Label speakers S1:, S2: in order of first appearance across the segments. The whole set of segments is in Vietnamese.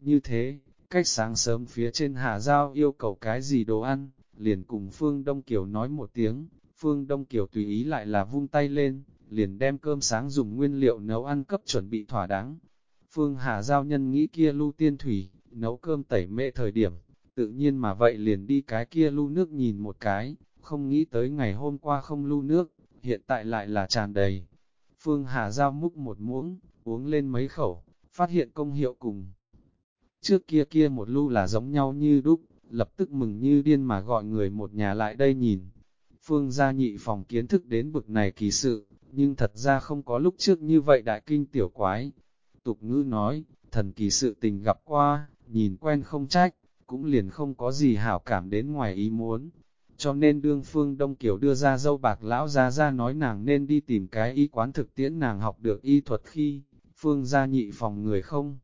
S1: Như thế, cách sáng sớm phía trên Hà Giao yêu cầu cái gì đồ ăn, liền cùng Phương Đông Kiều nói một tiếng, Phương Đông Kiều tùy ý lại là vung tay lên, liền đem cơm sáng dùng nguyên liệu nấu ăn cấp chuẩn bị thỏa đáng. Phương Hà Giao nhân nghĩ kia lưu tiên thủy, nấu cơm tẩy mệ thời điểm, tự nhiên mà vậy liền đi cái kia lưu nước nhìn một cái, không nghĩ tới ngày hôm qua không lưu nước, hiện tại lại là tràn đầy. Phương Hà Giao múc một muỗng, uống lên mấy khẩu, phát hiện công hiệu cùng. Trước kia kia một lưu là giống nhau như đúc, lập tức mừng như điên mà gọi người một nhà lại đây nhìn. Phương gia nhị phòng kiến thức đến bực này kỳ sự, nhưng thật ra không có lúc trước như vậy đại kinh tiểu quái. Tục ngữ nói, thần kỳ sự tình gặp qua, nhìn quen không trách, cũng liền không có gì hảo cảm đến ngoài ý muốn. Cho nên đương phương Đông Kiều đưa ra dâu bạc lão ra ra nói nàng nên đi tìm cái y quán thực tiễn nàng học được y thuật khi, phương gia nhị phòng người không.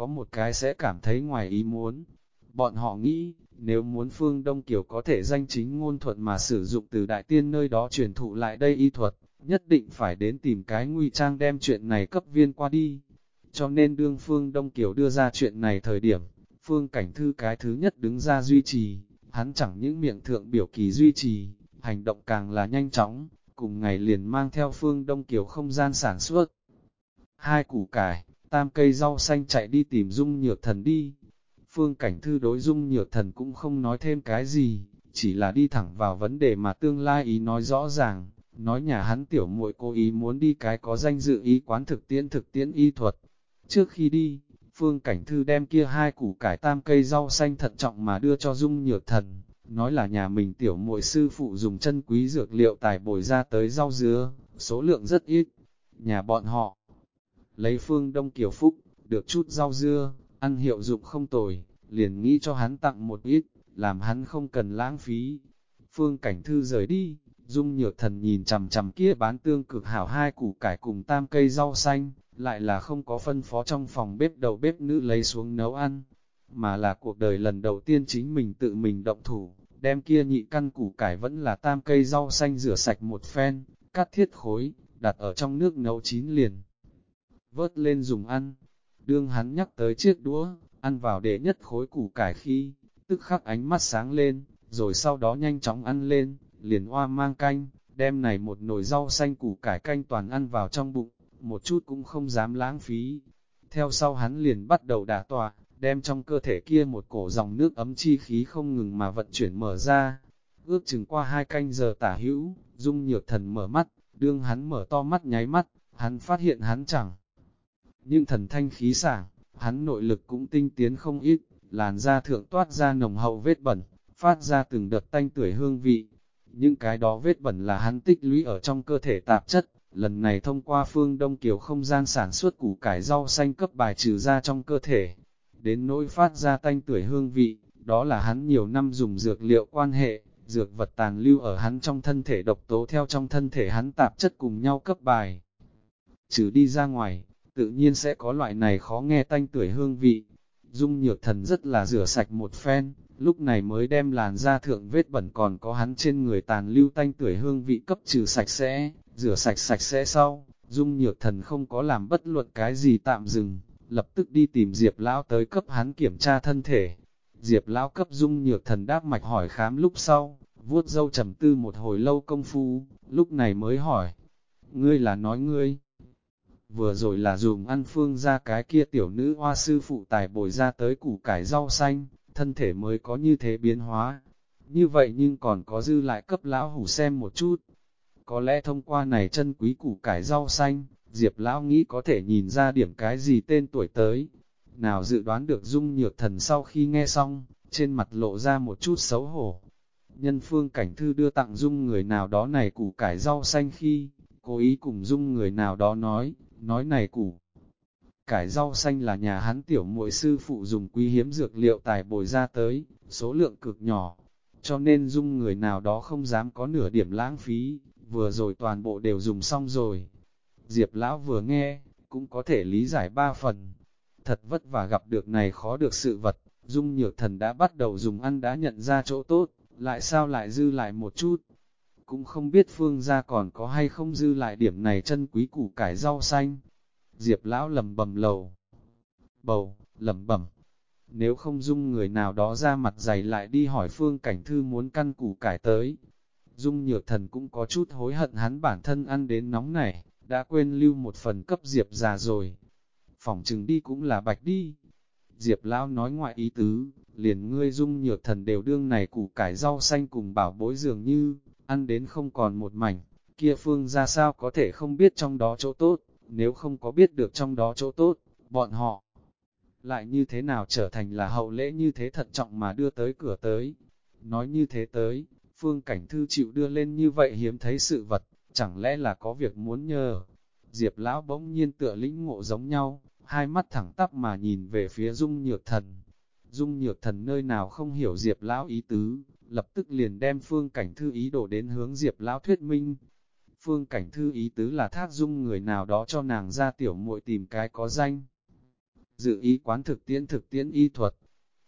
S1: Có một cái sẽ cảm thấy ngoài ý muốn. Bọn họ nghĩ, nếu muốn phương Đông Kiều có thể danh chính ngôn thuận mà sử dụng từ đại tiên nơi đó truyền thụ lại đây y thuật, nhất định phải đến tìm cái nguy trang đem chuyện này cấp viên qua đi. Cho nên đương phương Đông Kiều đưa ra chuyện này thời điểm, phương cảnh thư cái thứ nhất đứng ra duy trì, hắn chẳng những miệng thượng biểu kỳ duy trì, hành động càng là nhanh chóng, cùng ngày liền mang theo phương Đông Kiều không gian sản xuất. Hai củ cải, tam cây rau xanh chạy đi tìm dung nhược thần đi. Phương cảnh thư đối dung nhược thần cũng không nói thêm cái gì, chỉ là đi thẳng vào vấn đề mà tương lai ý nói rõ ràng, nói nhà hắn tiểu muội cố ý muốn đi cái có danh dự ý quán thực tiễn thực tiễn y thuật. Trước khi đi, Phương Cảnh Thư đem kia hai củ cải tam cây rau xanh thận trọng mà đưa cho Dung Nhược Thần, nói là nhà mình tiểu muội sư phụ dùng chân quý dược liệu tài bồi ra tới rau dứa, số lượng rất ít. Nhà bọn họ lấy Phương Đông Kiều Phúc, được chút rau dưa, ăn hiệu dụng không tồi, liền nghĩ cho hắn tặng một ít, làm hắn không cần lãng phí. Phương Cảnh Thư rời đi, Dung Nhược Thần nhìn chằm chằm kia bán tương cực hảo hai củ cải cùng tam cây rau xanh, lại là không có phân phó trong phòng bếp đầu bếp nữ lấy xuống nấu ăn, mà là cuộc đời lần đầu tiên chính mình tự mình động thủ, đem kia nhị căn củ cải vẫn là tam cây rau xanh rửa sạch một phen, cắt thiết khối, đặt ở trong nước nấu chín liền. Vớt lên dùng ăn, đương hắn nhắc tới chiếc đũa, ăn vào để nhất khối củ cải khi, tức khắc ánh mắt sáng lên, rồi sau đó nhanh chóng ăn lên, liền hoa mang canh, đem này một nồi rau xanh củ cải canh toàn ăn vào trong bụng một chút cũng không dám lãng phí. Theo sau hắn liền bắt đầu đả tọa, đem trong cơ thể kia một cổ dòng nước ấm chi khí không ngừng mà vận chuyển mở ra. Ước chừng qua hai canh giờ tả hữu, dung nhược thần mở mắt, đương hắn mở to mắt nháy mắt, hắn phát hiện hắn chẳng. Nhưng thần thanh khí sảng, hắn nội lực cũng tinh tiến không ít, làn da thượng toát ra nồng hậu vết bẩn, phát ra từng đợt tanh tuổi hương vị. Những cái đó vết bẩn là hắn tích lũy ở trong cơ thể tạp chất, lần này thông qua phương Đông Kiều không gian sản xuất củ cải rau xanh cấp bài trừ ra trong cơ thể, đến nỗi phát ra tanh tuổi hương vị, đó là hắn nhiều năm dùng dược liệu quan hệ, dược vật tàn lưu ở hắn trong thân thể độc tố theo trong thân thể hắn tạp chất cùng nhau cấp bài. Trừ đi ra ngoài, tự nhiên sẽ có loại này khó nghe tanh tuổi hương vị. Dung nhược thần rất là rửa sạch một phen, lúc này mới đem làn da thượng vết bẩn còn có hắn trên người tàn lưu tanh tuổi hương vị cấp trừ sạch sẽ, rửa sạch sạch sẽ sau, dung nhược thần không có làm bất luận cái gì tạm dừng, lập tức đi tìm Diệp Lão tới cấp hắn kiểm tra thân thể. Diệp Lão cấp dung nhược thần đáp mạch hỏi khám lúc sau, vuốt dâu trầm tư một hồi lâu công phu, lúc này mới hỏi, ngươi là nói ngươi. Vừa rồi là dùng ăn phương ra cái kia tiểu nữ hoa sư phụ tài bồi ra tới củ cải rau xanh, thân thể mới có như thế biến hóa. Như vậy nhưng còn có dư lại cấp lão hủ xem một chút, có lẽ thông qua này chân quý củ cải rau xanh, Diệp Lão nghĩ có thể nhìn ra điểm cái gì tên tuổi tới. Nào dự đoán được dung nhược thần sau khi nghe xong, trên mặt lộ ra một chút xấu hổ. Nhân phương cảnh thư đưa tặng dung người nào đó này củ cải rau xanh khi, cố ý cùng dung người nào đó nói, nói này củ. Cải rau xanh là nhà hắn tiểu muội sư phụ dùng quý hiếm dược liệu tài bồi ra tới, số lượng cực nhỏ, cho nên dung người nào đó không dám có nửa điểm lãng phí, vừa rồi toàn bộ đều dùng xong rồi. Diệp lão vừa nghe, cũng có thể lý giải ba phần. Thật vất vả gặp được này khó được sự vật, dung nhược thần đã bắt đầu dùng ăn đã nhận ra chỗ tốt, lại sao lại dư lại một chút. Cũng không biết phương gia còn có hay không dư lại điểm này chân quý củ cải rau xanh. Diệp lão lầm bầm lầu. Bầu, lẩm bẩm. Nếu không dung người nào đó ra mặt dày lại đi hỏi phương cảnh thư muốn căn củ cải tới. Dung nhược thần cũng có chút hối hận hắn bản thân ăn đến nóng này, đã quên lưu một phần cấp Diệp già rồi. Phòng chừng đi cũng là bạch đi. Diệp lão nói ngoại ý tứ, liền ngươi dung nhược thần đều đương này củ cải rau xanh cùng bảo bối dường như, ăn đến không còn một mảnh, kia phương ra sao có thể không biết trong đó chỗ tốt, nếu không có biết được trong đó chỗ tốt, bọn họ lại như thế nào trở thành là hậu lễ như thế thận trọng mà đưa tới cửa tới. Nói như thế tới, phương cảnh thư chịu đưa lên như vậy hiếm thấy sự vật, chẳng lẽ là có việc muốn nhờ. Diệp lão bỗng nhiên tựa lĩnh ngộ giống nhau, hai mắt thẳng tắp mà nhìn về phía dung nhược thần. Dung nhược thần nơi nào không hiểu Diệp lão ý tứ, lập tức liền đem phương cảnh thư ý đổ đến hướng Diệp lão thuyết minh. Phương cảnh thư ý tứ là thác dung người nào đó cho nàng ra tiểu muội tìm cái có danh. Dự ý quán thực tiễn thực tiễn y thuật.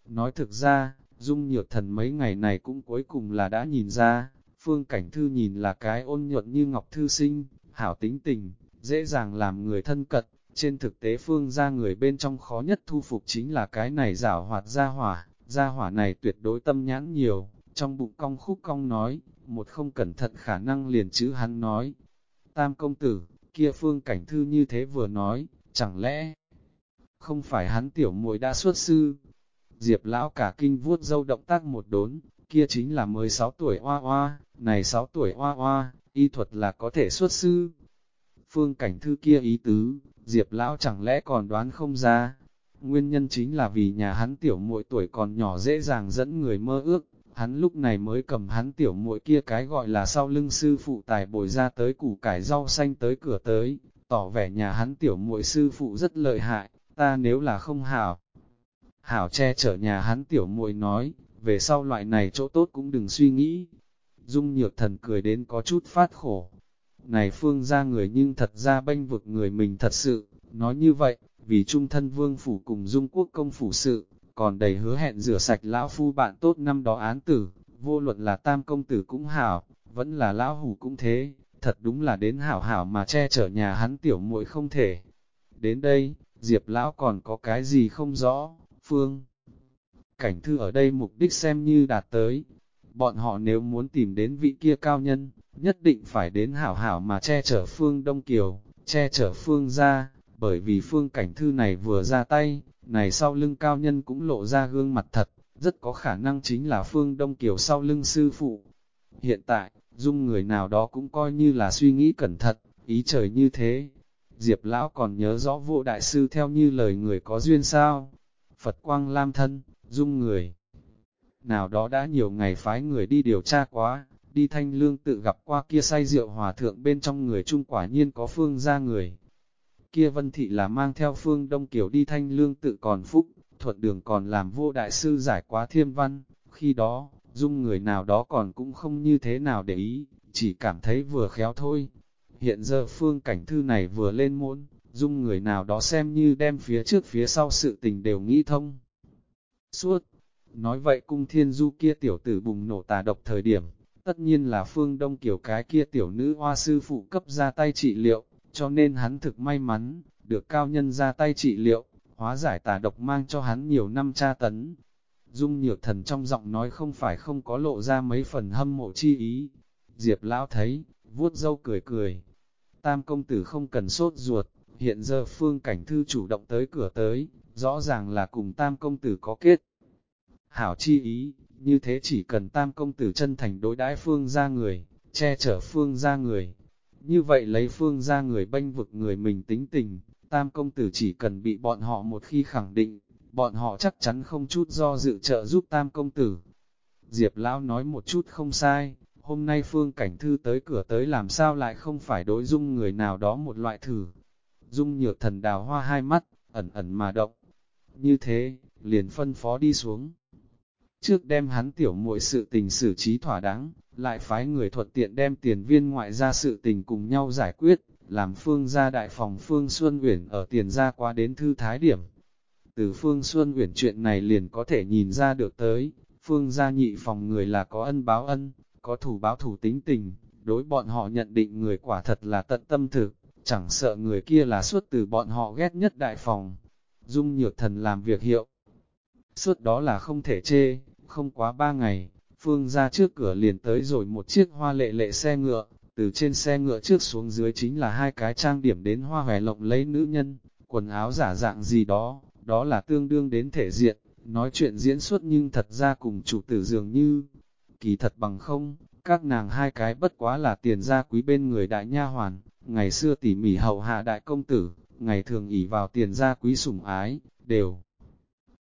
S1: Nói thực ra, dung nhược thần mấy ngày này cũng cuối cùng là đã nhìn ra, phương cảnh thư nhìn là cái ôn nhuận như ngọc thư sinh, hảo tính tình, dễ dàng làm người thân cận, trên thực tế phương ra người bên trong khó nhất thu phục chính là cái này giả hoạt gia hỏa, gia hỏa này tuyệt đối tâm nhãn nhiều, trong bụng cong khúc cong nói, một không cẩn thận khả năng liền chữ hắn nói. Tam công tử, kia phương cảnh thư như thế vừa nói, chẳng lẽ không phải hắn tiểu muội đã xuất sư? Diệp lão cả kinh vuốt dâu động tác một đốn, kia chính là 16 tuổi hoa hoa này 6 tuổi hoa hoa y thuật là có thể xuất sư. Phương cảnh thư kia ý tứ, Diệp lão chẳng lẽ còn đoán không ra. Nguyên nhân chính là vì nhà hắn tiểu muội tuổi còn nhỏ dễ dàng dẫn người mơ ước, hắn lúc này mới cầm hắn tiểu muội kia cái gọi là sau lưng sư phụ tài bồi ra tới củ cải rau xanh tới cửa tới, tỏ vẻ nhà hắn tiểu muội sư phụ rất lợi hại, ta nếu là không hảo. Hảo che chở nhà hắn tiểu muội nói, về sau loại này chỗ tốt cũng đừng suy nghĩ. Dung nhược thần cười đến có chút phát khổ. Này phương ra người nhưng thật ra bênh vực người mình thật sự, nói như vậy, vì trung thân vương phủ cùng dung quốc công phủ sự, còn đầy hứa hẹn rửa sạch lão phu bạn tốt năm đó án tử, vô luận là tam công tử cũng hảo, vẫn là lão hủ cũng thế, thật đúng là đến hảo hảo mà che chở nhà hắn tiểu muội không thể. Đến đây, Diệp lão còn có cái gì không rõ, phương. Cảnh thư ở đây mục đích xem như đạt tới. Bọn họ nếu muốn tìm đến vị kia cao nhân, nhất định phải đến hảo hảo mà che chở phương Đông Kiều, che chở phương ra, bởi vì phương cảnh thư này vừa ra tay, này sau lưng cao nhân cũng lộ ra gương mặt thật, rất có khả năng chính là phương Đông Kiều sau lưng sư phụ. Hiện tại, dung người nào đó cũng coi như là suy nghĩ cẩn thận, ý trời như thế, Diệp lão còn nhớ rõ vô đại sư theo như lời người có duyên sao. Phật quang lam thân, dung người. Nào đó đã nhiều ngày phái người đi điều tra quá, đi thanh lương tự gặp qua kia say rượu hòa thượng bên trong người trung quả nhiên có phương ra người. Kia vân thị là mang theo phương đông kiều đi thanh lương tự còn phúc, thuận đường còn làm vô đại sư giải quá thiên văn, khi đó, dung người nào đó còn cũng không như thế nào để ý, chỉ cảm thấy vừa khéo thôi, Hiện giờ phương cảnh thư này vừa lên môn, dung người nào đó xem như đem phía trước phía sau sự tình đều nghĩ thông. Suốt, nói vậy cung thiên du kia tiểu tử bùng nổ tà độc thời điểm, tất nhiên là phương đông kiểu cái kia tiểu nữ hoa sư phụ cấp ra tay trị liệu, cho nên hắn thực may mắn, được cao nhân ra tay trị liệu, hóa giải tà độc mang cho hắn nhiều năm tra tấn. Dung nhược thần trong giọng nói không phải không có lộ ra mấy phần hâm mộ chi ý. Diệp lão thấy, vuốt dâu cười cười, Tam công tử không cần sốt ruột, hiện giờ phương cảnh thư chủ động tới cửa tới, rõ ràng là cùng tam công tử có kết. Hảo chi ý, như thế chỉ cần tam công tử chân thành đối đãi phương ra người, che chở phương ra người. Như vậy lấy phương ra người bênh vực người mình tính tình, tam công tử chỉ cần bị bọn họ một khi khẳng định, bọn họ chắc chắn không chút do dự trợ giúp tam công tử. Diệp Lão nói một chút không sai, hôm nay phương cảnh thư tới cửa tới làm sao lại không phải đối dung người nào đó một loại thử. Dung nhược thần đào hoa hai mắt, ẩn ẩn mà động. Như thế, liền phân phó đi xuống. Trước đem hắn tiểu muội sự tình xử trí thỏa đáng, lại phái người thuận tiện đem tiền viên ngoại ra sự tình cùng nhau giải quyết, làm phương gia đại phòng phương Xuân Uyển ở tiền gia qua đến thư thái điểm. Từ phương Xuân Uyển chuyện này liền có thể nhìn ra được tới, phương gia nhị phòng người là có ân báo ân, có thủ báo thủ tính tình, đối bọn họ nhận định người quả thật là tận tâm thực, chẳng sợ người kia là suốt từ bọn họ ghét nhất đại phòng. dung nhược thần làm việc hiệu. Suốt đó là không thể chê, không quá ba ngày, Phương ra trước cửa liền tới rồi một chiếc hoa lệ lệ xe ngựa, từ trên xe ngựa trước xuống dưới chính là hai cái trang điểm đến hoa hòe lộng lấy nữ nhân, quần áo giả dạng gì đó, đó là tương đương đến thể diện, nói chuyện diễn xuất nhưng thật ra cùng chủ tử dường như, kỳ thật bằng không, các nàng hai cái bất quá là tiền gia quý bên người đại nha hoàn, ngày xưa tỉ mỉ hậu hạ đại công tử, ngày thường ỷ vào tiền gia quý sủng ái, đều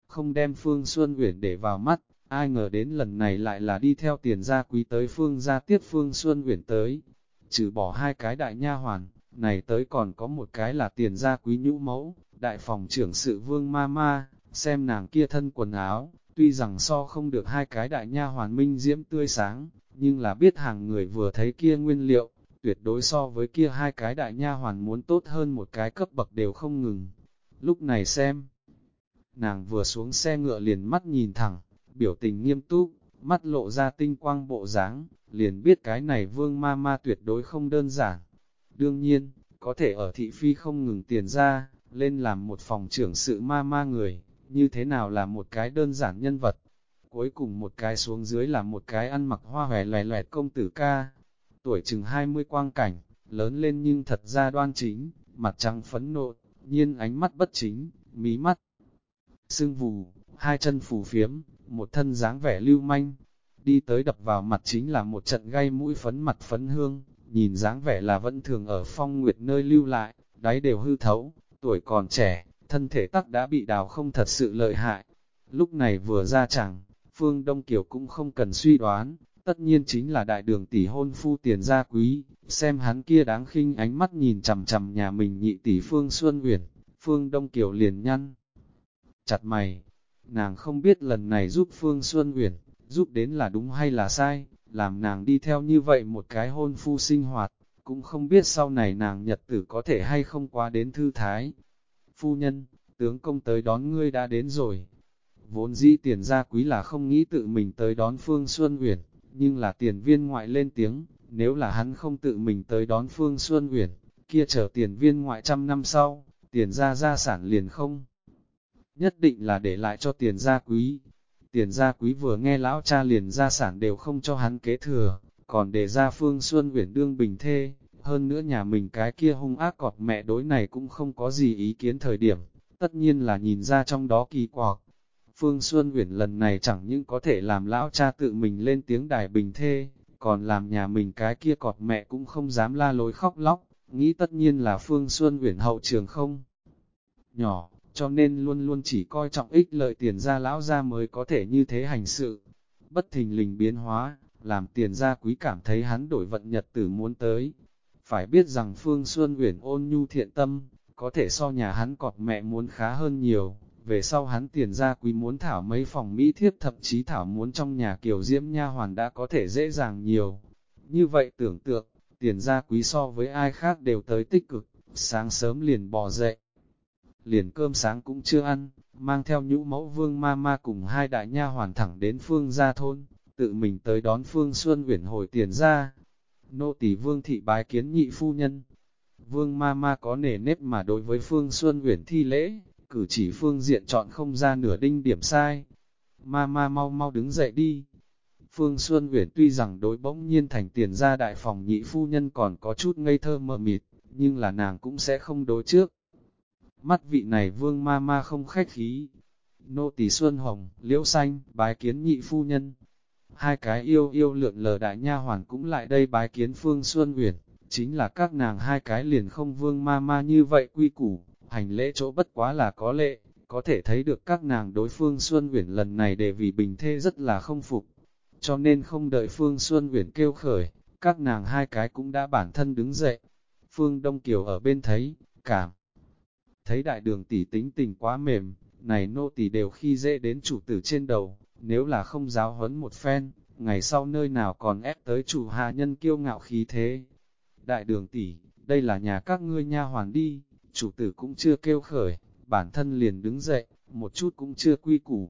S1: không đem Phương Xuân Uyển để vào mắt, ai ngờ đến lần này lại là đi theo tiền gia quý tới Phương gia tiết Phương Xuân Uyển tới, trừ bỏ hai cái đại nha hoàn, này tới còn có một cái là tiền gia quý nhũ mẫu, đại phòng trưởng sự vương ma ma, xem nàng kia thân quần áo, tuy rằng so không được hai cái đại nha hoàn minh diễm tươi sáng, nhưng là biết hàng người vừa thấy kia nguyên liệu, tuyệt đối so với kia hai cái đại nha hoàn muốn tốt hơn một cái cấp bậc đều không ngừng. Lúc này xem, nàng vừa xuống xe ngựa liền mắt nhìn thẳng, biểu tình nghiêm túc, mắt lộ ra tinh quang bộ dáng, liền biết cái này vương ma ma tuyệt đối không đơn giản. Đương nhiên, có thể ở thị phi không ngừng tiền ra, lên làm một phòng trưởng sự ma ma người, như thế nào là một cái đơn giản nhân vật. Cuối cùng một cái xuống dưới là một cái ăn mặc hoa hòe loè loẹt công tử ca, tuổi chừng 20 quang cảnh, lớn lên nhưng thật ra đoan chính, mặt trắng phấn nộ, nhiên ánh mắt bất chính, mí mắt, sưng vù, hai chân phù phiếm, một thân dáng vẻ lưu manh, đi tới đập vào mặt chính là một trận gây mũi phấn mặt phấn hương, nhìn dáng vẻ là vẫn thường ở phong nguyệt nơi lưu lại, đáy đều hư thấu, tuổi còn trẻ, thân thể tắc đã bị đào không thật sự lợi hại. Lúc này vừa ra chẳng, Phương Đông Kiều cũng không cần suy đoán, tất nhiên chính là đại đường tỷ hôn phu tiền gia quý, xem hắn kia đáng khinh ánh mắt nhìn chằm chằm nhà mình nhị tỷ Phương Xuân Uyển, Phương Đông Kiều liền nhăn. Chặt mày, nàng không biết lần này giúp Phương Xuân Uyển, giúp đến là đúng hay là sai, làm nàng đi theo như vậy một cái hôn phu sinh hoạt, cũng không biết sau này nàng nhật tử có thể hay không qua đến thư thái. Phu nhân, tướng công tới đón ngươi đã đến rồi. Vốn dĩ tiền gia quý là không nghĩ tự mình tới đón Phương Xuân Uyển, nhưng là tiền viên ngoại lên tiếng, nếu là hắn không tự mình tới đón Phương Xuân Uyển, kia chờ tiền viên ngoại trăm năm sau, tiền gia gia sản liền không. Nhất định là để lại cho tiền gia quý. Tiền gia quý vừa nghe lão cha liền gia sản đều không cho hắn kế thừa, còn để ra Phương Xuân Uyển đương bình thê, hơn nữa nhà mình cái kia hung ác cọt mẹ đối này cũng không có gì ý kiến thời điểm, tất nhiên là nhìn ra trong đó kỳ quặc. Phương Xuân Uyển lần này chẳng những có thể làm lão cha tự mình lên tiếng đài bình thê, còn làm nhà mình cái kia cọt mẹ cũng không dám la lối khóc lóc, nghĩ tất nhiên là Phương Xuân Uyển hậu trường không. Nhỏ, cho nên luôn luôn chỉ coi trọng ích lợi tiền gia lão gia mới có thể như thế hành sự. Bất thình lình biến hóa, làm tiền gia quý cảm thấy hắn đổi vận nhật tử muốn tới. Phải biết rằng Phương Xuân Uyển ôn nhu thiện tâm, có thể so nhà hắn cọt mẹ muốn khá hơn nhiều, về sau hắn tiền gia quý muốn thảo mấy phòng mỹ thiếp thậm chí thảo muốn trong nhà kiều diễm nha hoàn đã có thể dễ dàng nhiều. Như vậy tưởng tượng, tiền gia quý so với ai khác đều tới tích cực, sáng sớm liền bò dậy. Liền cơm sáng cũng chưa ăn, mang theo nhũ mẫu vương ma ma cùng hai đại nha hoàn thẳng đến phương gia thôn, tự mình tới đón phương Xuân Uyển hồi tiền ra. Nô tỳ vương thị bái kiến nhị phu nhân. Vương ma ma có nề nếp mà đối với phương Xuân Uyển thi lễ, cử chỉ phương diện chọn không ra nửa đinh điểm sai. Ma ma mau mau đứng dậy đi. Phương Xuân Uyển tuy rằng đối bỗng nhiên thành tiền ra đại phòng nhị phu nhân còn có chút ngây thơ mờ mịt, nhưng là nàng cũng sẽ không đối trước. Mắt vị này vương ma ma không khách khí. Nô tỳ Xuân Hồng, Liễu Xanh, bái kiến nhị phu nhân. Hai cái yêu yêu lượn lờ đại nha hoàn cũng lại đây bái kiến Phương Xuân Uyển, chính là các nàng hai cái liền không vương ma ma như vậy quy củ, hành lễ chỗ bất quá là có lệ, có thể thấy được các nàng đối phương Xuân Uyển lần này để vì bình thê rất là không phục. Cho nên không đợi Phương Xuân Uyển kêu khởi, các nàng hai cái cũng đã bản thân đứng dậy. Phương Đông Kiều ở bên thấy, cảm. Thấy đại đường tỷ tính tình quá mềm, này nô tỷ đều khi dễ đến chủ tử trên đầu, nếu là không giáo huấn một phen, ngày sau nơi nào còn ép tới chủ hạ nhân kiêu ngạo khí thế. Đại đường tỷ, đây là nhà các ngươi nha hoàn đi, chủ tử cũng chưa kêu khởi, bản thân liền đứng dậy, một chút cũng chưa quy củ.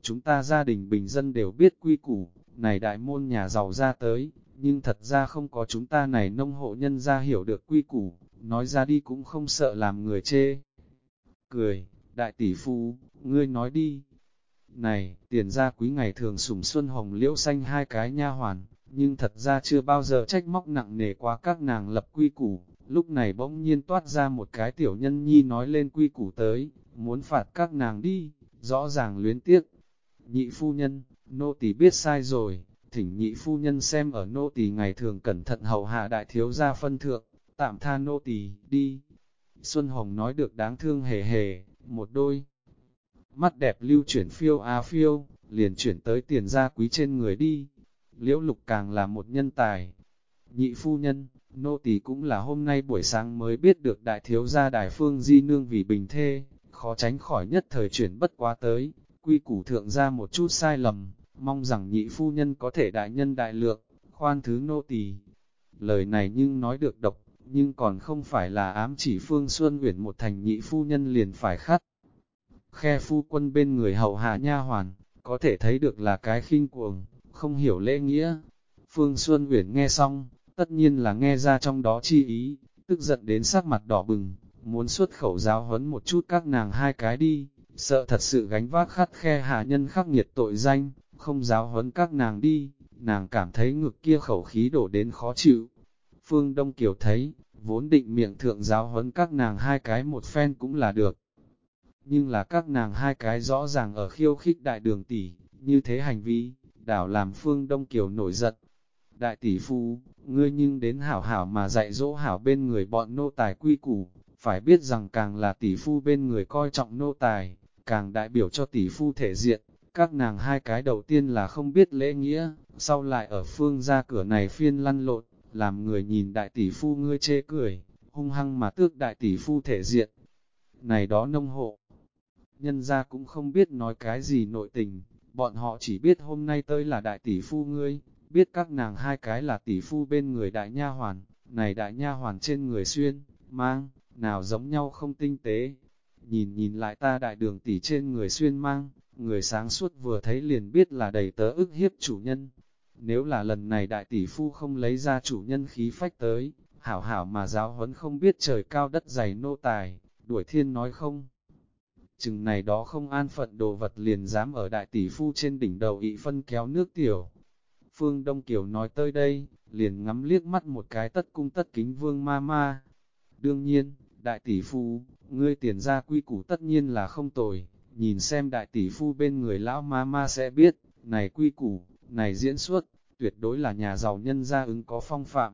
S1: Chúng ta gia đình bình dân đều biết quy củ, này đại môn nhà giàu ra tới, nhưng thật ra không có chúng ta này nông hộ nhân ra hiểu được quy củ, nói ra đi cũng không sợ làm người chê. Cười, đại tỷ phu, ngươi nói đi. Này, tiền gia quý ngày thường sủng xuân hồng liễu xanh hai cái nha hoàn, nhưng thật ra chưa bao giờ trách móc nặng nề quá các nàng lập quy củ. Lúc này bỗng nhiên toát ra một cái tiểu nhân nhi nói lên quy củ tới, muốn phạt các nàng đi, rõ ràng luyến tiếc. Nhị phu nhân, nô tỳ biết sai rồi, thỉnh nhị phu nhân xem ở nô tỳ ngày thường cẩn thận hầu hạ đại thiếu gia phân thượng, tạm tha nô tỳ đi. Xuân Hồng nói được đáng thương hề hề, một đôi. Mắt đẹp lưu chuyển phiêu á phiêu, liền chuyển tới tiền gia quý trên người đi. Liễu lục càng là một nhân tài. Nhị phu nhân, nô tỳ cũng là hôm nay buổi sáng mới biết được đại thiếu gia đài phương di nương vì bình thê, khó tránh khỏi nhất thời chuyển bất quá tới, quy củ thượng ra một chút sai lầm, mong rằng nhị phu nhân có thể đại nhân đại lượng, khoan thứ nô tỳ. Lời này nhưng nói được độc, nhưng còn không phải là ám chỉ Phương Xuân Uyển một thành nhị phu nhân liền phải khắt. Khe phu quân bên người hậu hạ nha hoàn, có thể thấy được là cái khinh cuồng, không hiểu lễ nghĩa. Phương Xuân Uyển nghe xong, tất nhiên là nghe ra trong đó chi ý, tức giận đến sắc mặt đỏ bừng, muốn xuất khẩu giáo huấn một chút các nàng hai cái đi, sợ thật sự gánh vác khắt khe hạ nhân khắc nghiệt tội danh, không giáo huấn các nàng đi, nàng cảm thấy ngực kia khẩu khí đổ đến khó chịu. Phương Đông Kiều thấy, vốn định miệng thượng giáo huấn các nàng hai cái một phen cũng là được. Nhưng là các nàng hai cái rõ ràng ở khiêu khích đại đường tỷ, như thế hành vi, đảo làm Phương Đông Kiều nổi giận. Đại tỷ phu, ngươi nhưng đến hảo hảo mà dạy dỗ hảo bên người bọn nô tài quy củ, phải biết rằng càng là tỷ phu bên người coi trọng nô tài, càng đại biểu cho tỷ phu thể diện, các nàng hai cái đầu tiên là không biết lễ nghĩa, sau lại ở phương ra cửa này phiên lăn lộn, làm người nhìn đại tỷ phu ngươi chê cười, hung hăng mà tước đại tỷ phu thể diện. Này đó nông hộ, nhân ra cũng không biết nói cái gì nội tình, bọn họ chỉ biết hôm nay tới là đại tỷ phu ngươi, biết các nàng hai cái là tỷ phu bên người đại nha hoàn, này đại nha hoàn trên người xuyên, mang, nào giống nhau không tinh tế. Nhìn nhìn lại ta đại đường tỷ trên người xuyên mang, người sáng suốt vừa thấy liền biết là đầy tớ ức hiếp chủ nhân. Nếu là lần này đại tỷ phu không lấy ra chủ nhân khí phách tới, hảo hảo mà giáo huấn không biết trời cao đất dày nô tài, đuổi thiên nói không. Chừng này đó không an phận đồ vật liền dám ở đại tỷ phu trên đỉnh đầu ị phân kéo nước tiểu. Phương Đông Kiều nói tới đây, liền ngắm liếc mắt một cái tất cung tất kính vương ma ma. Đương nhiên, đại tỷ phu, ngươi tiền ra quy củ tất nhiên là không tồi, nhìn xem đại tỷ phu bên người lão ma ma sẽ biết, này quy củ, này diễn xuất, tuyệt đối là nhà giàu nhân gia ứng có phong phạm.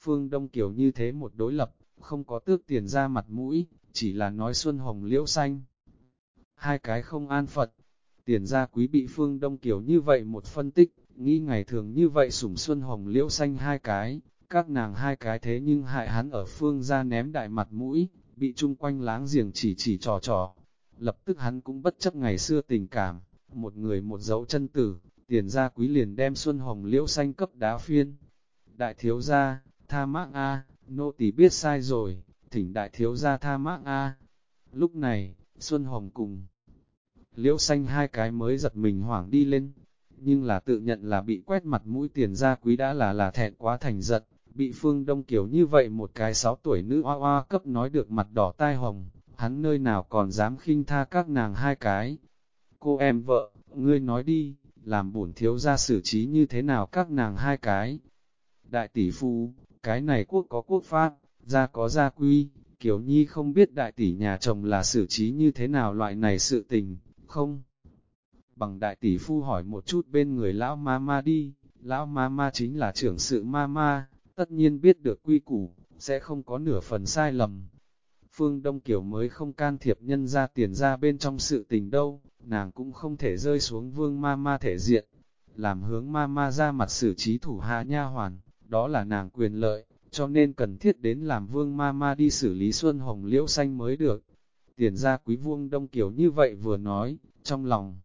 S1: Phương Đông Kiều như thế một đối lập, không có tước tiền ra mặt mũi, chỉ là nói xuân hồng liễu xanh. Hai cái không an Phật, tiền ra quý bị Phương Đông Kiều như vậy một phân tích, nghĩ ngày thường như vậy sủng xuân hồng liễu xanh hai cái, các nàng hai cái thế nhưng hại hắn ở Phương ra ném đại mặt mũi, bị chung quanh láng giềng chỉ chỉ trò trò. Lập tức hắn cũng bất chấp ngày xưa tình cảm, một người một dấu chân tử, tiền ra quý liền đem xuân hồng liễu xanh cấp đá phiên. Đại thiếu gia, tha mác A, nô tỳ biết sai rồi, thỉnh đại thiếu gia tha mác A. Lúc này, xuân hồng cùng liễu xanh hai cái mới giật mình hoảng đi lên, nhưng là tự nhận là bị quét mặt mũi tiền ra quý đã là là thẹn quá thành giận, bị phương đông kiểu như vậy một cái sáu tuổi nữ oa hoa cấp nói được mặt đỏ tai hồng, hắn nơi nào còn dám khinh tha các nàng hai cái. Cô em vợ, ngươi nói đi, làm bổn thiếu ra xử trí như thế nào các nàng hai cái. Đại tỷ phu, cái này quốc có quốc pháp, gia có gia quy, kiểu nhi không biết đại tỷ nhà chồng là xử trí như thế nào loại này sự tình, không? Bằng đại tỷ phu hỏi một chút bên người lão ma ma đi, lão ma ma chính là trưởng sự ma ma, tất nhiên biết được quy củ, sẽ không có nửa phần sai lầm. Phương Đông Kiều mới không can thiệp nhân ra tiền ra bên trong sự tình đâu, nàng cũng không thể rơi xuống vương ma ma thể diện, làm hướng ma ma ra mặt xử trí thủ hạ nha hoàn, đó là nàng quyền lợi, cho nên cần thiết đến làm vương ma ma đi xử lý xuân hồng liễu xanh mới được. Tiền ra quý vương Đông Kiều như vậy vừa nói, trong lòng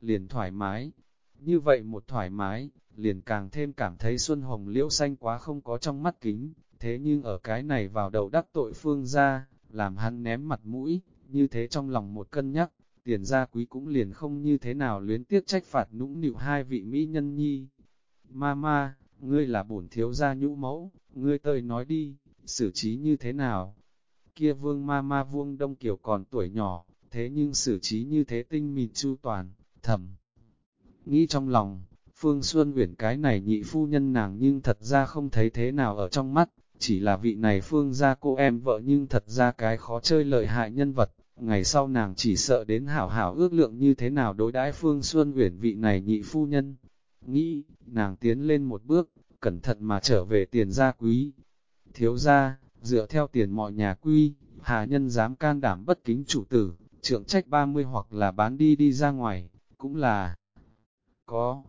S1: liền thoải mái, như vậy một thoải mái, liền càng thêm cảm thấy xuân hồng liễu xanh quá không có trong mắt kính, thế nhưng ở cái này vào đầu đắc tội phương ra, làm hắn ném mặt mũi, như thế trong lòng một cân nhắc, tiền gia quý cũng liền không như thế nào luyến tiếc trách phạt nũng nịu hai vị mỹ nhân nhi. Mama, ngươi là bổn thiếu gia nhũ mẫu, ngươi tơi nói đi, xử trí như thế nào? Kia vương ma ma vuông đông kiểu còn tuổi nhỏ, thế nhưng xử trí như thế tinh mịn chu toàn, thầm. Nghĩ trong lòng, Phương Xuân Uyển cái này nhị phu nhân nàng nhưng thật ra không thấy thế nào ở trong mắt, chỉ là vị này Phương ra cô em vợ nhưng thật ra cái khó chơi lợi hại nhân vật, ngày sau nàng chỉ sợ đến hảo hảo ước lượng như thế nào đối đãi Phương Xuân Uyển vị này nhị phu nhân. Nghĩ, nàng tiến lên một bước, cẩn thận mà trở về tiền gia quý. Thiếu gia, dựa theo tiền mọi nhà quy, hà nhân dám can đảm bất kính chủ tử, trưởng trách 30 hoặc là bán đi đi ra ngoài, cũng là có.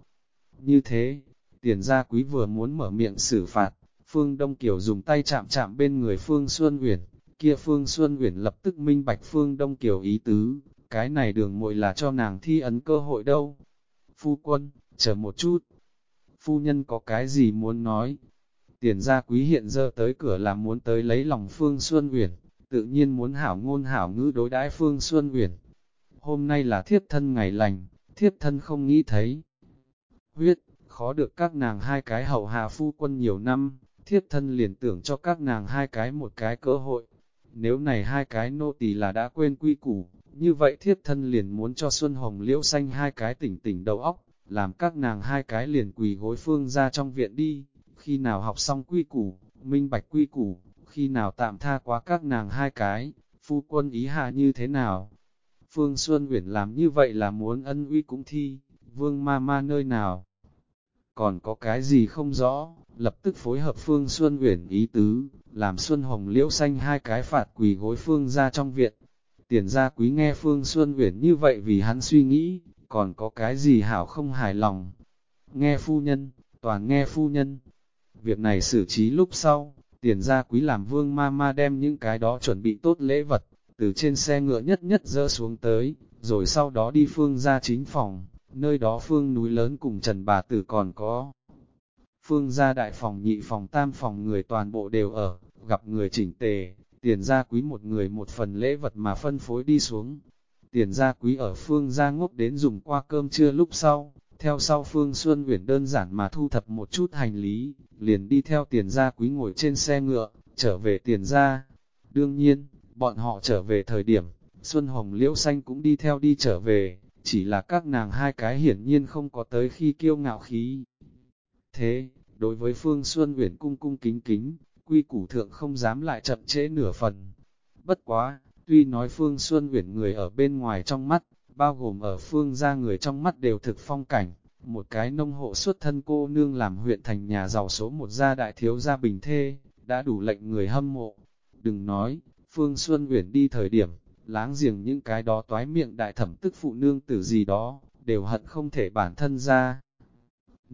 S1: Như thế, tiền gia quý vừa muốn mở miệng xử phạt, Phương Đông Kiều dùng tay chạm chạm bên người Phương Xuân Uyển, kia Phương Xuân Uyển lập tức minh bạch Phương Đông Kiều ý tứ, cái này đường muội là cho nàng thi ấn cơ hội đâu. Phu quân, chờ một chút. Phu nhân có cái gì muốn nói? Tiền gia quý hiện giờ tới cửa là muốn tới lấy lòng Phương Xuân Uyển, tự nhiên muốn hảo ngôn hảo ngữ đối đãi Phương Xuân Uyển. Hôm nay là thiếp thân ngày lành, thiếp thân không nghĩ thấy. Huyết, khó được các nàng hai cái hậu hà phu quân nhiều năm, thiếp thân liền tưởng cho các nàng hai cái một cái cơ hội. Nếu này hai cái nô tỳ là đã quên quy củ, như vậy thiếp thân liền muốn cho Xuân Hồng Liễu xanh hai cái tỉnh tỉnh đầu óc, làm các nàng hai cái liền quỳ gối phương ra trong viện đi, khi nào học xong quy củ, minh bạch quy củ, khi nào tạm tha quá các nàng hai cái, phu quân ý hạ như thế nào. Phương Xuân Uyển làm như vậy là muốn ân uy cũng thi, vương ma ma nơi nào. Còn có cái gì không rõ, lập tức phối hợp Phương Xuân Uyển ý tứ, làm Xuân Hồng Liễu xanh hai cái phạt quỳ gối Phương ra trong viện. Tiền gia quý nghe Phương Xuân Uyển như vậy vì hắn suy nghĩ, còn có cái gì hảo không hài lòng. Nghe phu nhân, toàn nghe phu nhân. Việc này xử trí lúc sau, tiền gia quý làm vương ma ma đem những cái đó chuẩn bị tốt lễ vật, từ trên xe ngựa nhất nhất dỡ xuống tới, rồi sau đó đi phương ra chính phòng, nơi đó phương núi lớn cùng Trần Bà Tử còn có. Phương gia đại phòng nhị phòng tam phòng người toàn bộ đều ở, gặp người chỉnh tề, tiền gia quý một người một phần lễ vật mà phân phối đi xuống. Tiền gia quý ở phương gia ngốc đến dùng qua cơm trưa lúc sau, theo sau Phương Xuân Uyển đơn giản mà thu thập một chút hành lý, liền đi theo tiền gia quý ngồi trên xe ngựa, trở về tiền gia. Đương nhiên, bọn họ trở về thời điểm, Xuân Hồng Liễu Xanh cũng đi theo đi trở về, chỉ là các nàng hai cái hiển nhiên không có tới khi kiêu ngạo khí. Thế, đối với Phương Xuân Uyển cung cung kính kính, quy củ thượng không dám lại chậm trễ nửa phần. Bất quá, tuy nói Phương Xuân Uyển người ở bên ngoài trong mắt, bao gồm ở phương gia người trong mắt đều thực phong cảnh, một cái nông hộ xuất thân cô nương làm huyện thành nhà giàu số một gia đại thiếu gia bình thê, đã đủ lệnh người hâm mộ. Đừng nói, Phương Xuân Uyển đi thời điểm, láng giềng những cái đó toái miệng đại thẩm tức phụ nương tử gì đó, đều hận không thể bản thân ra.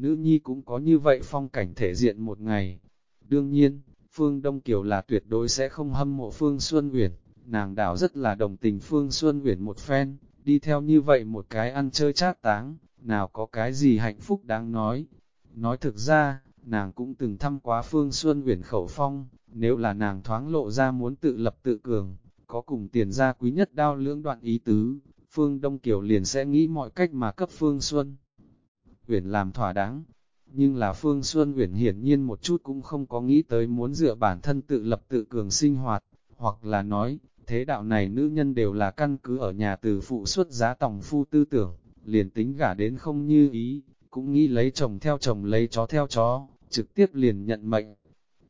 S1: Nữ nhi cũng có như vậy phong cảnh thể diện một ngày. Đương nhiên, Phương Đông Kiều là tuyệt đối sẽ không hâm mộ Phương Xuân Uyển, nàng đảo rất là đồng tình Phương Xuân Uyển một phen, đi theo như vậy một cái ăn chơi chát táng, nào có cái gì hạnh phúc đáng nói. Nói thực ra, nàng cũng từng thăm quá Phương Xuân Uyển khẩu phong, nếu là nàng thoáng lộ ra muốn tự lập tự cường, có cùng tiền gia quý nhất đao lưỡng đoạn ý tứ, Phương Đông Kiều liền sẽ nghĩ mọi cách mà cấp Phương Xuân. Uyển làm thỏa đáng, nhưng là Phương Xuân Uyển hiển nhiên một chút cũng không có nghĩ tới muốn dựa bản thân tự lập tự cường sinh hoạt, hoặc là nói, thế đạo này nữ nhân đều là căn cứ ở nhà từ phụ xuất giá tòng phu tư tưởng, liền tính gả đến không như ý, cũng nghĩ lấy chồng theo chồng lấy chó theo chó, trực tiếp liền nhận mệnh.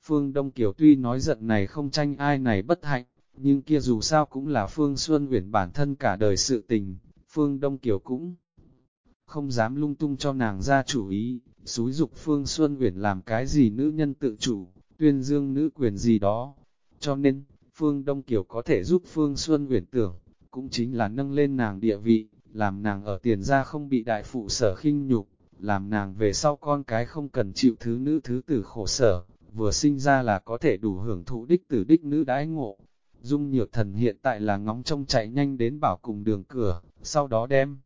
S1: Phương Đông Kiều tuy nói giận này không tranh ai này bất hạnh, nhưng kia dù sao cũng là Phương Xuân Uyển bản thân cả đời sự tình, Phương Đông Kiều cũng không dám lung tung cho nàng ra chủ ý, xúi dục Phương Xuân Uyển làm cái gì nữ nhân tự chủ, tuyên dương nữ quyền gì đó. Cho nên, Phương Đông Kiều có thể giúp Phương Xuân Uyển tưởng, cũng chính là nâng lên nàng địa vị, làm nàng ở tiền ra không bị đại phụ sở khinh nhục, làm nàng về sau con cái không cần chịu thứ nữ thứ tử khổ sở, vừa sinh ra là có thể đủ hưởng thụ đích tử đích nữ đãi ngộ. Dung nhược thần hiện tại là ngóng trông chạy nhanh đến bảo cùng đường cửa, sau đó đem.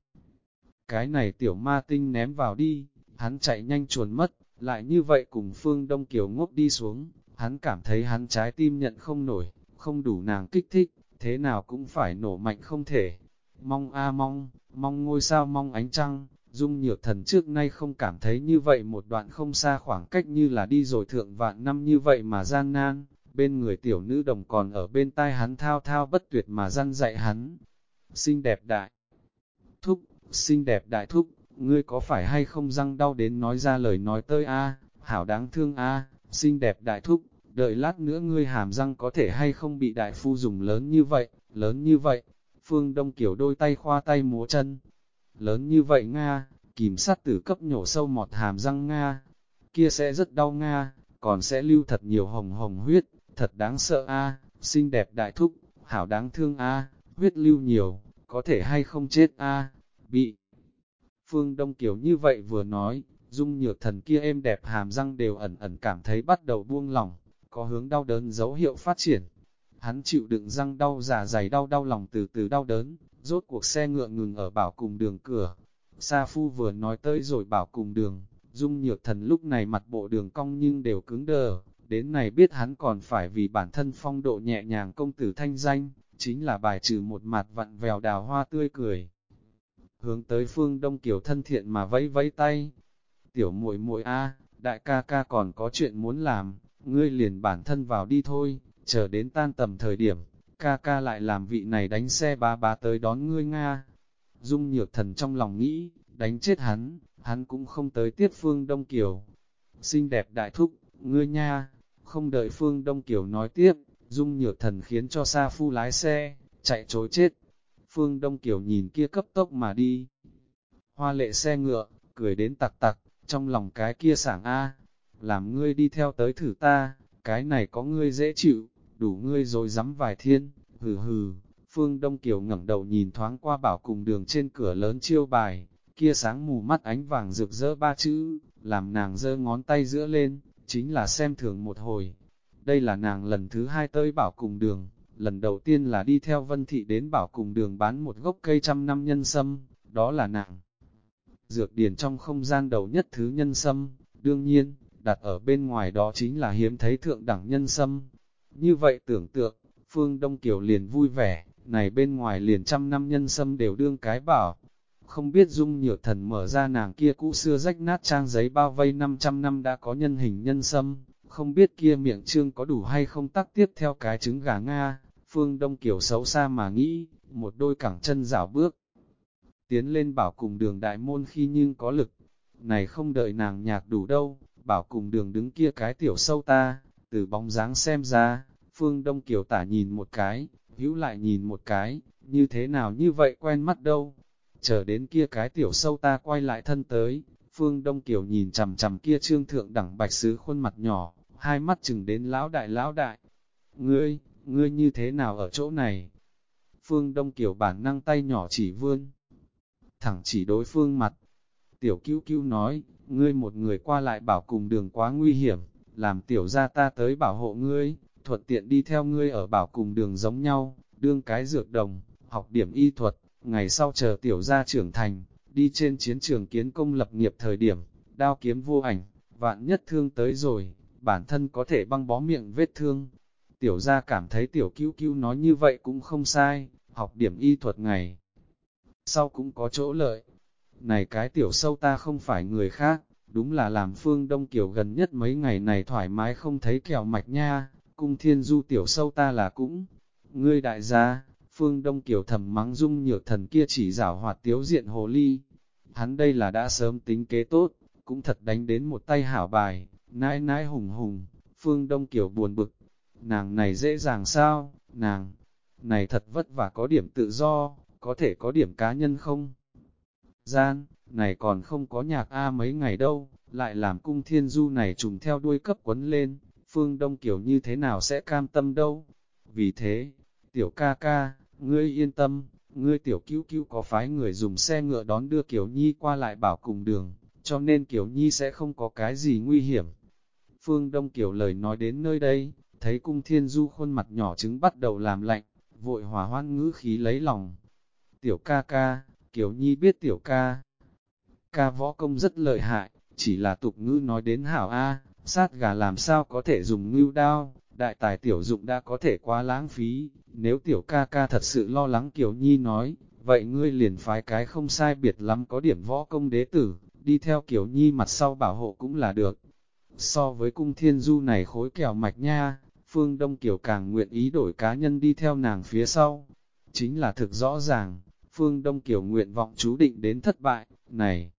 S1: Cái này tiểu ma tinh ném vào đi, hắn chạy nhanh chuồn mất, lại như vậy cùng phương Đông Kiều ngốc đi xuống, hắn cảm thấy hắn trái tim nhận không nổi, không đủ nàng kích thích, thế nào cũng phải nổ mạnh không thể. Mong a à, mong, mong ngôi sao mong ánh trăng, dung nhược thần trước nay không cảm thấy như vậy một đoạn không xa khoảng cách như là đi rồi thượng vạn năm như vậy mà gian nan, bên người tiểu nữ đồng còn ở bên tai hắn thao thao bất tuyệt mà răn dạy hắn. xinh đẹp đại. Thúc, xinh đẹp đại thúc, ngươi có phải hay không răng đau đến nói ra lời nói tơi a hảo đáng thương a xinh đẹp đại thúc, đợi lát nữa ngươi hàm răng có thể hay không bị đại phu dùng lớn như vậy, lớn như vậy. Phương Đông Kiều đôi tay khoa tay múa chân. Lớn như vậy Nga, kìm sát tử cấp nhổ sâu mọt hàm răng Nga, kia sẽ rất đau Nga, còn sẽ lưu thật nhiều hồng hồng huyết, thật đáng sợ a xinh đẹp đại thúc, hảo đáng thương a huyết lưu nhiều, có thể hay không chết a bị. Phương Đông Kiều như vậy vừa nói, dung nhược thần kia êm đẹp hàm răng đều ẩn ẩn cảm thấy bắt đầu buông lỏng, có hướng đau đớn dấu hiệu phát triển. Hắn chịu đựng răng đau giả dày đau đau lòng từ từ đau đớn, rốt cuộc xe ngựa ngừng ở bảo cùng đường cửa. Sa Phu vừa nói tới rồi bảo cùng đường, dung nhược thần lúc này mặt bộ đường cong nhưng đều cứng đờ, đến này biết hắn còn phải vì bản thân phong độ nhẹ nhàng công tử thanh danh, chính là bài trừ một mặt vặn vèo đào hoa tươi cười. Hướng tới phương Đông Kiều thân thiện mà vẫy vẫy tay. Tiểu muội muội a, đại ca ca còn có chuyện muốn làm, ngươi liền bản thân vào đi thôi, chờ đến tan tầm thời điểm, ca ca lại làm vị này đánh xe ba ba tới đón ngươi Nga. Dung nhược thần trong lòng nghĩ, đánh chết hắn, hắn cũng không tới tiếp phương Đông Kiều. Xinh đẹp đại thúc, ngươi nha, không đợi phương Đông Kiều nói tiếp, Dung nhược thần khiến cho Sa Phu lái xe, chạy trối chết. Phương Đông Kiều nhìn kia cấp tốc mà đi. Hoa lệ xe ngựa, cười đến tặc tặc, trong lòng cái kia sảng A, làm ngươi đi theo tới thử ta, cái này có ngươi dễ chịu, đủ ngươi rồi dám vài thiên, hừ hừ. Phương Đông Kiều ngẩng đầu nhìn thoáng qua bảo cùng đường trên cửa lớn chiêu bài, kia sáng mù mắt ánh vàng rực rỡ ba chữ, làm nàng giơ ngón tay giữa lên, chính là xem thường một hồi. Đây là nàng lần thứ hai tới bảo cùng đường, lần đầu tiên là đi theo Vân Thị đến bảo cùng đường bán một gốc cây trăm năm nhân sâm, đó là nàng. Dược điển trong không gian đầu nhất thứ nhân sâm, đương nhiên, đặt ở bên ngoài đó chính là hiếm thấy thượng đẳng nhân sâm. Như vậy tưởng tượng, Phương Đông Kiều liền vui vẻ, này bên ngoài liền trăm năm nhân sâm đều đương cái bảo. Không biết dung nhược thần mở ra nàng kia cũ xưa rách nát trang giấy bao vây 500 năm đã có nhân hình nhân sâm, không biết kia miệng trương có đủ hay không tắc tiếp theo cái trứng gà Nga. Phương Đông Kiều xấu xa mà nghĩ, một đôi cẳng chân rảo bước. Tiến lên bảo cùng đường đại môn khi nhưng có lực, này không đợi nàng nhạc đủ đâu, bảo cùng đường đứng kia cái tiểu sâu ta, từ bóng dáng xem ra, Phương Đông Kiều tả nhìn một cái, hữu lại nhìn một cái, như thế nào như vậy quen mắt đâu. Chờ đến kia cái tiểu sâu ta quay lại thân tới, Phương Đông Kiều nhìn chằm chằm kia trương thượng đẳng bạch sứ khuôn mặt nhỏ, hai mắt chừng đến lão đại lão đại. Ngươi, ngươi như thế nào ở chỗ này? Phương Đông Kiều bản năng tay nhỏ chỉ vươn, thẳng chỉ đối phương mặt. Tiểu cứu cứu nói, ngươi một người qua lại bảo cùng đường quá nguy hiểm, làm tiểu ra ta tới bảo hộ ngươi, thuận tiện đi theo ngươi ở bảo cùng đường giống nhau, đương cái dược đồng, học điểm y thuật, ngày sau chờ tiểu ra trưởng thành, đi trên chiến trường kiến công lập nghiệp thời điểm, đao kiếm vô ảnh, vạn nhất thương tới rồi, bản thân có thể băng bó miệng vết thương. Tiểu ra cảm thấy tiểu cứu cứu nói như vậy cũng không sai, học điểm y thuật ngày. Sau cũng có chỗ lợi, này cái tiểu sâu ta không phải người khác, đúng là làm phương Đông Kiều gần nhất mấy ngày này thoải mái không thấy kẹo mạch nha, cung thiên du tiểu sâu ta là cũng. Ngươi đại gia, phương Đông Kiều thầm mắng dung nhược thần kia chỉ rảo hoạt tiếu diện hồ ly. Hắn đây là đã sớm tính kế tốt, cũng thật đánh đến một tay hảo bài, nãi nãi hùng hùng, phương Đông Kiều buồn bực. Nàng này dễ dàng sao, nàng, này thật vất vả có điểm tự do, có thể có điểm cá nhân không? gian, này còn không có nhạc A mấy ngày đâu, lại làm cung thiên du này trùng theo đuôi cấp quấn lên, phương đông kiểu như thế nào sẽ cam tâm đâu. Vì thế, tiểu ca ca, ngươi yên tâm, ngươi tiểu cứu cứu có phái người dùng xe ngựa đón đưa Kiều Nhi qua lại bảo cùng đường, cho nên Kiều Nhi sẽ không có cái gì nguy hiểm. Phương Đông Kiều lời nói đến nơi đây, thấy cung thiên du khuôn mặt nhỏ trứng bắt đầu làm lạnh, vội hòa hoan ngữ khí lấy lòng. Tiểu ca ca, Kiều Nhi biết tiểu ca. Ca võ công rất lợi hại, chỉ là tục ngữ nói đến hảo A, sát gà làm sao có thể dùng ngưu đao, đại tài tiểu dụng đã có thể quá lãng phí, nếu tiểu ca ca thật sự lo lắng Kiều Nhi nói, vậy ngươi liền phái cái không sai biệt lắm có điểm võ công đế tử, đi theo Kiều Nhi mặt sau bảo hộ cũng là được. So với cung thiên du này khối kèo mạch nha, Phương Đông Kiều càng nguyện ý đổi cá nhân đi theo nàng phía sau, chính là thực rõ ràng, Phương Đông Kiều nguyện vọng chú định đến thất bại, này.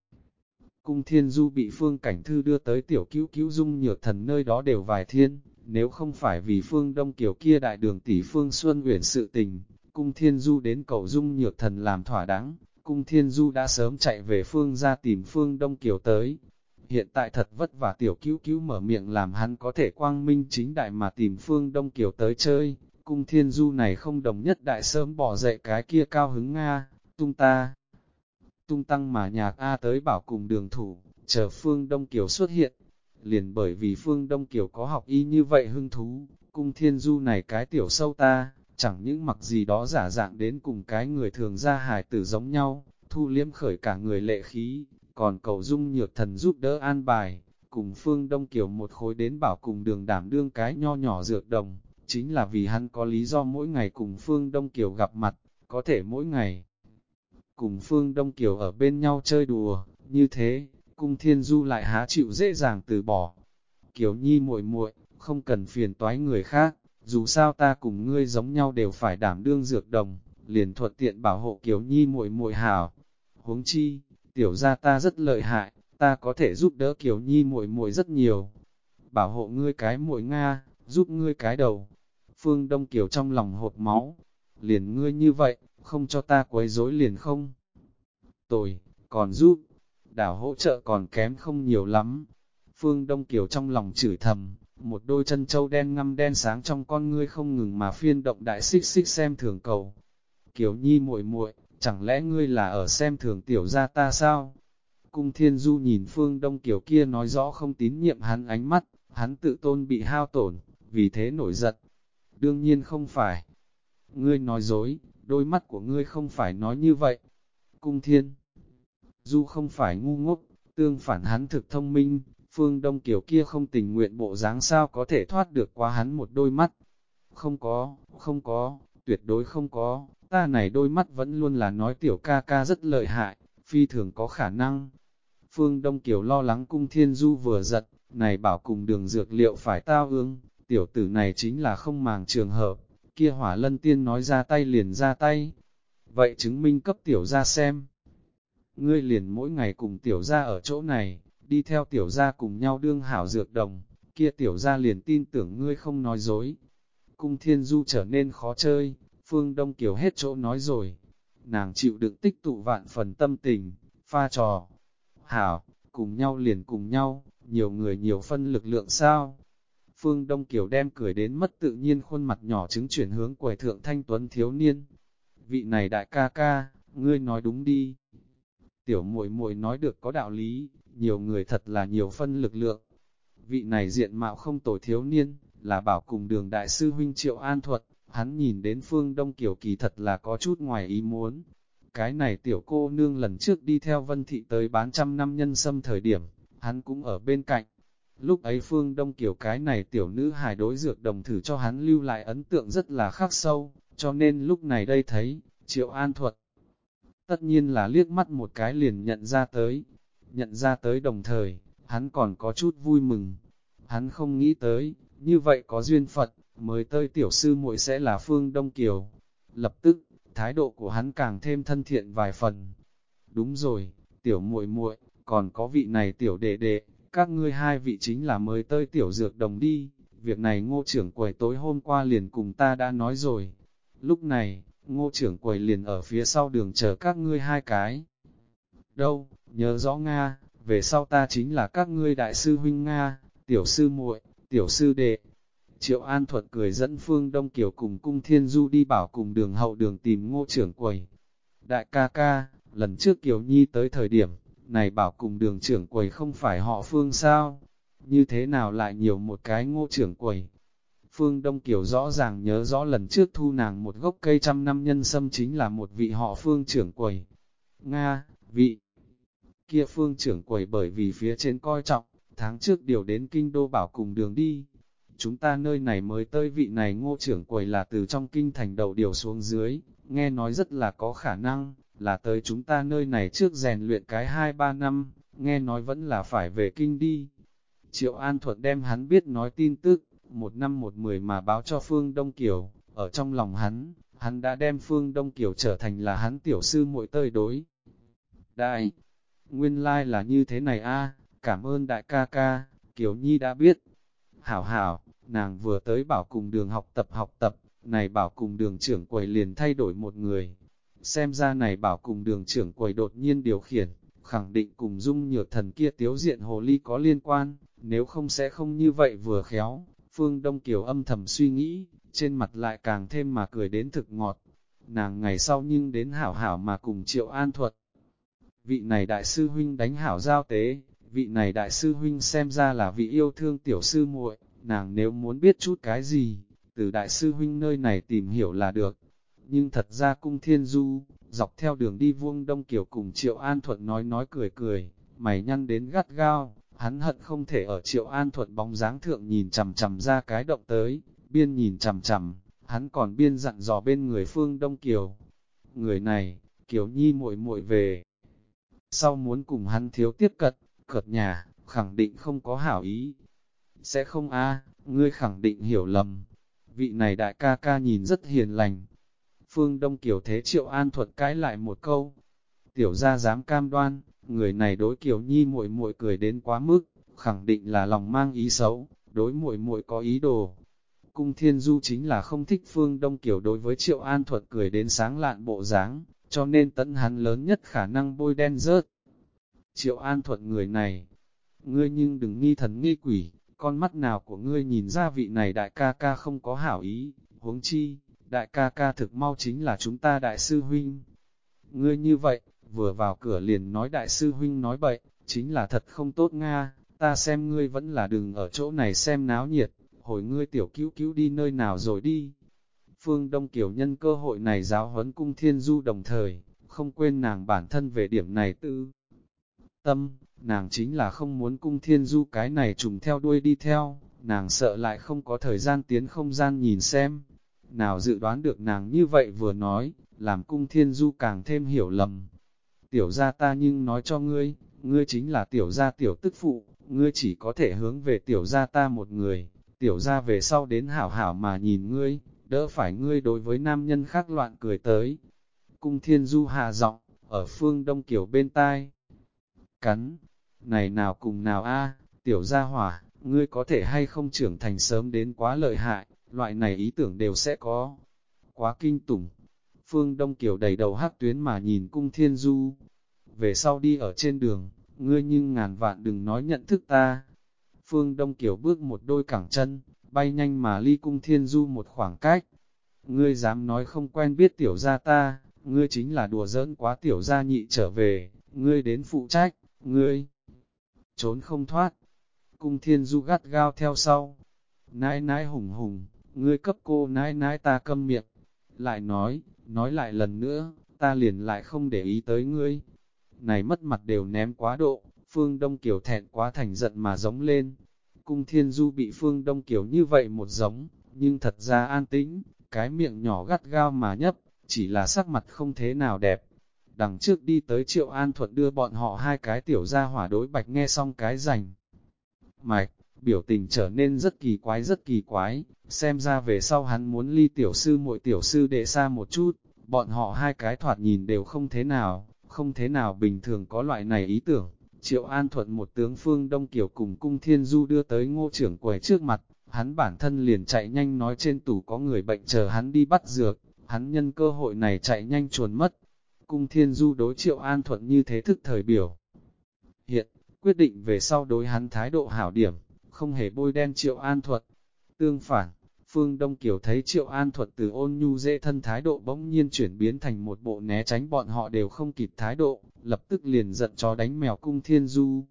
S1: Cung Thiên Du bị Phương Cảnh Thư đưa tới tiểu cứu cứu dung nhược thần nơi đó đều vài thiên, nếu không phải vì Phương Đông Kiều kia đại đường tỷ Phương Xuân Uyển sự tình, Cung Thiên Du đến cầu dung nhược thần làm thỏa đáng, Cung Thiên Du đã sớm chạy về Phương ra tìm Phương Đông Kiều tới. Hiện tại thật vất vả tiểu cứu cứu mở miệng làm hắn có thể quang minh chính đại mà tìm Phương Đông Kiều tới chơi, cung thiên du này không đồng nhất đại sớm bỏ dậy cái kia cao hứng Nga, tung ta. Tung tăng mà nhạc A tới bảo cùng đường thủ, chờ Phương Đông Kiều xuất hiện. Liền bởi vì Phương Đông Kiều có học y như vậy hưng thú, cung thiên du này cái tiểu sâu ta, chẳng những mặc gì đó giả dạng đến cùng cái người thường ra hài tử giống nhau, thu liếm khởi cả người lệ khí, còn cầu dung nhược thần giúp đỡ an bài, cùng Phương Đông Kiều một khối đến bảo cùng đường đảm đương cái nho nhỏ dược đồng, chính là vì hắn có lý do mỗi ngày cùng Phương Đông Kiều gặp mặt, có thể mỗi ngày cùng Phương Đông Kiều ở bên nhau chơi đùa, như thế, cung thiên du lại há chịu dễ dàng từ bỏ. Kiều Nhi muội muội không cần phiền toái người khác, dù sao ta cùng ngươi giống nhau đều phải đảm đương dược đồng, liền thuận tiện bảo hộ Kiều Nhi muội muội hảo. Huống chi, tiểu gia ta rất lợi hại, ta có thể giúp đỡ Kiều Nhi muội muội rất nhiều. Bảo hộ ngươi cái muội Nga, giúp ngươi cái đầu, Phương Đông Kiều trong lòng hột máu, liền ngươi như vậy, không cho ta quấy rối liền không. Tồi, còn giúp, đảo hỗ trợ còn kém không nhiều lắm. Phương Đông Kiều trong lòng chửi thầm, một đôi chân châu đen ngăm đen sáng trong con ngươi không ngừng mà phiên động đại xích xích xem thường cầu. Kiều Nhi muội muội, chẳng lẽ ngươi là ở xem thường tiểu gia ta sao? Cung Thiên Du nhìn Phương Đông Kiều kia nói rõ không tín nhiệm hắn ánh mắt, hắn tự tôn bị hao tổn, vì thế nổi giận, đương nhiên không phải. Ngươi nói dối, đôi mắt của ngươi không phải nói như vậy. Cung thiên, du không phải ngu ngốc, tương phản hắn thực thông minh, phương đông Kiều kia không tình nguyện bộ dáng sao có thể thoát được qua hắn một đôi mắt. Không có, không có, tuyệt đối không có, ta này đôi mắt vẫn luôn là nói tiểu ca ca rất lợi hại, phi thường có khả năng. Phương Đông Kiều lo lắng cung thiên du vừa giật, này bảo cùng đường dược liệu phải tao ương, tiểu tử này chính là không màng trường hợp, kia hỏa lân tiên nói ra tay liền ra tay. Vậy chứng minh cấp tiểu ra xem. Ngươi liền mỗi ngày cùng tiểu ra ở chỗ này, đi theo tiểu ra cùng nhau đương hảo dược đồng, kia tiểu ra liền tin tưởng ngươi không nói dối. Cung thiên du trở nên khó chơi, phương đông kiều hết chỗ nói rồi. Nàng chịu đựng tích tụ vạn phần tâm tình, pha trò. Hảo, cùng nhau liền cùng nhau, nhiều người nhiều phân lực lượng sao, Phương Đông Kiều đem cười đến mất tự nhiên khuôn mặt nhỏ chứng chuyển hướng quầy thượng thanh tuấn thiếu niên. Vị này đại ca ca, ngươi nói đúng đi. Tiểu muội muội nói được có đạo lý, nhiều người thật là nhiều phân lực lượng. Vị này diện mạo không tồi thiếu niên, là bảo cùng đường đại sư huynh Triệu An Thuật, hắn nhìn đến Phương Đông Kiều kỳ thật là có chút ngoài ý muốn. Cái này tiểu cô nương lần trước đi theo Vân Thị tới bán trăm năm nhân sâm thời điểm, hắn cũng ở bên cạnh Lúc ấy Phương Đông Kiều cái này tiểu nữ hài đối dược đồng thử cho hắn lưu lại ấn tượng rất là khắc sâu, cho nên lúc này đây thấy, Triệu An Thuật. Tất nhiên là liếc mắt một cái liền nhận ra tới, nhận ra tới đồng thời, hắn còn có chút vui mừng. Hắn không nghĩ tới, như vậy có duyên Phật, mới tới tiểu sư muội sẽ là Phương Đông Kiều. Lập tức, thái độ của hắn càng thêm thân thiện vài phần. Đúng rồi, tiểu muội muội, còn có vị này tiểu đệ đệ, các ngươi hai vị chính là mới tới tiểu dược đồng đi, việc này ngô trưởng quầy tối hôm qua liền cùng ta đã nói rồi. Lúc này, ngô trưởng quầy liền ở phía sau đường chờ các ngươi hai cái. Đâu, nhớ rõ Nga, về sau ta chính là các ngươi đại sư huynh Nga, tiểu sư muội, tiểu sư đệ. Triệu An Thuật cười dẫn Phương Đông Kiều cùng cung Thiên Du đi bảo cùng đường hậu đường tìm ngô trưởng quầy. Đại ca ca, lần trước Kiều Nhi tới thời điểm, này bảo cùng đường trưởng quầy không phải họ Phương sao? Như thế nào lại nhiều một cái ngô trưởng quầy? Phương Đông Kiều rõ ràng nhớ rõ lần trước thu nàng một gốc cây trăm năm nhân sâm chính là một vị họ Phương trưởng quầy. Nga, vị kia Phương trưởng quầy bởi vì phía trên coi trọng, tháng trước điều đến kinh đô bảo cùng đường đi. Chúng ta nơi này mới tới vị này ngô trưởng quầy là từ trong kinh thành đầu điều xuống dưới, nghe nói rất là có khả năng, là tới chúng ta nơi này trước rèn luyện cái 2-3 năm, nghe nói vẫn là phải về kinh đi. Triệu An Thuật đem hắn biết nói tin tức, một năm một mười mà báo cho Phương Đông Kiều, ở trong lòng hắn, hắn đã đem Phương Đông Kiều trở thành là hắn tiểu sư muội tơi đối. Đại, nguyên lai like là như thế này a cảm ơn đại ca ca, Kiều Nhi đã biết. Hảo hảo, nàng vừa tới bảo cùng đường học tập học tập, này bảo cùng đường trưởng quầy liền thay đổi một người. Xem ra này bảo cùng đường trưởng quầy đột nhiên điều khiển, khẳng định cùng dung nhược thần kia tiếu diện hồ ly có liên quan, nếu không sẽ không như vậy vừa khéo. Phương Đông Kiều âm thầm suy nghĩ, trên mặt lại càng thêm mà cười đến thực ngọt. Nàng ngày sau nhưng đến hảo hảo mà cùng triệu an thuật. Vị này đại sư huynh đánh hảo giao tế, vị này đại sư huynh xem ra là vị yêu thương tiểu sư muội, nàng nếu muốn biết chút cái gì, từ đại sư huynh nơi này tìm hiểu là được. Nhưng thật ra cung thiên du, dọc theo đường đi vuông đông kiểu cùng triệu an thuận nói nói cười cười, mày nhăn đến gắt gao, hắn hận không thể ở triệu an thuận bóng dáng thượng nhìn chằm chằm ra cái động tới, biên nhìn chằm chằm, hắn còn biên dặn dò bên người phương đông kiều. Người này, kiều nhi muội muội về, sau muốn cùng hắn thiếu tiếp cận, cợt nhà, khẳng định không có hảo ý. Sẽ không a ngươi khẳng định hiểu lầm. Vị này đại ca ca nhìn rất hiền lành. Phương Đông Kiều thế Triệu An Thuật cãi lại một câu. Tiểu gia dám cam đoan, người này đối Kiều Nhi muội muội cười đến quá mức, khẳng định là lòng mang ý xấu, đối muội muội có ý đồ. Cung Thiên Du chính là không thích Phương Đông Kiều đối với Triệu An Thuật cười đến sáng lạn bộ dáng, cho nên tận hắn lớn nhất khả năng bôi đen rớt. Triệu An thuật người này, ngươi nhưng đừng nghi thần nghi quỷ, con mắt nào của ngươi nhìn ra vị này đại ca ca không có hảo ý, huống chi, đại ca ca thực mau chính là chúng ta đại sư huynh. Ngươi như vậy, vừa vào cửa liền nói đại sư huynh nói bậy, chính là thật không tốt Nga, ta xem ngươi vẫn là đừng ở chỗ này xem náo nhiệt, hồi ngươi tiểu cứu cứu đi nơi nào rồi đi. Phương Đông Kiều nhân cơ hội này giáo huấn cung thiên du đồng thời, không quên nàng bản thân về điểm này tư tâm, nàng chính là không muốn cung thiên du cái này trùng theo đuôi đi theo, nàng sợ lại không có thời gian tiến không gian nhìn xem. Nào dự đoán được nàng như vậy vừa nói, làm cung thiên du càng thêm hiểu lầm. Tiểu gia ta nhưng nói cho ngươi, ngươi chính là tiểu gia tiểu tức phụ, ngươi chỉ có thể hướng về tiểu gia ta một người, tiểu gia về sau đến hảo hảo mà nhìn ngươi, đỡ phải ngươi đối với nam nhân khác loạn cười tới. Cung thiên du hạ giọng, ở phương đông kiểu bên tai, cắn. Này nào cùng nào a tiểu gia hỏa, ngươi có thể hay không trưởng thành sớm đến quá lợi hại, loại này ý tưởng đều sẽ có. Quá kinh tủng. Phương Đông Kiều đầy đầu hắc tuyến mà nhìn cung thiên du. Về sau đi ở trên đường, ngươi nhưng ngàn vạn đừng nói nhận thức ta. Phương Đông Kiều bước một đôi cẳng chân, bay nhanh mà ly cung thiên du một khoảng cách. Ngươi dám nói không quen biết tiểu gia ta, ngươi chính là đùa giỡn quá tiểu gia nhị trở về, ngươi đến phụ trách ngươi, trốn không thoát, cung thiên du gắt gao theo sau, nãi nãi hùng hùng, ngươi cấp cô nãi nãi ta câm miệng, lại nói, nói lại lần nữa, ta liền lại không để ý tới ngươi, này mất mặt đều ném quá độ, phương đông kiều thẹn quá thành giận mà giống lên, cung thiên du bị phương đông kiều như vậy một giống, nhưng thật ra an tĩnh, cái miệng nhỏ gắt gao mà nhấp, chỉ là sắc mặt không thế nào đẹp, đằng trước đi tới Triệu An Thuận đưa bọn họ hai cái tiểu ra hỏa đối bạch nghe xong cái rành. Mạch, biểu tình trở nên rất kỳ quái rất kỳ quái, xem ra về sau hắn muốn ly tiểu sư muội tiểu sư đệ xa một chút, bọn họ hai cái thoạt nhìn đều không thế nào, không thế nào bình thường có loại này ý tưởng. Triệu An Thuận một tướng phương Đông Kiều cùng cung Thiên Du đưa tới ngô trưởng quầy trước mặt, hắn bản thân liền chạy nhanh nói trên tủ có người bệnh chờ hắn đi bắt dược, hắn nhân cơ hội này chạy nhanh chuồn mất, cung thiên du đối triệu an thuận như thế thức thời biểu. Hiện, quyết định về sau đối hắn thái độ hảo điểm, không hề bôi đen triệu an thuận. Tương phản, Phương Đông Kiều thấy triệu an thuận từ ôn nhu dễ thân thái độ bỗng nhiên chuyển biến thành một bộ né tránh bọn họ đều không kịp thái độ, lập tức liền giận chó đánh mèo cung thiên du.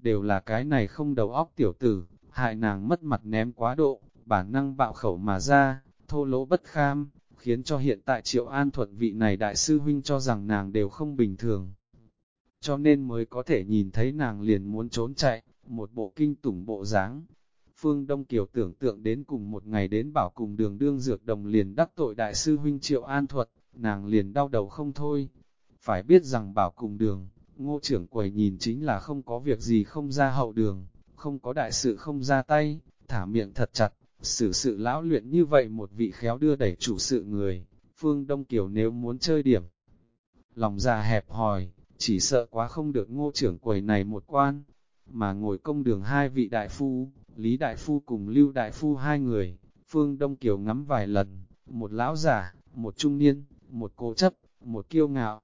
S1: Đều là cái này không đầu óc tiểu tử, hại nàng mất mặt ném quá độ, bản năng bạo khẩu mà ra, thô lỗ bất kham, khiến cho hiện tại Triệu An Thuận vị này đại sư huynh cho rằng nàng đều không bình thường. Cho nên mới có thể nhìn thấy nàng liền muốn trốn chạy, một bộ kinh tủng bộ dáng. Phương Đông Kiều tưởng tượng đến cùng một ngày đến bảo cùng đường đương dược đồng liền đắc tội đại sư huynh Triệu An Thuật, nàng liền đau đầu không thôi. Phải biết rằng bảo cùng đường, ngô trưởng quầy nhìn chính là không có việc gì không ra hậu đường, không có đại sự không ra tay, thả miệng thật chặt, xử sự lão luyện như vậy một vị khéo đưa đẩy chủ sự người, Phương Đông Kiều nếu muốn chơi điểm, lòng già hẹp hòi, chỉ sợ quá không được ngô trưởng quầy này một quan, mà ngồi công đường hai vị đại phu, Lý Đại Phu cùng Lưu Đại Phu hai người, Phương Đông Kiều ngắm vài lần, một lão giả, một trung niên, một cố chấp, một kiêu ngạo.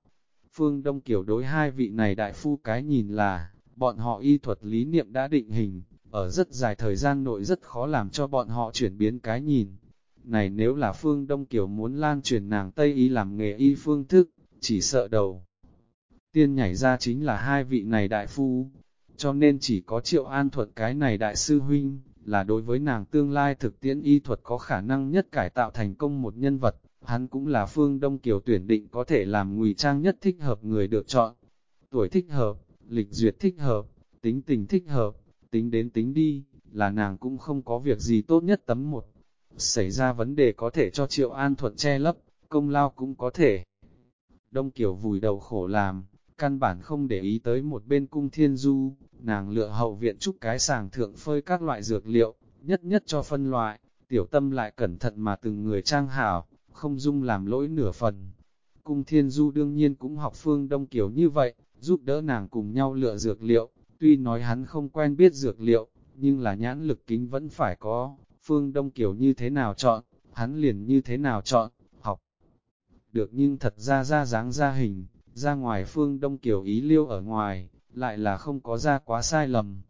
S1: Phương Đông Kiều đối hai vị này đại phu cái nhìn là, bọn họ y thuật lý niệm đã định hình, ở rất dài thời gian nội rất khó làm cho bọn họ chuyển biến cái nhìn. Này nếu là Phương Đông Kiều muốn lan truyền nàng Tây Y làm nghề y phương thức, chỉ sợ đầu. Tiên nhảy ra chính là hai vị này đại phu, cho nên chỉ có triệu an thuật cái này đại sư huynh, là đối với nàng tương lai thực tiễn y thuật có khả năng nhất cải tạo thành công một nhân vật, hắn cũng là phương Đông Kiều tuyển định có thể làm ngụy trang nhất thích hợp người được chọn. Tuổi thích hợp, lịch duyệt thích hợp, tính tình thích hợp, tính đến tính đi, là nàng cũng không có việc gì tốt nhất tấm một. Xảy ra vấn đề có thể cho Triệu An Thuận che lấp, công lao cũng có thể. Đông Kiều vùi đầu khổ làm, căn bản không để ý tới một bên cung thiên du, nàng lựa hậu viện trúc cái sàng thượng phơi các loại dược liệu, nhất nhất cho phân loại, tiểu tâm lại cẩn thận mà từng người trang hảo, không dung làm lỗi nửa phần. Cung thiên du đương nhiên cũng học phương đông kiều như vậy, giúp đỡ nàng cùng nhau lựa dược liệu, tuy nói hắn không quen biết dược liệu, nhưng là nhãn lực kính vẫn phải có, phương đông kiểu như thế nào chọn, hắn liền như thế nào chọn, học. Được nhưng thật ra ra dáng ra hình, ra ngoài phương Đông Kiều ý liêu ở ngoài, lại là không có ra quá sai lầm.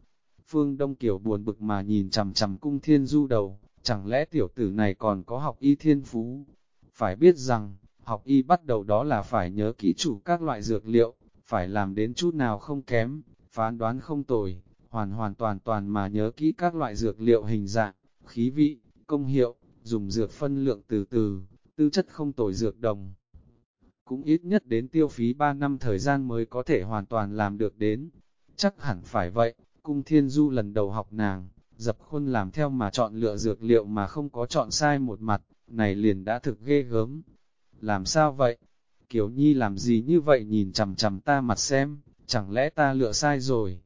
S1: Phương Đông Kiều buồn bực mà nhìn chằm chằm cung thiên du đầu, chẳng lẽ tiểu tử này còn có học y thiên phú? Phải biết rằng, học y bắt đầu đó là phải nhớ kỹ chủ các loại dược liệu, phải làm đến chút nào không kém, phán đoán không tồi, hoàn hoàn toàn toàn mà nhớ kỹ các loại dược liệu hình dạng, khí vị, công hiệu, dùng dược phân lượng từ từ, tư chất không tồi dược đồng cũng ít nhất đến tiêu phí 3 năm thời gian mới có thể hoàn toàn làm được đến. Chắc hẳn phải vậy, cung thiên du lần đầu học nàng, dập khuôn làm theo mà chọn lựa dược liệu mà không có chọn sai một mặt, này liền đã thực ghê gớm. Làm sao vậy? Kiều Nhi làm gì như vậy nhìn chằm chằm ta mặt xem, chẳng lẽ ta lựa sai rồi?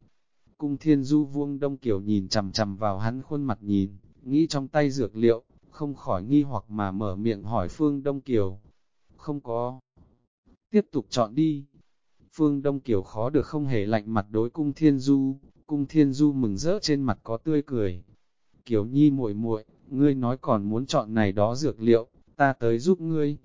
S1: Cung thiên du vuông đông Kiều nhìn chằm chằm vào hắn khuôn mặt nhìn, nghĩ trong tay dược liệu, không khỏi nghi hoặc mà mở miệng hỏi Phương Đông Kiều. Không có tiếp tục chọn đi. Phương Đông Kiều khó được không hề lạnh mặt đối cung Thiên Du, cung Thiên Du mừng rỡ trên mặt có tươi cười. Kiều Nhi muội muội, ngươi nói còn muốn chọn này đó dược liệu, ta tới giúp ngươi.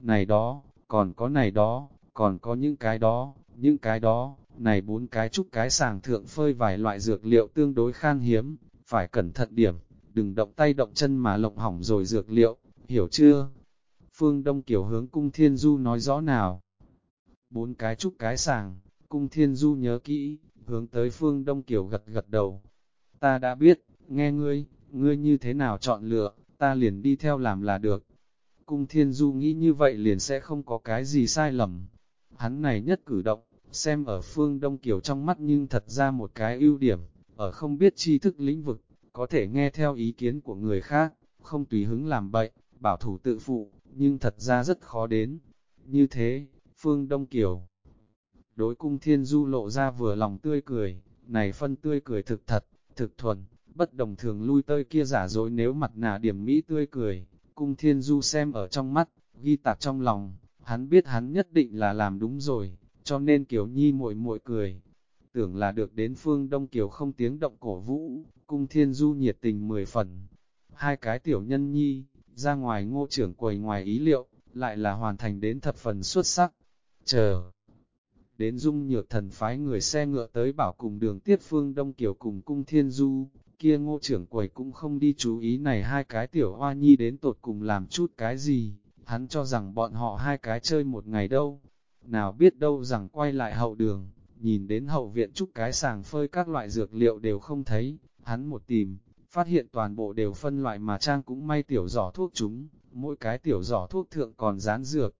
S1: Này đó, còn có này đó, còn có những cái đó, những cái đó, này bốn cái trúc cái sàng thượng phơi vài loại dược liệu tương đối khan hiếm, phải cẩn thận điểm, đừng động tay động chân mà lộng hỏng rồi dược liệu, hiểu chưa? Phương Đông Kiều hướng Cung Thiên Du nói rõ nào. Bốn cái trúc cái sàng, Cung Thiên Du nhớ kỹ, hướng tới Phương Đông Kiều gật gật đầu. Ta đã biết, nghe ngươi, ngươi như thế nào chọn lựa, ta liền đi theo làm là được. Cung Thiên Du nghĩ như vậy liền sẽ không có cái gì sai lầm. Hắn này nhất cử động, xem ở Phương Đông Kiều trong mắt nhưng thật ra một cái ưu điểm, ở không biết tri thức lĩnh vực, có thể nghe theo ý kiến của người khác, không tùy hứng làm bậy, bảo thủ tự phụ, nhưng thật ra rất khó đến. Như thế, Phương Đông Kiều đối cung thiên du lộ ra vừa lòng tươi cười, này phân tươi cười thực thật, thực thuần, bất đồng thường lui tơi kia giả dối nếu mặt nạ điểm mỹ tươi cười, cung thiên du xem ở trong mắt, ghi tạc trong lòng, hắn biết hắn nhất định là làm đúng rồi, cho nên Kiều Nhi muội muội cười. Tưởng là được đến phương Đông Kiều không tiếng động cổ vũ, cung thiên du nhiệt tình mười phần. Hai cái tiểu nhân nhi, ra ngoài ngô trưởng quầy ngoài ý liệu, lại là hoàn thành đến thập phần xuất sắc. Chờ! Đến dung nhược thần phái người xe ngựa tới bảo cùng đường tiết phương Đông Kiều cùng cung thiên du, kia ngô trưởng quầy cũng không đi chú ý này hai cái tiểu hoa nhi đến tột cùng làm chút cái gì, hắn cho rằng bọn họ hai cái chơi một ngày đâu, nào biết đâu rằng quay lại hậu đường, nhìn đến hậu viện trúc cái sàng phơi các loại dược liệu đều không thấy, hắn một tìm, phát hiện toàn bộ đều phân loại mà trang cũng may tiểu giỏ thuốc chúng, mỗi cái tiểu giỏ thuốc thượng còn dán dược.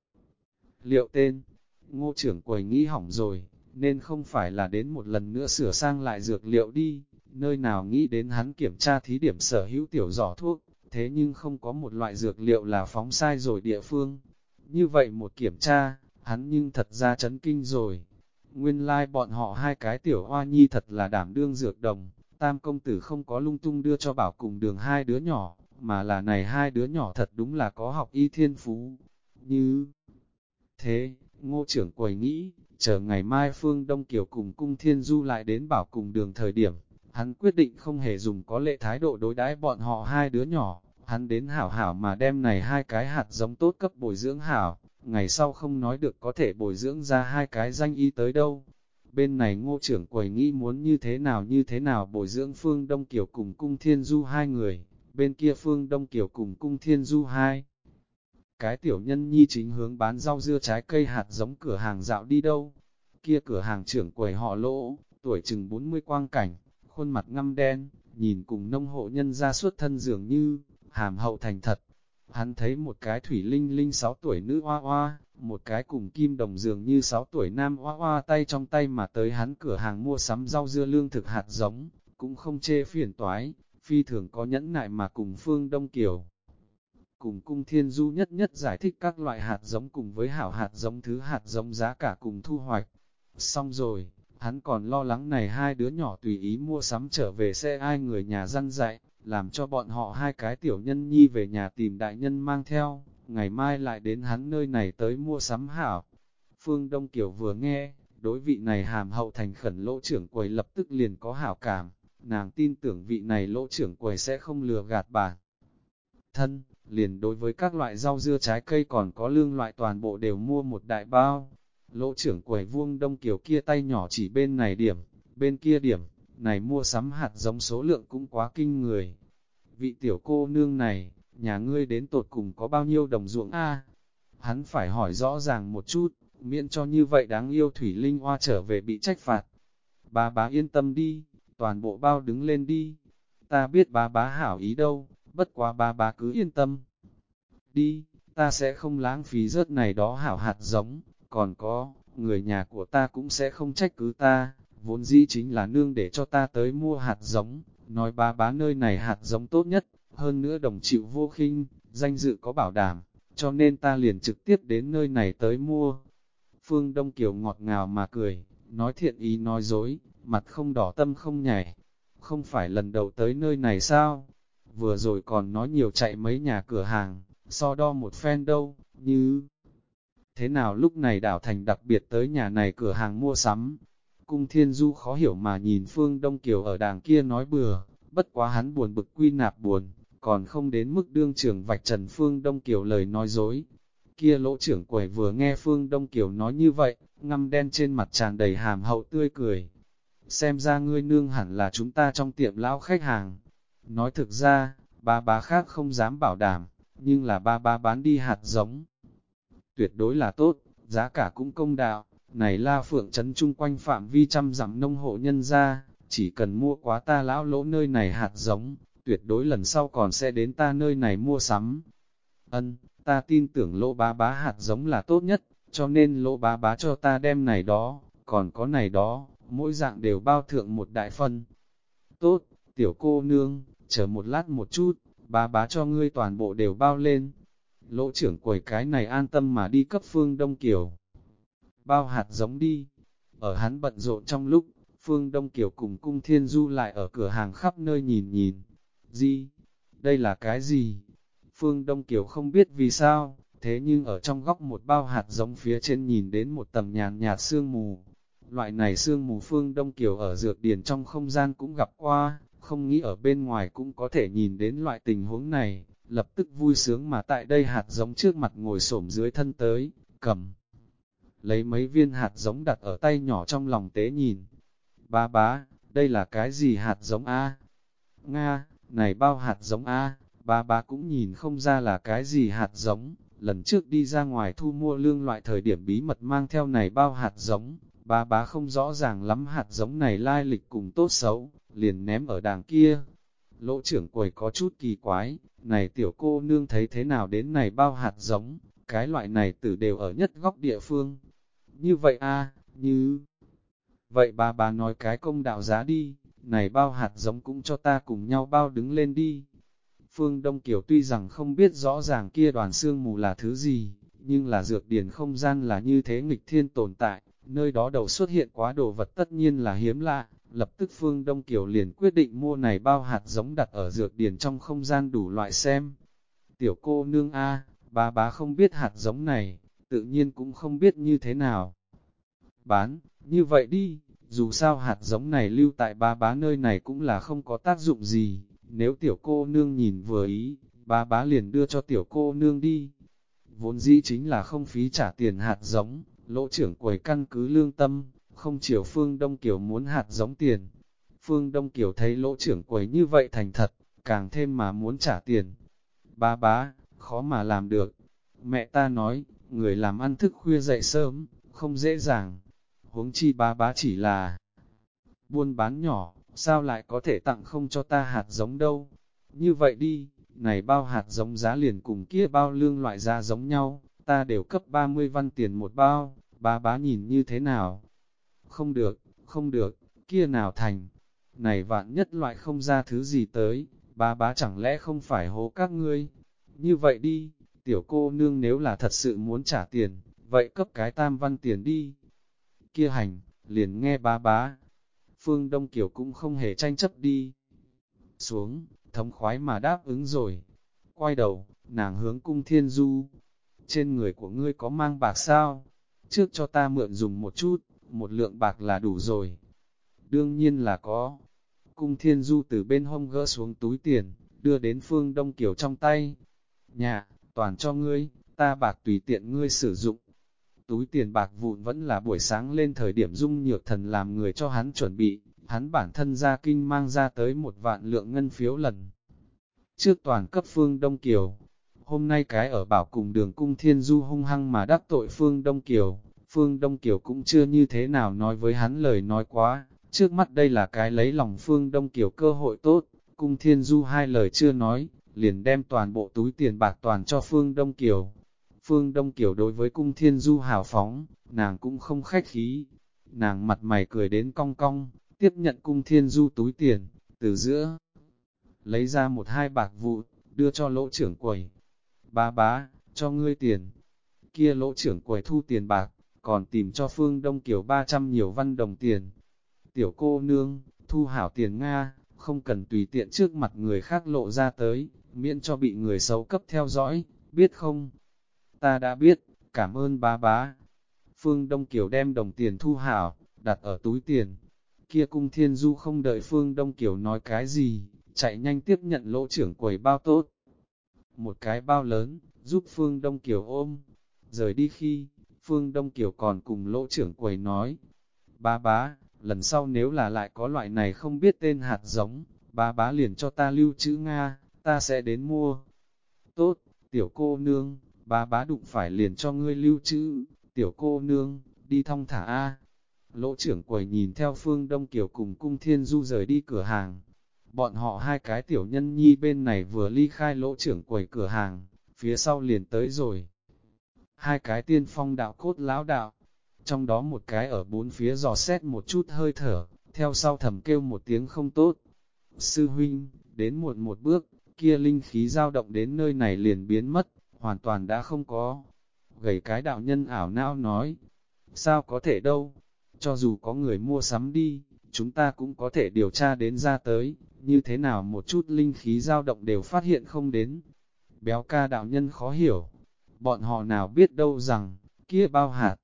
S1: Liệu tên, ngô trưởng quầy nghĩ hỏng rồi, nên không phải là đến một lần nữa sửa sang lại dược liệu đi, nơi nào nghĩ đến hắn kiểm tra thí điểm sở hữu tiểu giỏ thuốc, thế nhưng không có một loại dược liệu là phóng sai rồi địa phương. Như vậy một kiểm tra, hắn nhưng thật ra chấn kinh rồi. Nguyên lai like bọn họ hai cái tiểu hoa nhi thật là đảm đương dược đồng, tam công tử không có lung tung đưa cho bảo cùng đường hai đứa nhỏ, mà là này hai đứa nhỏ thật đúng là có học y thiên phú. như thế, ngô trưởng quầy nghĩ, chờ ngày mai Phương Đông Kiều cùng cung thiên du lại đến bảo cùng đường thời điểm, hắn quyết định không hề dùng có lệ thái độ đối đãi bọn họ hai đứa nhỏ, hắn đến hảo hảo mà đem này hai cái hạt giống tốt cấp bồi dưỡng hảo, ngày sau không nói được có thể bồi dưỡng ra hai cái danh y tới đâu. Bên này ngô trưởng quầy nghĩ muốn như thế nào như thế nào bồi dưỡng Phương Đông Kiều cùng cung thiên du hai người, bên kia Phương Đông Kiều cùng cung thiên du hai. Cái tiểu nhân nhi chính hướng bán rau dưa trái cây hạt giống cửa hàng dạo đi đâu. Kia cửa hàng trưởng quầy họ lỗ, tuổi chừng 40 quang cảnh, khuôn mặt ngăm đen, nhìn cùng nông hộ nhân ra suốt thân dường như, hàm hậu thành thật. Hắn thấy một cái thủy linh linh 6 tuổi nữ hoa hoa, một cái cùng kim đồng dường như 6 tuổi nam hoa hoa tay trong tay mà tới hắn cửa hàng mua sắm rau dưa lương thực hạt giống, cũng không chê phiền toái, phi thường có nhẫn nại mà cùng phương Đông Kiều. Cùng cung thiên du nhất nhất giải thích các loại hạt giống cùng với hảo hạt giống thứ hạt giống giá cả cùng thu hoạch. Xong rồi, hắn còn lo lắng này hai đứa nhỏ tùy ý mua sắm trở về xe ai người nhà răn dạy, làm cho bọn họ hai cái tiểu nhân nhi về nhà tìm đại nhân mang theo, ngày mai lại đến hắn nơi này tới mua sắm hảo. Phương Đông Kiều vừa nghe, đối vị này hàm hậu thành khẩn lỗ trưởng quầy lập tức liền có hảo cảm, nàng tin tưởng vị này lỗ trưởng quầy sẽ không lừa gạt bà. Thân, liền đối với các loại rau dưa trái cây còn có lương loại toàn bộ đều mua một đại bao. Lỗ trưởng quầy vuông đông kiều kia tay nhỏ chỉ bên này điểm, bên kia điểm, này mua sắm hạt giống số lượng cũng quá kinh người. Vị tiểu cô nương này, nhà ngươi đến tột cùng có bao nhiêu đồng ruộng a Hắn phải hỏi rõ ràng một chút, miễn cho như vậy đáng yêu Thủy Linh Hoa trở về bị trách phạt. Bà bá yên tâm đi, toàn bộ bao đứng lên đi. Ta biết bà bá hảo ý đâu, bất quá bà bá cứ yên tâm. Đi, ta sẽ không lãng phí rớt này đó hảo hạt giống, còn có, người nhà của ta cũng sẽ không trách cứ ta, vốn dĩ chính là nương để cho ta tới mua hạt giống, nói bà bá nơi này hạt giống tốt nhất, hơn nữa đồng chịu vô khinh, danh dự có bảo đảm, cho nên ta liền trực tiếp đến nơi này tới mua. Phương Đông Kiều ngọt ngào mà cười, nói thiện ý nói dối, mặt không đỏ tâm không nhảy. Không phải lần đầu tới nơi này sao? Vừa rồi còn nói nhiều chạy mấy nhà cửa hàng, so đo một phen đâu, như... Thế nào lúc này đảo thành đặc biệt tới nhà này cửa hàng mua sắm? Cung Thiên Du khó hiểu mà nhìn Phương Đông Kiều ở đàng kia nói bừa, bất quá hắn buồn bực quy nạp buồn, còn không đến mức đương trưởng vạch trần Phương Đông Kiều lời nói dối. Kia lỗ trưởng quầy vừa nghe Phương Đông Kiều nói như vậy, ngăm đen trên mặt tràn đầy hàm hậu tươi cười, xem ra ngươi nương hẳn là chúng ta trong tiệm lão khách hàng. Nói thực ra, ba bá khác không dám bảo đảm, nhưng là ba ba bán đi hạt giống. Tuyệt đối là tốt, giá cả cũng công đạo, này la phượng trấn chung quanh phạm vi trăm dặm nông hộ nhân ra, chỉ cần mua quá ta lão lỗ nơi này hạt giống, tuyệt đối lần sau còn sẽ đến ta nơi này mua sắm. Ân, ta tin tưởng lỗ bá bá hạt giống là tốt nhất, cho nên lỗ bá bá cho ta đem này đó, còn có này đó, mỗi dạng đều bao thượng một đại phân. Tốt, tiểu cô nương, chờ một lát một chút, bá bá cho ngươi toàn bộ đều bao lên. Lỗ trưởng quầy cái này an tâm mà đi cấp phương Đông Kiều. Bao hạt giống đi. Ở hắn bận rộn trong lúc, phương Đông Kiều cùng cung thiên du lại ở cửa hàng khắp nơi nhìn nhìn. Gì? Đây là cái gì? Phương Đông Kiều không biết vì sao, thế nhưng ở trong góc một bao hạt giống phía trên nhìn đến một tầm nhàn nhạt sương mù, Loại này sương mù phương Đông Kiều ở dược điển trong không gian cũng gặp qua, không nghĩ ở bên ngoài cũng có thể nhìn đến loại tình huống này, lập tức vui sướng mà tại đây hạt giống trước mặt ngồi xổm dưới thân tới, cầm. Lấy mấy viên hạt giống đặt ở tay nhỏ trong lòng tế nhìn. Ba bá, đây là cái gì hạt giống A? Nga, này bao hạt giống A, ba bá cũng nhìn không ra là cái gì hạt giống. Lần trước đi ra ngoài thu mua lương loại thời điểm bí mật mang theo này bao hạt giống, ba bá không rõ ràng lắm hạt giống này lai lịch cùng tốt xấu, liền ném ở đàng kia. Lỗ trưởng quầy có chút kỳ quái, này tiểu cô nương thấy thế nào đến này bao hạt giống, cái loại này tử đều ở nhất góc địa phương. Như vậy a như... Vậy bà bà nói cái công đạo giá đi, này bao hạt giống cũng cho ta cùng nhau bao đứng lên đi. Phương Đông Kiều tuy rằng không biết rõ ràng kia đoàn xương mù là thứ gì, nhưng là dược điển không gian là như thế nghịch thiên tồn tại, nơi đó đầu xuất hiện quá đồ vật tất nhiên là hiếm lạ, lập tức Phương Đông Kiều liền quyết định mua này bao hạt giống đặt ở dược điển trong không gian đủ loại xem. Tiểu cô nương A, bà bà không biết hạt giống này, tự nhiên cũng không biết như thế nào. Bán, như vậy đi, dù sao hạt giống này lưu tại ba bá nơi này cũng là không có tác dụng gì, nếu tiểu cô nương nhìn vừa ý, ba bá liền đưa cho tiểu cô nương đi. Vốn dĩ chính là không phí trả tiền hạt giống, lỗ trưởng quầy căn cứ lương tâm, không chiều Phương Đông Kiều muốn hạt giống tiền. Phương Đông Kiều thấy lỗ trưởng quầy như vậy thành thật, càng thêm mà muốn trả tiền. Ba bá, khó mà làm được. Mẹ ta nói, người làm ăn thức khuya dậy sớm, không dễ dàng. Huống chi ba bá chỉ là buôn bán nhỏ, sao lại có thể tặng không cho ta hạt giống đâu. Như vậy đi, này bao hạt giống giá liền cùng kia bao lương loại giá giống nhau, ta đều cấp 30 văn tiền một bao, ba bá nhìn như thế nào? Không được, không được, kia nào thành? Này vạn nhất loại không ra thứ gì tới, ba bá chẳng lẽ không phải hố các ngươi? Như vậy đi, tiểu cô nương nếu là thật sự muốn trả tiền, vậy cấp cái tam văn tiền đi. Kia hành, liền nghe bá bá. Phương Đông Kiều cũng không hề tranh chấp đi. Xuống, thống khoái mà đáp ứng rồi. Quay đầu, nàng hướng cung thiên du. Trên người của ngươi có mang bạc sao? Trước cho ta mượn dùng một chút, một lượng bạc là đủ rồi. Đương nhiên là có. Cung thiên du từ bên hông gỡ xuống túi tiền, đưa đến phương Đông Kiều trong tay. Nhà, toàn cho ngươi, ta bạc tùy tiện ngươi sử dụng. Túi tiền bạc vụn vẫn là buổi sáng lên thời điểm dung nhược thần làm người cho hắn chuẩn bị, hắn bản thân ra kinh mang ra tới một vạn lượng ngân phiếu lần. Trước toàn cấp phương Đông Kiều, hôm nay cái ở bảo cùng đường cung thiên du hung hăng mà đắc tội phương Đông Kiều, phương Đông Kiều cũng chưa như thế nào nói với hắn lời nói quá, trước mắt đây là cái lấy lòng phương Đông Kiều cơ hội tốt, cung thiên du hai lời chưa nói, liền đem toàn bộ túi tiền bạc toàn cho phương Đông Kiều. Phương Đông Kiều đối với cung thiên du hào phóng, nàng cũng không khách khí, nàng mặt mày cười đến cong cong, tiếp nhận cung thiên du túi tiền, từ giữa, lấy ra một hai bạc vụ, đưa cho lỗ trưởng quầy. ba bá, cho ngươi tiền. Kia lỗ trưởng quầy thu tiền bạc, còn tìm cho Phương Đông Kiều 300 nhiều văn đồng tiền. Tiểu cô nương, thu hảo tiền Nga, không cần tùy tiện trước mặt người khác lộ ra tới, miễn cho bị người xấu cấp theo dõi, biết không? Ta đã biết, cảm ơn bá bá. Phương Đông Kiều đem đồng tiền thu hảo, đặt ở túi tiền. Kia cung thiên du không đợi Phương Đông Kiều nói cái gì, chạy nhanh tiếp nhận lỗ trưởng quầy bao tốt. Một cái bao lớn, giúp Phương Đông Kiều ôm. Rời đi khi, Phương Đông Kiều còn cùng lỗ trưởng quầy nói, ba bá, lần sau nếu là lại có loại này không biết tên hạt giống, ba bá liền cho ta lưu chữ Nga, ta sẽ đến mua. Tốt, tiểu cô nương, ba bá đụng phải liền cho ngươi lưu trữ, tiểu cô nương, đi thong thả A. Lỗ trưởng quầy nhìn theo Phương Đông Kiều cùng cung thiên du rời đi cửa hàng, Bọn họ hai cái tiểu nhân nhi bên này vừa ly khai lỗ trưởng quầy cửa hàng, phía sau liền tới rồi. Hai cái tiên phong đạo cốt lão đạo, trong đó một cái ở bốn phía dò xét một chút hơi thở, theo sau thầm kêu một tiếng không tốt. Sư huynh, đến muộn một bước, kia linh khí dao động đến nơi này liền biến mất, hoàn toàn đã không có. Gầy cái đạo nhân ảo não nói, sao có thể đâu, cho dù có người mua sắm đi, chúng ta cũng có thể điều tra đến ra tới, như thế nào một chút linh khí dao động đều phát hiện không đến. Béo ca đạo nhân khó hiểu, bọn họ nào biết đâu rằng, kia bao hạt.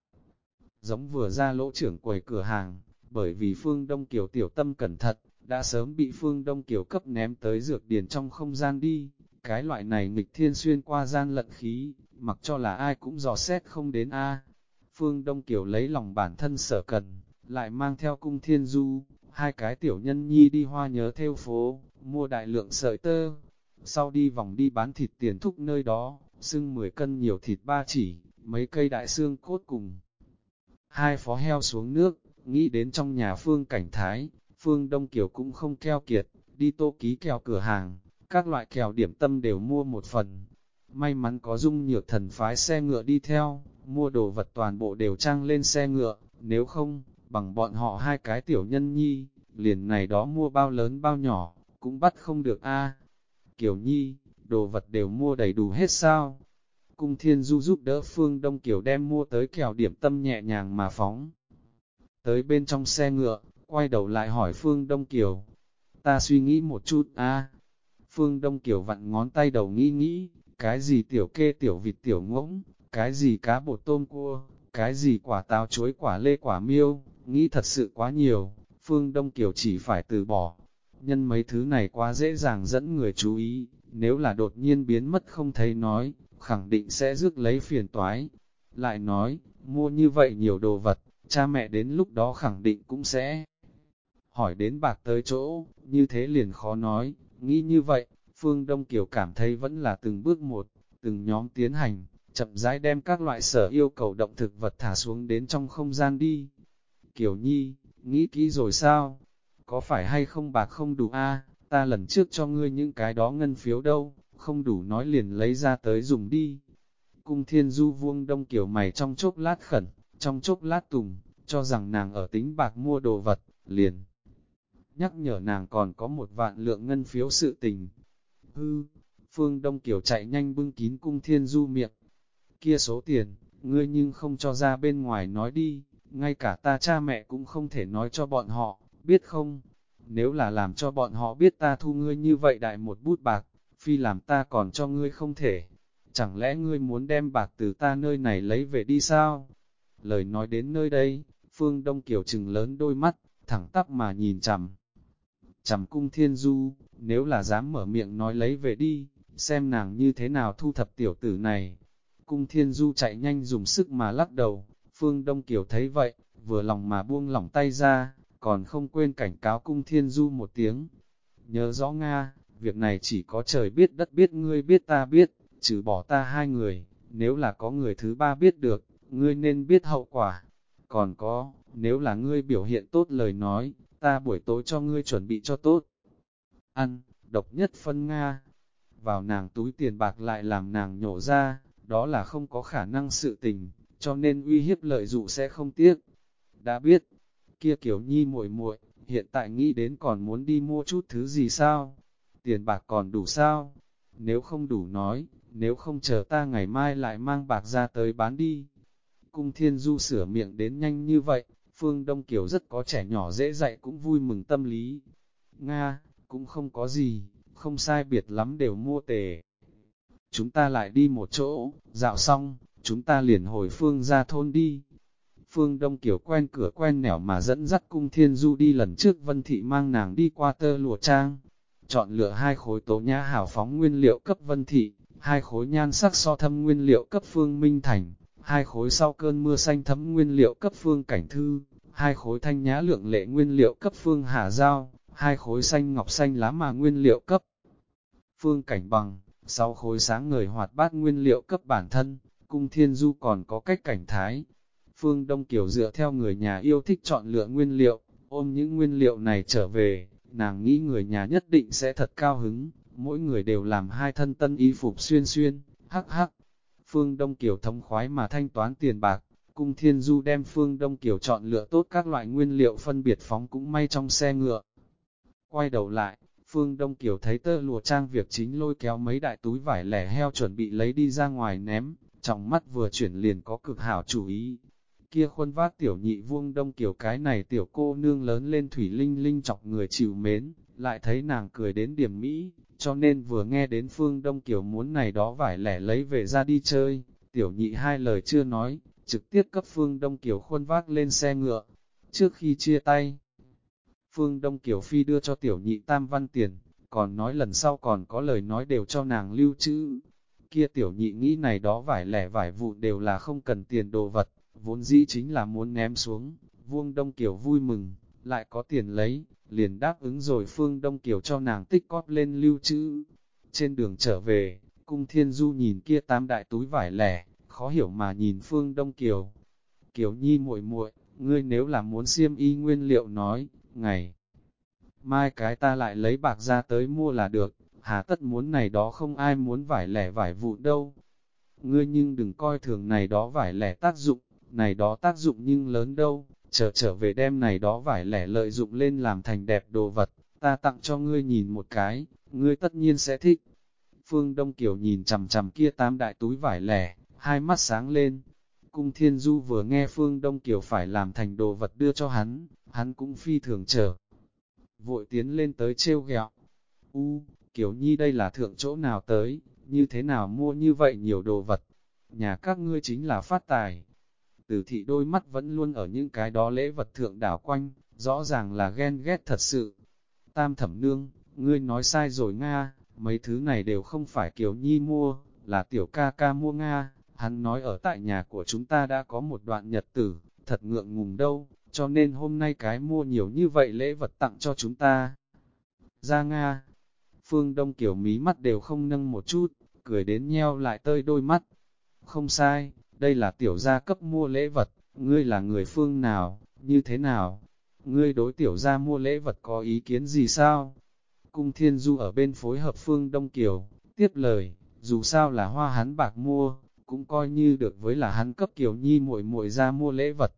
S1: Giống vừa ra lỗ trưởng quầy cửa hàng, bởi vì Phương Đông Kiều tiểu tâm cẩn thận, đã sớm bị Phương Đông Kiều cấp ném tới dược điền trong không gian đi. Cái loại này nghịch thiên xuyên qua gian lận khí, mặc cho là ai cũng dò xét không đến A. Phương Đông Kiều lấy lòng bản thân sở cần, lại mang theo cung thiên du, hai cái tiểu nhân nhi đi hoa nhớ theo phố, mua đại lượng sợi tơ, sau đi vòng đi bán thịt tiền thúc nơi đó, xưng 10 cân nhiều thịt ba chỉ, mấy cây đại xương cốt cùng. Hai phó heo xuống nước, nghĩ đến trong nhà phương cảnh thái, phương Đông Kiều cũng không keo kiệt, đi tô ký kèo cửa hàng, các loại kèo điểm tâm đều mua một phần. May mắn có dung nhược thần phái xe ngựa đi theo, mua đồ vật toàn bộ đều trang lên xe ngựa, nếu không, bằng bọn họ hai cái tiểu nhân nhi, liền này đó mua bao lớn bao nhỏ, cũng bắt không được a. Kiều Nhi, đồ vật đều mua đầy đủ hết sao? Cung Thiên Du giúp đỡ Phương Đông Kiều đem mua tới kèo điểm tâm nhẹ nhàng mà phóng. Tới bên trong xe ngựa, quay đầu lại hỏi Phương Đông Kiều. Ta suy nghĩ một chút a. Phương Đông Kiều vặn ngón tay đầu nghĩ nghĩ, cái gì tiểu kê tiểu vịt tiểu ngỗng, cái gì cá bột tôm cua, cái gì quả táo chuối quả lê quả miêu, nghĩ thật sự quá nhiều, Phương Đông Kiều chỉ phải từ bỏ. Nhân mấy thứ này quá dễ dàng dẫn người chú ý, nếu là đột nhiên biến mất không thấy nói, khẳng định sẽ rước lấy phiền toái. Lại nói, mua như vậy nhiều đồ vật, cha mẹ đến lúc đó khẳng định cũng sẽ hỏi đến bạc tới chỗ, như thế liền khó nói, nghĩ như vậy, Phương Đông Kiều cảm thấy vẫn là từng bước một, từng nhóm tiến hành, chậm rãi đem các loại sở yêu cầu động thực vật thả xuống đến trong không gian đi. Kiều Nhi, nghĩ kỹ rồi sao? Có phải hay không bạc không đủ a? ta lần trước cho ngươi những cái đó ngân phiếu đâu, không đủ nói liền lấy ra tới dùng đi. Cung thiên du vuông đông kiểu mày trong chốc lát khẩn, trong chốc lát tùng, cho rằng nàng ở tính bạc mua đồ vật, liền. Nhắc nhở nàng còn có một vạn lượng ngân phiếu sự tình. Hư, phương đông Kiều chạy nhanh bưng kín cung thiên du miệng. Kia số tiền, ngươi nhưng không cho ra bên ngoài nói đi, ngay cả ta cha mẹ cũng không thể nói cho bọn họ, biết không? Nếu là làm cho bọn họ biết ta thu ngươi như vậy đại một bút bạc, phi làm ta còn cho ngươi không thể. Chẳng lẽ ngươi muốn đem bạc từ ta nơi này lấy về đi sao? Lời nói đến nơi đây, Phương Đông Kiều trừng lớn đôi mắt, thẳng tắp mà nhìn chằm. Chằm cung thiên du, nếu là dám mở miệng nói lấy về đi, xem nàng như thế nào thu thập tiểu tử này. Cung thiên du chạy nhanh dùng sức mà lắc đầu, Phương Đông Kiều thấy vậy, vừa lòng mà buông lỏng tay ra, còn không quên cảnh cáo cung thiên du một tiếng. Nhớ rõ Nga, việc này chỉ có trời biết đất biết ngươi biết ta biết, trừ bỏ ta hai người, nếu là có người thứ ba biết được, ngươi nên biết hậu quả. Còn có, nếu là ngươi biểu hiện tốt lời nói, ta buổi tối cho ngươi chuẩn bị cho tốt. Ăn, độc nhất phân Nga. Vào nàng túi tiền bạc lại làm nàng nhổ ra, đó là không có khả năng sự tình, cho nên uy hiếp lợi dụ sẽ không tiếc. Đã biết, kia kiểu nhi muội muội hiện tại nghĩ đến còn muốn đi mua chút thứ gì sao? Tiền bạc còn đủ sao? Nếu không đủ nói, nếu không chờ ta ngày mai lại mang bạc ra tới bán đi. Cung thiên du sửa miệng đến nhanh như vậy, Phương Đông Kiều rất có trẻ nhỏ dễ dạy cũng vui mừng tâm lý. Nga, cũng không có gì, không sai biệt lắm đều mua tề. Chúng ta lại đi một chỗ, dạo xong, chúng ta liền hồi Phương ra thôn đi. Phương Đông Kiều quen cửa quen nẻo mà dẫn dắt cung thiên du đi lần trước Vân Thị mang nàng đi qua tơ lụa trang. Chọn lựa hai khối tố nhã hảo phóng nguyên liệu cấp Vân Thị, hai khối nhan sắc so thâm nguyên liệu cấp Phương Minh Thành, hai khối sau cơn mưa xanh thấm nguyên liệu cấp Phương Cảnh Thư, hai khối thanh nhã lượng lệ nguyên liệu cấp Phương Hà Giao, hai khối xanh ngọc xanh lá mà nguyên liệu cấp Phương Cảnh Bằng, sáu khối sáng ngời hoạt bát nguyên liệu cấp bản thân, cung thiên du còn có cách cảnh thái. Phương Đông Kiều dựa theo người nhà yêu thích chọn lựa nguyên liệu, ôm những nguyên liệu này trở về, nàng nghĩ người nhà nhất định sẽ thật cao hứng, mỗi người đều làm hai thân tân y phục xuyên xuyên, hắc hắc. Phương Đông Kiều thống khoái mà thanh toán tiền bạc, cung thiên du đem Phương Đông Kiều chọn lựa tốt các loại nguyên liệu phân biệt phóng cũng may trong xe ngựa. Quay đầu lại, Phương Đông Kiều thấy tơ lụa trang việc chính lôi kéo mấy đại túi vải lẻ heo chuẩn bị lấy đi ra ngoài ném, trong mắt vừa chuyển liền có cực hảo chủ ý. Kia khuôn vác tiểu nhị vuông đông Kiều cái này tiểu cô nương lớn lên thủy linh linh chọc người chịu mến, lại thấy nàng cười đến điểm mỹ, cho nên vừa nghe đến phương đông Kiều muốn này đó vải lẻ lấy về ra đi chơi, tiểu nhị hai lời chưa nói, trực tiếp cấp phương đông Kiều khuôn vác lên xe ngựa. Trước khi chia tay, phương đông Kiều phi đưa cho tiểu nhị tam văn tiền, còn nói lần sau còn có lời nói đều cho nàng lưu trữ, kia tiểu nhị nghĩ này đó vải lẻ vải vụ đều là không cần tiền đồ vật, vốn dĩ chính là muốn ném xuống, vuông đông kiều vui mừng, lại có tiền lấy, liền đáp ứng rồi phương đông kiều cho nàng tích cóp lên lưu trữ. Trên đường trở về, cung thiên du nhìn kia tam đại túi vải lẻ, khó hiểu mà nhìn phương đông kiều. Kiều nhi muội muội, ngươi nếu là muốn xiêm y nguyên liệu nói, ngày mai cái ta lại lấy bạc ra tới mua là được, hà tất muốn này đó không ai muốn vải lẻ vải vụ đâu. Ngươi nhưng đừng coi thường này đó vải lẻ tác dụng, này đó tác dụng nhưng lớn đâu, trở trở về đem này đó vải lẻ lợi dụng lên làm thành đẹp đồ vật, ta tặng cho ngươi nhìn một cái, ngươi tất nhiên sẽ thích. Phương Đông Kiều nhìn chằm chằm kia tám đại túi vải lẻ, hai mắt sáng lên. Cung Thiên Du vừa nghe Phương Đông Kiều phải làm thành đồ vật đưa cho hắn, hắn cũng phi thường chờ. Vội tiến lên tới treo gẹo. U, Kiều Nhi đây là thượng chỗ nào tới, như thế nào mua như vậy nhiều đồ vật, nhà các ngươi chính là phát tài. Tử thị đôi mắt vẫn luôn ở những cái đó lễ vật thượng đảo quanh, rõ ràng là ghen ghét thật sự. Tam thẩm nương, ngươi nói sai rồi Nga, mấy thứ này đều không phải Kiều Nhi mua, là tiểu ca ca mua Nga, hắn nói ở tại nhà của chúng ta đã có một đoạn nhật tử, thật ngượng ngùng đâu, cho nên hôm nay cái mua nhiều như vậy lễ vật tặng cho chúng ta. Ra Nga, Phương Đông Kiều mí mắt đều không nâng một chút, cười đến nheo lại tơi đôi mắt. Không sai, đây là tiểu gia cấp mua lễ vật, ngươi là người phương nào, như thế nào? Ngươi đối tiểu gia mua lễ vật có ý kiến gì sao? Cung Thiên Du ở bên phối hợp Phương Đông Kiều, tiếp lời, dù sao là hoa hắn bạc mua, cũng coi như được với là hắn cấp Kiều Nhi muội muội ra mua lễ vật.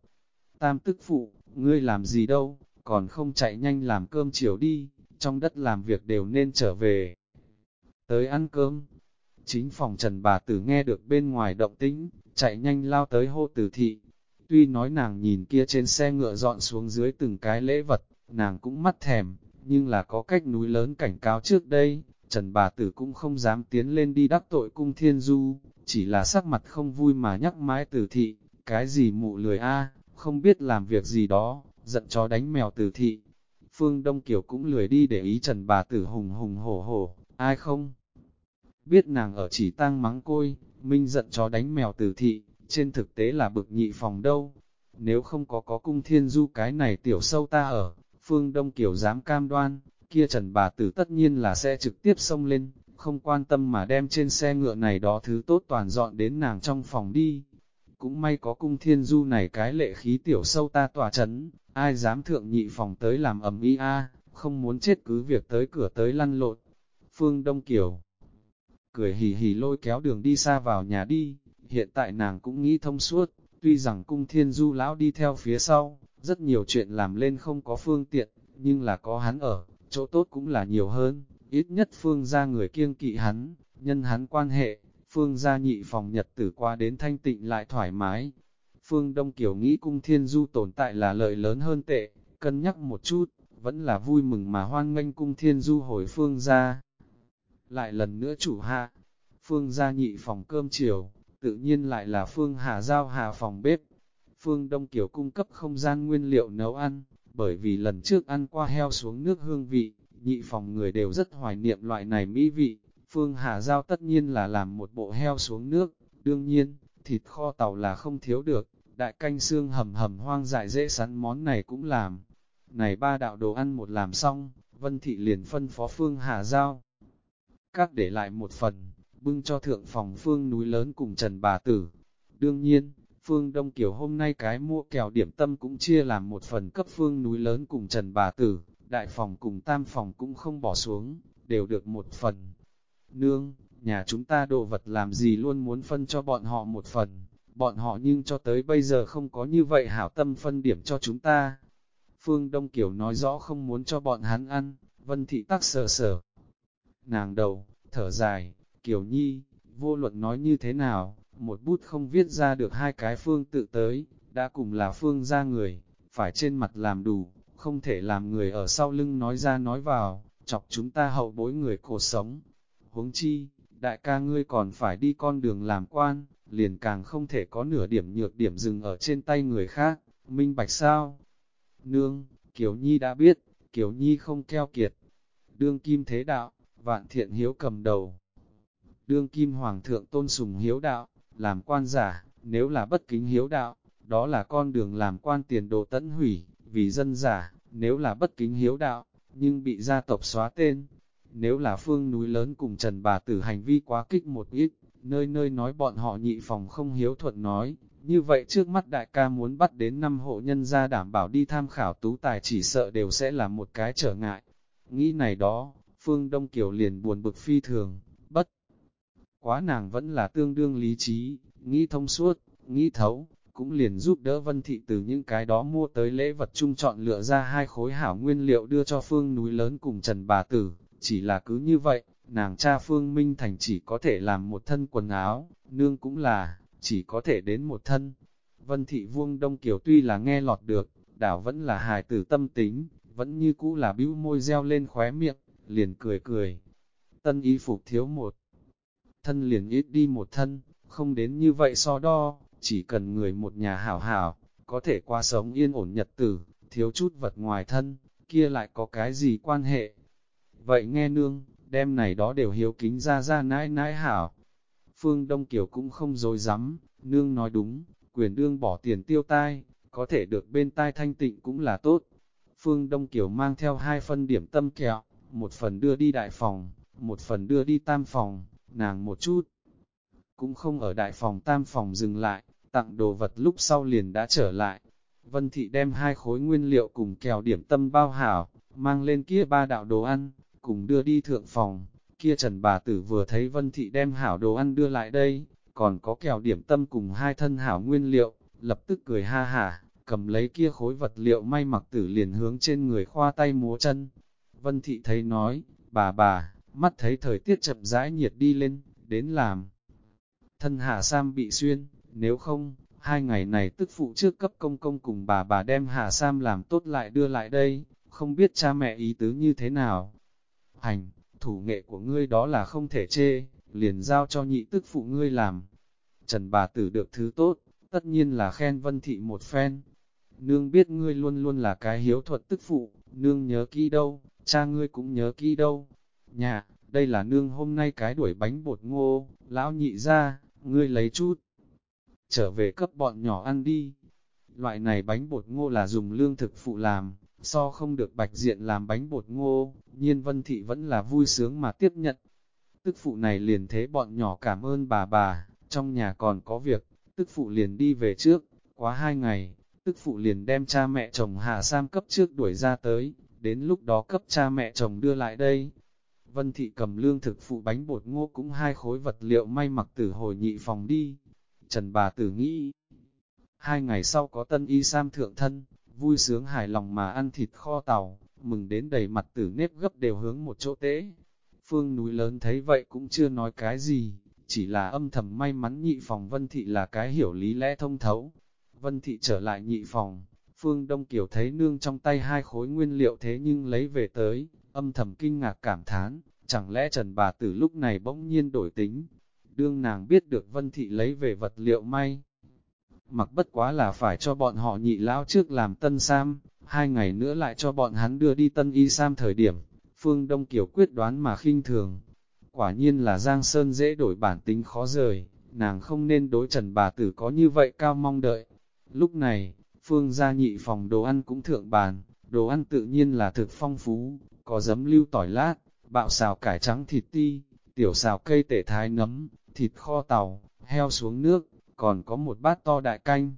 S1: Tam tức phụ, ngươi làm gì đâu, còn không chạy nhanh làm cơm chiều đi, trong đất làm việc đều nên trở về. Tới ăn cơm, chính phòng trần bà tử nghe được bên ngoài động tĩnh, chạy nhanh lao tới hô tử thị. Tuy nói nàng nhìn kia trên xe ngựa dọn xuống dưới từng cái lễ vật, nàng cũng mắt thèm, nhưng là có cách núi lớn cảnh cáo trước đây, Trần bà tử cũng không dám tiến lên đi đắc tội cung thiên du, chỉ là sắc mặt không vui mà nhắc mãi tử thị, cái gì mụ lười a không biết làm việc gì đó, giận chó đánh mèo tử thị. Phương Đông Kiều cũng lười đi để ý Trần bà tử hùng hùng hổ hổ, ai không? Biết nàng ở chỉ tang mắng côi, minh giận chó đánh mèo tử thị, trên thực tế là bực nhị phòng đâu. Nếu không có có cung thiên du cái này tiểu sâu ta ở, Phương Đông Kiều dám cam đoan, kia Trần bà tử tất nhiên là sẽ trực tiếp xông lên, không quan tâm mà đem trên xe ngựa này đó thứ tốt toàn dọn đến nàng trong phòng đi. Cũng may có cung thiên du này cái lệ khí tiểu sâu ta tỏa chấn, ai dám thượng nhị phòng tới làm ẩm ý a không muốn chết cứ việc tới cửa tới lăn lộn. Phương Đông Kiều cười hì hì lôi kéo đường đi xa vào nhà đi, hiện tại nàng cũng nghĩ thông suốt, tuy rằng cung thiên du lão đi theo phía sau, rất nhiều chuyện làm lên không có phương tiện, nhưng là có hắn ở, chỗ tốt cũng là nhiều hơn, ít nhất phương ra người kiêng kỵ hắn, nhân hắn quan hệ, phương gia nhị phòng nhật tử qua đến thanh tịnh lại thoải mái. Phương Đông Kiều nghĩ cung thiên du tồn tại là lợi lớn hơn tệ, cân nhắc một chút, vẫn là vui mừng mà hoan nghênh cung thiên du hồi phương gia. Lại lần nữa chủ hạ, phương gia nhị phòng cơm chiều, tự nhiên lại là phương hà giao hà phòng bếp. Phương Đông Kiều cung cấp không gian nguyên liệu nấu ăn, bởi vì lần trước ăn qua heo xuống nước hương vị, nhị phòng người đều rất hoài niệm loại này mỹ vị. Phương Hà Giao tất nhiên là làm một bộ heo xuống nước, đương nhiên, thịt kho tàu là không thiếu được, đại canh xương hầm hầm hoang dại dễ sắn món này cũng làm. Này ba đạo đồ ăn một làm xong, Vân Thị liền phân phó Phương Hà Giao. Các để lại một phần, bưng cho thượng phòng Phương núi lớn cùng Trần Bà Tử. Đương nhiên, Phương Đông Kiều hôm nay cái mua kèo điểm tâm cũng chia làm một phần cấp Phương núi lớn cùng Trần Bà Tử, đại phòng cùng tam phòng cũng không bỏ xuống, đều được một phần. Nương, nhà chúng ta đồ vật làm gì luôn muốn phân cho bọn họ một phần, bọn họ nhưng cho tới bây giờ không có như vậy hảo tâm phân điểm cho chúng ta. Phương Đông Kiều nói rõ không muốn cho bọn hắn ăn, Vân Thị tắc sờ sờ. Nàng đầu, thở dài, kiểu Nhi, vô luận nói như thế nào, một bút không viết ra được hai cái phương tự tới, đã cùng là phương ra người, phải trên mặt làm đủ, không thể làm người ở sau lưng nói ra nói vào, chọc chúng ta hậu bối người cổ sống. Huống chi, đại ca ngươi còn phải đi con đường làm quan, liền càng không thể có nửa điểm nhược điểm dừng ở trên tay người khác, minh bạch sao? Nương, Kiều Nhi đã biết, Kiều Nhi không keo kiệt. Đương kim thế đạo, vạn thiện hiếu cầm đầu. Đương kim hoàng thượng tôn sùng hiếu đạo, làm quan giả, nếu là bất kính hiếu đạo, đó là con đường làm quan tiền đồ tẫn hủy, vì dân giả, nếu là bất kính hiếu đạo, nhưng bị gia tộc xóa tên. Nếu là phương núi lớn cùng Trần Bà Tử hành vi quá kích một ít, nơi nơi nói bọn họ nhị phòng không hiếu thuận nói, như vậy trước mắt đại ca muốn bắt đến năm hộ nhân gia đảm bảo đi tham khảo tú tài chỉ sợ đều sẽ là một cái trở ngại. Nghĩ này đó, Phương Đông Kiều liền buồn bực phi thường, bất. Quá nàng vẫn là tương đương lý trí, nghĩ thông suốt, nghĩ thấu, cũng liền giúp đỡ Vân Thị từ những cái đó mua tới lễ vật chung chọn lựa ra hai khối hảo nguyên liệu đưa cho Phương núi lớn cùng Trần Bà Tử, chỉ là cứ như vậy, nàng cha Phương Minh Thành chỉ có thể làm một thân quần áo, nương cũng là, chỉ có thể đến một thân. Vân Thị Vuông Đông Kiều tuy là nghe lọt được, đảo vẫn là hài tử tâm tính, vẫn như cũ là bĩu môi reo lên khóe miệng, liền cười cười. Tân y phục thiếu một thân liền ít đi một thân, không đến như vậy so đo, chỉ cần người một nhà hảo hảo, có thể qua sống yên ổn nhật tử, thiếu chút vật ngoài thân, kia lại có cái gì quan hệ. Vậy nghe nương, đem này đó đều hiếu kính ra ra nãi nãi hảo. Phương Đông Kiều cũng không dối rắm nương nói đúng, quyền đương bỏ tiền tiêu tai, có thể được bên tai thanh tịnh cũng là tốt. Phương Đông Kiều mang theo hai phân điểm tâm kẹo, một phần đưa đi đại phòng, một phần đưa đi tam phòng, nàng một chút. Cũng không ở đại phòng tam phòng dừng lại, tặng đồ vật lúc sau liền đã trở lại. Vân Thị đem hai khối nguyên liệu cùng kèo điểm tâm bao hảo, mang lên kia ba đạo đồ ăn, cùng đưa đi thượng phòng. Kia Trần bà tử vừa thấy Vân Thị đem hảo đồ ăn đưa lại đây, còn có kèo điểm tâm cùng hai thân hảo nguyên liệu, lập tức cười ha hả, cầm lấy kia khối vật liệu may mặc tử liền hướng trên người khoa tay múa chân. Vân Thị thấy nói, bà bà, mắt thấy thời tiết chậm rãi nhiệt đi lên, đến làm. Thân Hà Sam bị xuyên, nếu không, hai ngày này tức phụ trước cấp công công cùng bà bà đem Hà Sam làm tốt lại đưa lại đây, không biết cha mẹ ý tứ như thế nào. Hành, thủ nghệ của ngươi đó là không thể chê, liền giao cho nhị tức phụ ngươi làm. Trần bà tử được thứ tốt, tất nhiên là khen vân thị một phen. Nương biết ngươi luôn luôn là cái hiếu thuật tức phụ, nương nhớ kỹ đâu, cha ngươi cũng nhớ kỹ đâu. Nhà, đây là nương hôm nay cái đuổi bánh bột ngô, lão nhị ra, ngươi lấy chút. Trở về cấp bọn nhỏ ăn đi. Loại này bánh bột ngô là dùng lương thực phụ làm, so không được bạch diện làm bánh bột ngô, nhiên vân thị vẫn là vui sướng mà tiếp nhận. Tức phụ này liền thế bọn nhỏ cảm ơn bà bà, trong nhà còn có việc, tức phụ liền đi về trước, quá hai ngày, tức phụ liền đem cha mẹ chồng Hà Sam cấp trước đuổi ra tới, đến lúc đó cấp cha mẹ chồng đưa lại đây. Vân Thị cầm lương thực phụ bánh bột ngô cũng hai khối vật liệu may mặc tử hồi nhị phòng đi. Trần bà tử nghĩ, hai ngày sau có tân y Sam thượng thân, vui sướng hài lòng mà ăn thịt kho tàu, mừng đến đầy mặt tử nếp gấp đều hướng một chỗ tế. Phương núi lớn thấy vậy cũng chưa nói cái gì, chỉ là âm thầm may mắn nhị phòng Vân Thị là cái hiểu lý lẽ thông thấu. Vân Thị trở lại nhị phòng, Phương Đông Kiều thấy nương trong tay hai khối nguyên liệu thế nhưng lấy về tới, âm thầm kinh ngạc cảm thán, chẳng lẽ Trần bà tử lúc này bỗng nhiên đổi tính. Đương nàng biết được Vân Thị lấy về vật liệu may. Mặc bất quá là phải cho bọn họ nhị lão trước làm tân sam, hai ngày nữa lại cho bọn hắn đưa đi tân y sam thời điểm, Phương Đông Kiều quyết đoán mà khinh thường, Quả nhiên là Giang Sơn dễ đổi bản tính khó rời, nàng không nên đối trần bà tử có như vậy cao mong đợi. Lúc này, Phương gia nhị phòng đồ ăn cũng thượng bàn, đồ ăn tự nhiên là thực phong phú, có giấm lưu tỏi lát, bạo xào cải trắng thịt ti, tiểu xào cây tể thái nấm, thịt kho tàu, heo xuống nước, còn có một bát to đại canh.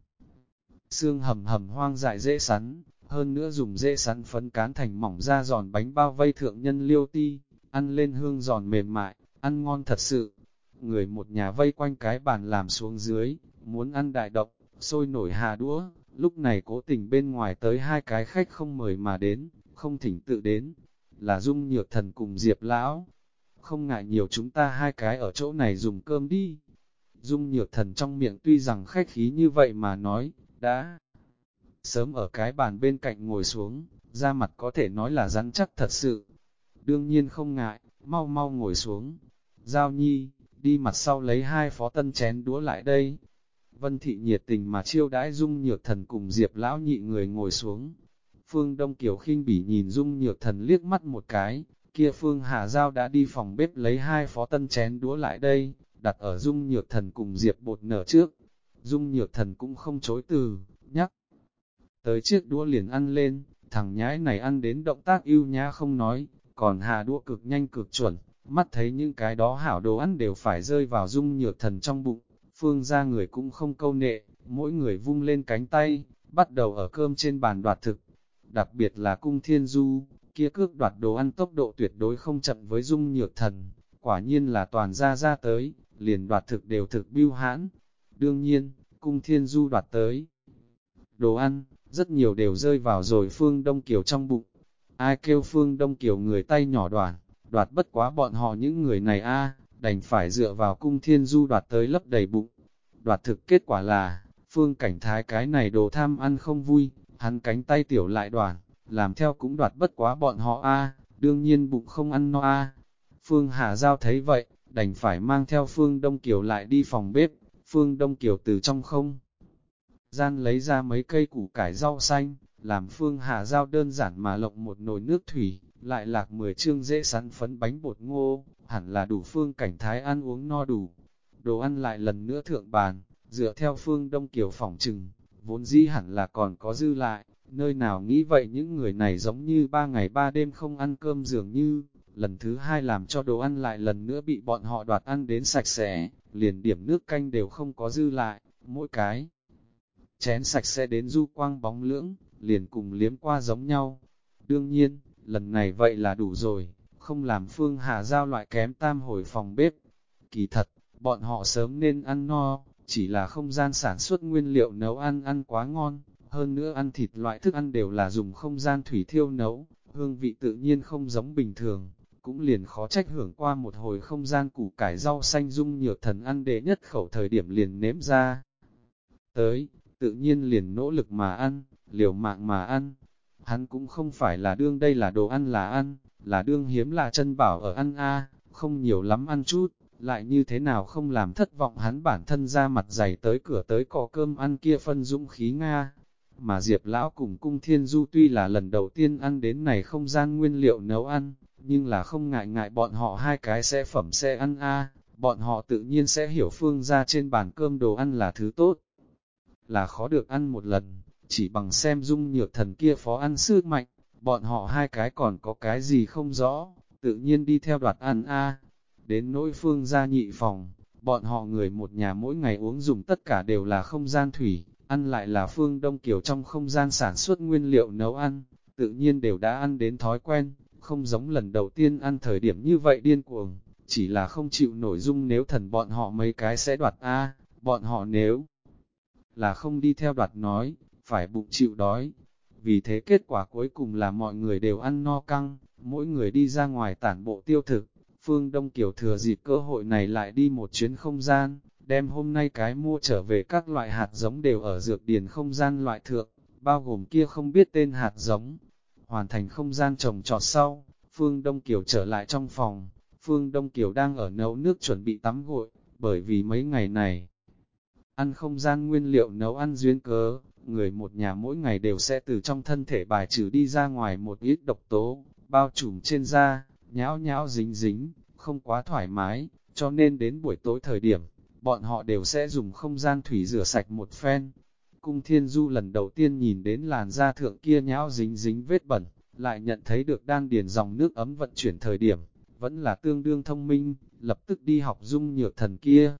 S1: Xương hầm hầm hoang dại dễ sắn, hơn nữa dùng dễ sắn phấn cán thành mỏng da giòn bánh bao vây thượng nhân liêu ti, ăn lên hương giòn mềm mại, ăn ngon thật sự. Người một nhà vây quanh cái bàn làm xuống dưới, muốn ăn đại động, sôi nổi hà đũa, lúc này cố tình bên ngoài tới hai cái khách không mời mà đến, không thỉnh tự đến, là Dung Nhược Thần cùng Diệp Lão. Không ngại nhiều chúng ta hai cái ở chỗ này dùng cơm đi. Dung Nhược Thần trong miệng tuy rằng khách khí như vậy mà nói, đã sớm ở cái bàn bên cạnh ngồi xuống, da mặt có thể nói là rắn chắc thật sự, đương nhiên không ngại, mau mau ngồi xuống. Giao nhi, đi mặt sau lấy hai phó tân chén đũa lại đây. Vân thị nhiệt tình mà chiêu đãi dung nhược thần cùng diệp lão nhị người ngồi xuống. Phương Đông Kiều khinh bỉ nhìn dung nhược thần liếc mắt một cái, kia Phương Hà Giao đã đi phòng bếp lấy hai phó tân chén đũa lại đây, đặt ở dung nhược thần cùng diệp bột nở trước. Dung nhược thần cũng không chối từ, nhắc. Tới chiếc đũa liền ăn lên, thằng nhái này ăn đến động tác yêu nhá không nói, còn hà đũa cực nhanh cực chuẩn, mắt thấy những cái đó hảo đồ ăn đều phải rơi vào dung nhược thần trong bụng, phương ra người cũng không câu nệ, mỗi người vung lên cánh tay, bắt đầu ở cơm trên bàn đoạt thực. Đặc biệt là cung thiên du, kia cước đoạt đồ ăn tốc độ tuyệt đối không chậm với dung nhược thần, quả nhiên là toàn ra ra tới, liền đoạt thực đều thực biêu hãn. Đương nhiên, cung thiên du đoạt tới. Đồ ăn, rất nhiều đều rơi vào rồi phương Đông Kiều trong bụng, ai kêu phương đông Kiều người tay nhỏ đoàn, đoạt bất quá bọn họ những người này a đành phải dựa vào cung thiên du đoạt tới lấp đầy bụng. Đoạt thực kết quả là, phương cảnh thái cái này đồ tham ăn không vui, hắn cánh tay tiểu lại đoàn, làm theo cũng đoạt bất quá bọn họ a đương nhiên bụng không ăn no a Phương Hà Giao thấy vậy, đành phải mang theo Phương Đông Kiều lại đi phòng bếp, Phương Đông Kiều từ trong không. Gian lấy ra mấy cây củ cải rau xanh, làm Phương Hà Giao đơn giản mà lộng một nồi nước thủy, lại lạc 10 chương dễ sắn phấn bánh bột ngô, hẳn là đủ Phương cảnh thái ăn uống no đủ. Đồ ăn lại lần nữa thượng bàn, dựa theo Phương Đông kiểu phòng trừng, vốn dĩ hẳn là còn có dư lại, nơi nào nghĩ vậy những người này giống như ba ngày ba đêm không ăn cơm dường như, lần thứ hai làm cho đồ ăn lại lần nữa bị bọn họ đoạt ăn đến sạch sẽ, liền điểm nước canh đều không có dư lại, mỗi cái. Chén sạch sẽ đến du quang bóng lưỡng, liền cùng liếm qua giống nhau. Đương nhiên, lần này vậy là đủ rồi, không làm Phương Hà Giao loại kém tam hồi phòng bếp. Kỳ thật, bọn họ sớm nên ăn no, chỉ là không gian sản xuất nguyên liệu nấu ăn ăn quá ngon, hơn nữa ăn thịt loại thức ăn đều là dùng không gian thủy thiêu nấu, hương vị tự nhiên không giống bình thường, cũng liền khó trách hưởng qua một hồi không gian củ cải rau xanh dung nhược thần ăn để nhất khẩu thời điểm liền nếm ra. Tới, tự nhiên liền nỗ lực mà ăn, liều mạng mà ăn. Hắn cũng không phải là đương đây là đồ ăn là ăn, là đương hiếm là chân bảo ở ăn a không nhiều lắm ăn chút, lại như thế nào không làm thất vọng hắn bản thân ra mặt dày tới cửa tới cò cơm ăn kia phân dũng khí Nga. Mà Diệp Lão cùng Cung Thiên Du tuy là lần đầu tiên ăn đến này không gian nguyên liệu nấu ăn, nhưng là không ngại ngại bọn họ hai cái sẽ phẩm sẽ ăn a bọn họ tự nhiên sẽ hiểu phương ra trên bàn cơm đồ ăn là thứ tốt. Là khó được ăn một lần, chỉ bằng xem dung nhược thần kia phó ăn sức mạnh, bọn họ hai cái còn có cái gì không rõ, tự nhiên đi theo đoạt ăn a Đến nỗi phương gia nhị phòng, bọn họ người một nhà mỗi ngày uống dùng tất cả đều là không gian thủy, ăn lại là phương đông kiểu trong không gian sản xuất nguyên liệu nấu ăn, tự nhiên đều đã ăn đến thói quen, không giống lần đầu tiên ăn thời điểm như vậy điên cuồng, chỉ là không chịu nổi dung nếu thần bọn họ mấy cái sẽ đoạt A, bọn họ nếu là không đi theo đoạt nói, phải bụng chịu đói. Vì thế kết quả cuối cùng là mọi người đều ăn no căng, mỗi người đi ra ngoài tản bộ tiêu thực. Phương Đông Kiều thừa dịp cơ hội này lại đi một chuyến không gian, đem hôm nay cái mua trở về các loại hạt giống đều ở dược điền không gian loại thượng, bao gồm kia không biết tên hạt giống. Hoàn thành không gian trồng trọt sau, Phương Đông Kiều trở lại trong phòng, Phương Đông Kiều đang ở nấu nước chuẩn bị tắm gội, bởi vì mấy ngày này, ăn không gian nguyên liệu nấu ăn duyên cớ, người một nhà mỗi ngày đều sẽ từ trong thân thể bài trừ đi ra ngoài một ít độc tố, bao trùm trên da, nhão nhão dính dính, không quá thoải mái, cho nên đến buổi tối thời điểm, bọn họ đều sẽ dùng không gian thủy rửa sạch một phen. Cung Thiên Du lần đầu tiên nhìn đến làn da thượng kia nhão dính dính vết bẩn, lại nhận thấy được đan điền dòng nước ấm vận chuyển thời điểm, vẫn là tương đương thông minh, lập tức đi học dung nhược thần kia.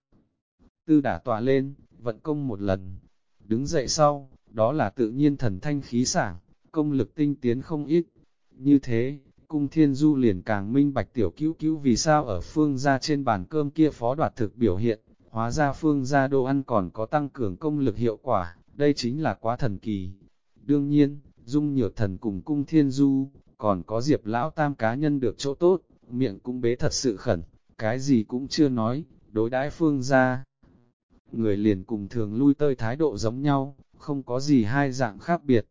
S1: Tư đả tỏa lên, vận công một lần, đứng dậy sau, đó là tự nhiên thần thanh khí sảng, công lực tinh tiến không ít. Như thế, cung thiên du liền càng minh bạch tiểu cứu cứu vì sao ở phương gia trên bàn cơm kia phó đoạt thực biểu hiện, hóa ra phương gia đồ ăn còn có tăng cường công lực hiệu quả, đây chính là quá thần kỳ. Đương nhiên, dung nhược thần cùng cung thiên du, còn có diệp lão tam cá nhân được chỗ tốt, miệng cũng bế thật sự khẩn, cái gì cũng chưa nói, đối đãi phương gia. Người liền cùng thường lui tơi thái độ giống nhau, không có gì hai dạng khác biệt.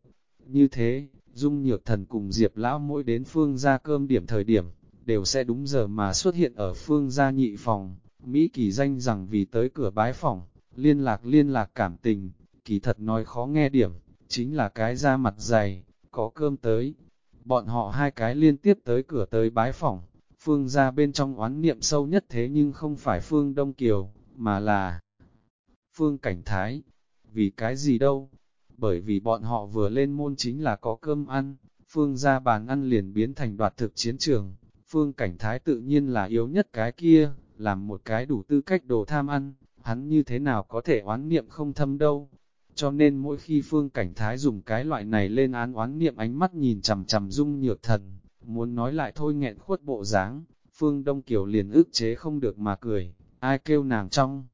S1: Như thế, Dung Nhược Thần cùng Diệp Lão mỗi đến phương gia cơm điểm thời điểm, đều sẽ đúng giờ mà xuất hiện ở phương gia nhị phòng. Mỹ kỳ danh rằng vì tới cửa bái phòng, liên lạc liên lạc cảm tình, kỳ thật nói khó nghe điểm, chính là cái da mặt dày, có cơm tới. Bọn họ hai cái liên tiếp tới cửa tới bái phòng, phương gia bên trong oán niệm sâu nhất thế nhưng không phải phương Đông Kiều, mà là phương Cảnh Thái. Vì cái gì đâu? Bởi vì bọn họ vừa lên môn chính là có cơm ăn, phương ra bàn ăn liền biến thành đoạt thực chiến trường. Phương Cảnh Thái tự nhiên là yếu nhất cái kia, làm một cái đủ tư cách đồ tham ăn, hắn như thế nào có thể oán niệm không thâm đâu. Cho nên mỗi khi Phương Cảnh Thái dùng cái loại này lên án oán niệm ánh mắt nhìn chầm chầm dung nhược thần, muốn nói lại thôi nghẹn khuất bộ dáng, Phương Đông Kiều liền ức chế không được mà cười, ai kêu nàng trong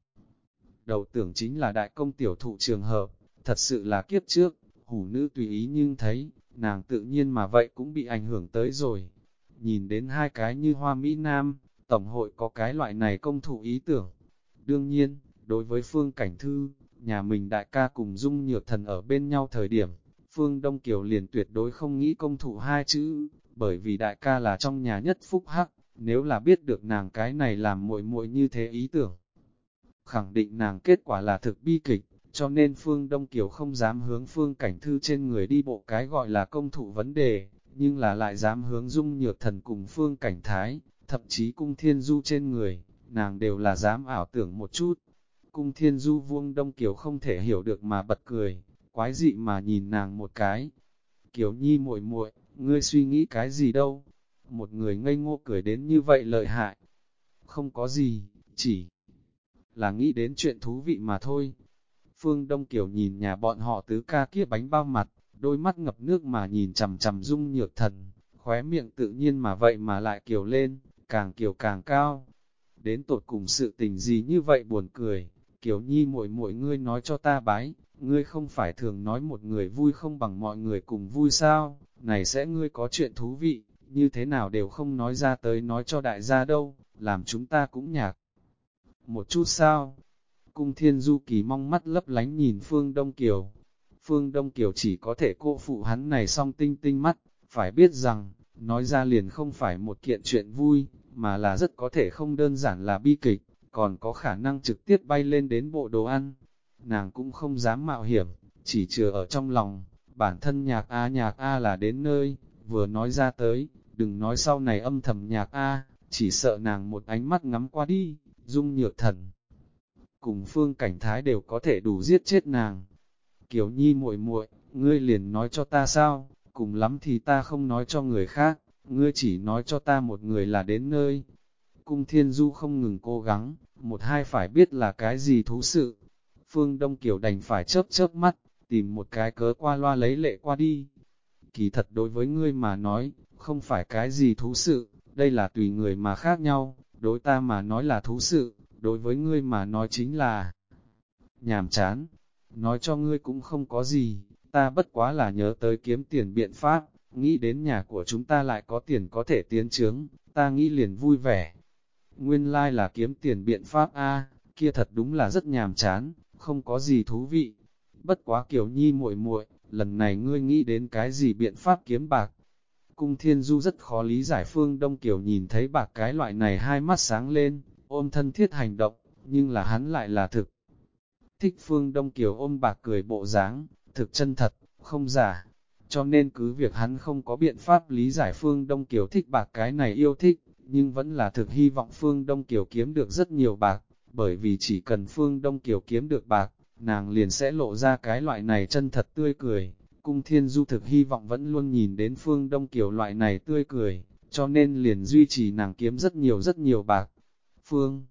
S1: đầu tưởng chính là đại công tiểu thụ trường hợp, thật sự là kiếp trước, hủ nữ tùy ý nhưng thấy, nàng tự nhiên mà vậy cũng bị ảnh hưởng tới rồi. Nhìn đến hai cái như hoa Mỹ Nam, Tổng hội có cái loại này công thụ ý tưởng. Đương nhiên, đối với Phương Cảnh Thư, nhà mình đại ca cùng dung nhược thần ở bên nhau thời điểm, Phương Đông Kiều liền tuyệt đối không nghĩ công thụ hai chữ, bởi vì đại ca là trong nhà nhất phúc hắc, nếu là biết được nàng cái này làm muội muội như thế ý tưởng. Khẳng định nàng kết quả là thực bi kịch, cho nên Phương Đông Kiều không dám hướng Phương Cảnh Thư trên người đi bộ cái gọi là công thụ vấn đề, nhưng là lại dám hướng dung nhược thần cùng Phương Cảnh Thái, thậm chí cung thiên du trên người, nàng đều là dám ảo tưởng một chút. Cung thiên du vuông Đông Kiều không thể hiểu được mà bật cười, quái dị mà nhìn nàng một cái. Kiều Nhi muội muội, ngươi suy nghĩ cái gì đâu? Một người ngây ngô cười đến như vậy lợi hại. Không có gì, chỉ là nghĩ đến chuyện thú vị mà thôi. Phương Đông Kiều nhìn nhà bọn họ tứ ca kia bánh bao mặt, đôi mắt ngập nước mà nhìn chầm chầm dung nhược thần, khóe miệng tự nhiên mà vậy mà lại kiều lên, càng kiều càng cao. Đến tột cùng sự tình gì như vậy buồn cười, Kiều Nhi muội muội ngươi nói cho ta bái, ngươi không phải thường nói một người vui không bằng mọi người cùng vui sao, này sẽ ngươi có chuyện thú vị, như thế nào đều không nói ra tới nói cho đại gia đâu, làm chúng ta cũng nhạc. Một chút sao? Cung thiên du kỳ mong mắt lấp lánh nhìn Phương Đông Kiều. Phương Đông Kiều chỉ có thể cô phụ hắn này song tinh tinh mắt, phải biết rằng, nói ra liền không phải một kiện chuyện vui, mà là rất có thể không đơn giản là bi kịch, còn có khả năng trực tiếp bay lên đến bộ đồ ăn. Nàng cũng không dám mạo hiểm, chỉ chừa ở trong lòng, bản thân nhạc A nhạc A là đến nơi, vừa nói ra tới, đừng nói sau này âm thầm nhạc A, chỉ sợ nàng một ánh mắt ngắm qua đi, dung nhược thần. Cùng phương cảnh thái đều có thể đủ giết chết nàng. Kiều nhi muội muội, ngươi liền nói cho ta sao, cùng lắm thì ta không nói cho người khác, ngươi chỉ nói cho ta một người là đến nơi. Cung thiên du không ngừng cố gắng, một hai phải biết là cái gì thú sự. Phương Đông Kiều đành phải chớp chớp mắt, tìm một cái cớ qua loa lấy lệ qua đi. Kỳ thật đối với ngươi mà nói, không phải cái gì thú sự, đây là tùy người mà khác nhau, đối ta mà nói là thú sự, đối với ngươi mà nói chính là nhàm chán. Nói cho ngươi cũng không có gì, ta bất quá là nhớ tới kiếm tiền biện pháp, nghĩ đến nhà của chúng ta lại có tiền có thể tiến trướng, ta nghĩ liền vui vẻ. Nguyên lai like là kiếm tiền biện pháp A, kia thật đúng là rất nhàm chán, không có gì thú vị. Bất quá kiểu nhi muội muội, lần này ngươi nghĩ đến cái gì biện pháp kiếm bạc. Cung thiên du rất khó lý giải phương Đông Kiều nhìn thấy bạc cái loại này hai mắt sáng lên, ôm thân thiết hành động, nhưng là hắn lại là thực. Thích phương Đông Kiều ôm bạc cười bộ dáng, thực chân thật, không giả. Cho nên cứ việc hắn không có biện pháp lý giải phương Đông Kiều thích bạc cái này yêu thích, nhưng vẫn là thực hy vọng phương Đông Kiều kiếm được rất nhiều bạc, bởi vì chỉ cần phương Đông Kiều kiếm được bạc, nàng liền sẽ lộ ra cái loại này chân thật tươi cười. Cung Thiên Du thực hy vọng vẫn luôn nhìn đến phương Đông Kiều loại này tươi cười, cho nên liền duy trì nàng kiếm rất nhiều rất nhiều bạc. Phương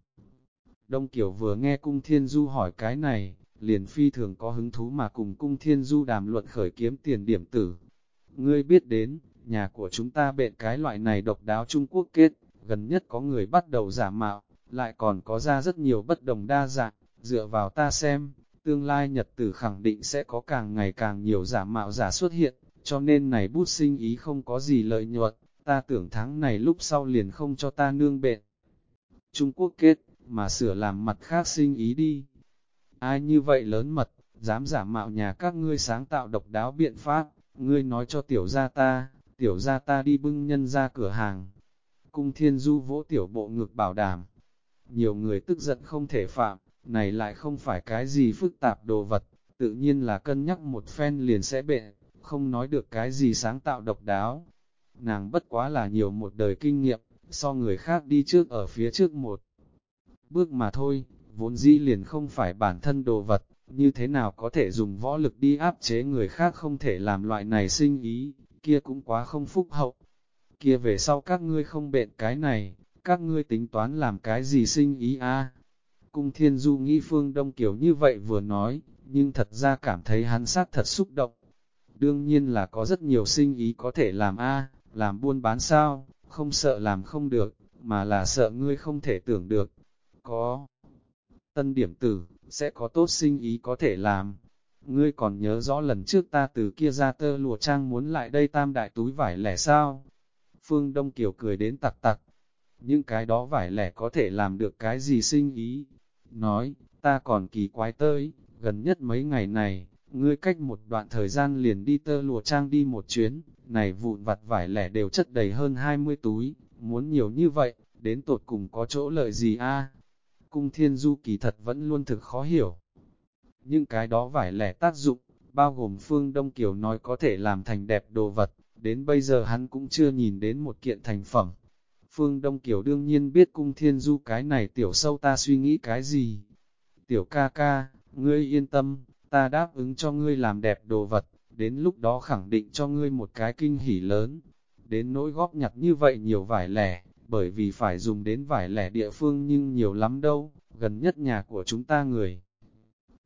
S1: Đông Kiều vừa nghe Cung Thiên Du hỏi cái này, liền phi thường có hứng thú mà cùng Cung Thiên Du đàm luận khởi kiếm tiền điểm tử. Ngươi biết đến, nhà của chúng ta bện cái loại này độc đáo Trung Quốc kết, gần nhất có người bắt đầu giả mạo, lại còn có ra rất nhiều bất đồng đa dạng, dựa vào ta xem, tương lai nhật tử khẳng định sẽ có càng ngày càng nhiều giả mạo giả xuất hiện, cho nên này bút sinh ý không có gì lợi nhuận, ta tưởng tháng này lúc sau liền không cho ta nương bệnh. Trung Quốc kết, mà sửa làm mặt khác sinh ý đi. Ai như vậy lớn mật, dám giả mạo nhà các ngươi sáng tạo độc đáo biện pháp, ngươi nói cho tiểu gia ta, tiểu gia ta đi bưng nhân ra cửa hàng. Cung thiên du vỗ tiểu bộ ngực bảo đảm. Nhiều người tức giận không thể phạm, này lại không phải cái gì phức tạp đồ vật, tự nhiên là cân nhắc một phen liền sẽ bệ, không nói được cái gì sáng tạo độc đáo. Nàng bất quá là nhiều một đời kinh nghiệm, so người khác đi trước ở phía trước một bước mà thôi, vốn dĩ liền không phải bản thân đồ vật, như thế nào có thể dùng võ lực đi áp chế người khác không thể làm loại này sinh ý, kia cũng quá không phúc hậu. Kia về sau các ngươi không bện cái này, các ngươi tính toán làm cái gì sinh ý a Cung Thiên Du nghĩ Phương Đông Kiều như vậy vừa nói, nhưng thật ra cảm thấy hắn sát thật xúc động. Đương nhiên là có rất nhiều sinh ý có thể làm a làm buôn bán sao, không sợ làm không được, mà là sợ ngươi không thể tưởng được. Có tân điểm tử, sẽ có tốt sinh ý có thể làm. Ngươi còn nhớ rõ lần trước ta từ kia ra tơ lụa trang muốn lại đây tam đại túi vải lẻ sao? Phương Đông Kiều cười đến tặc tặc. Những cái đó vải lẻ có thể làm được cái gì sinh ý? Nói, ta còn kỳ quái tới, gần nhất mấy ngày này, ngươi cách một đoạn thời gian liền đi tơ lụa trang đi một chuyến, này vụn vặt vải lẻ đều chất đầy hơn 20 túi, muốn nhiều như vậy, đến tột cùng có chỗ lợi gì a? Cung thiên du kỳ thật vẫn luôn thực khó hiểu. Những cái đó vải lẻ tác dụng, bao gồm phương Đông Kiều nói có thể làm thành đẹp đồ vật, đến bây giờ hắn cũng chưa nhìn đến một kiện thành phẩm. Phương Đông Kiều đương nhiên biết cung thiên du cái này tiểu sâu ta suy nghĩ cái gì. Tiểu ca ca, ngươi yên tâm, ta đáp ứng cho ngươi làm đẹp đồ vật, đến lúc đó khẳng định cho ngươi một cái kinh hỉ lớn. Đến nỗi góp nhặt như vậy nhiều vải lẻ, bởi vì phải dùng đến vải lẻ địa phương nhưng nhiều lắm đâu, gần nhất nhà của chúng ta người.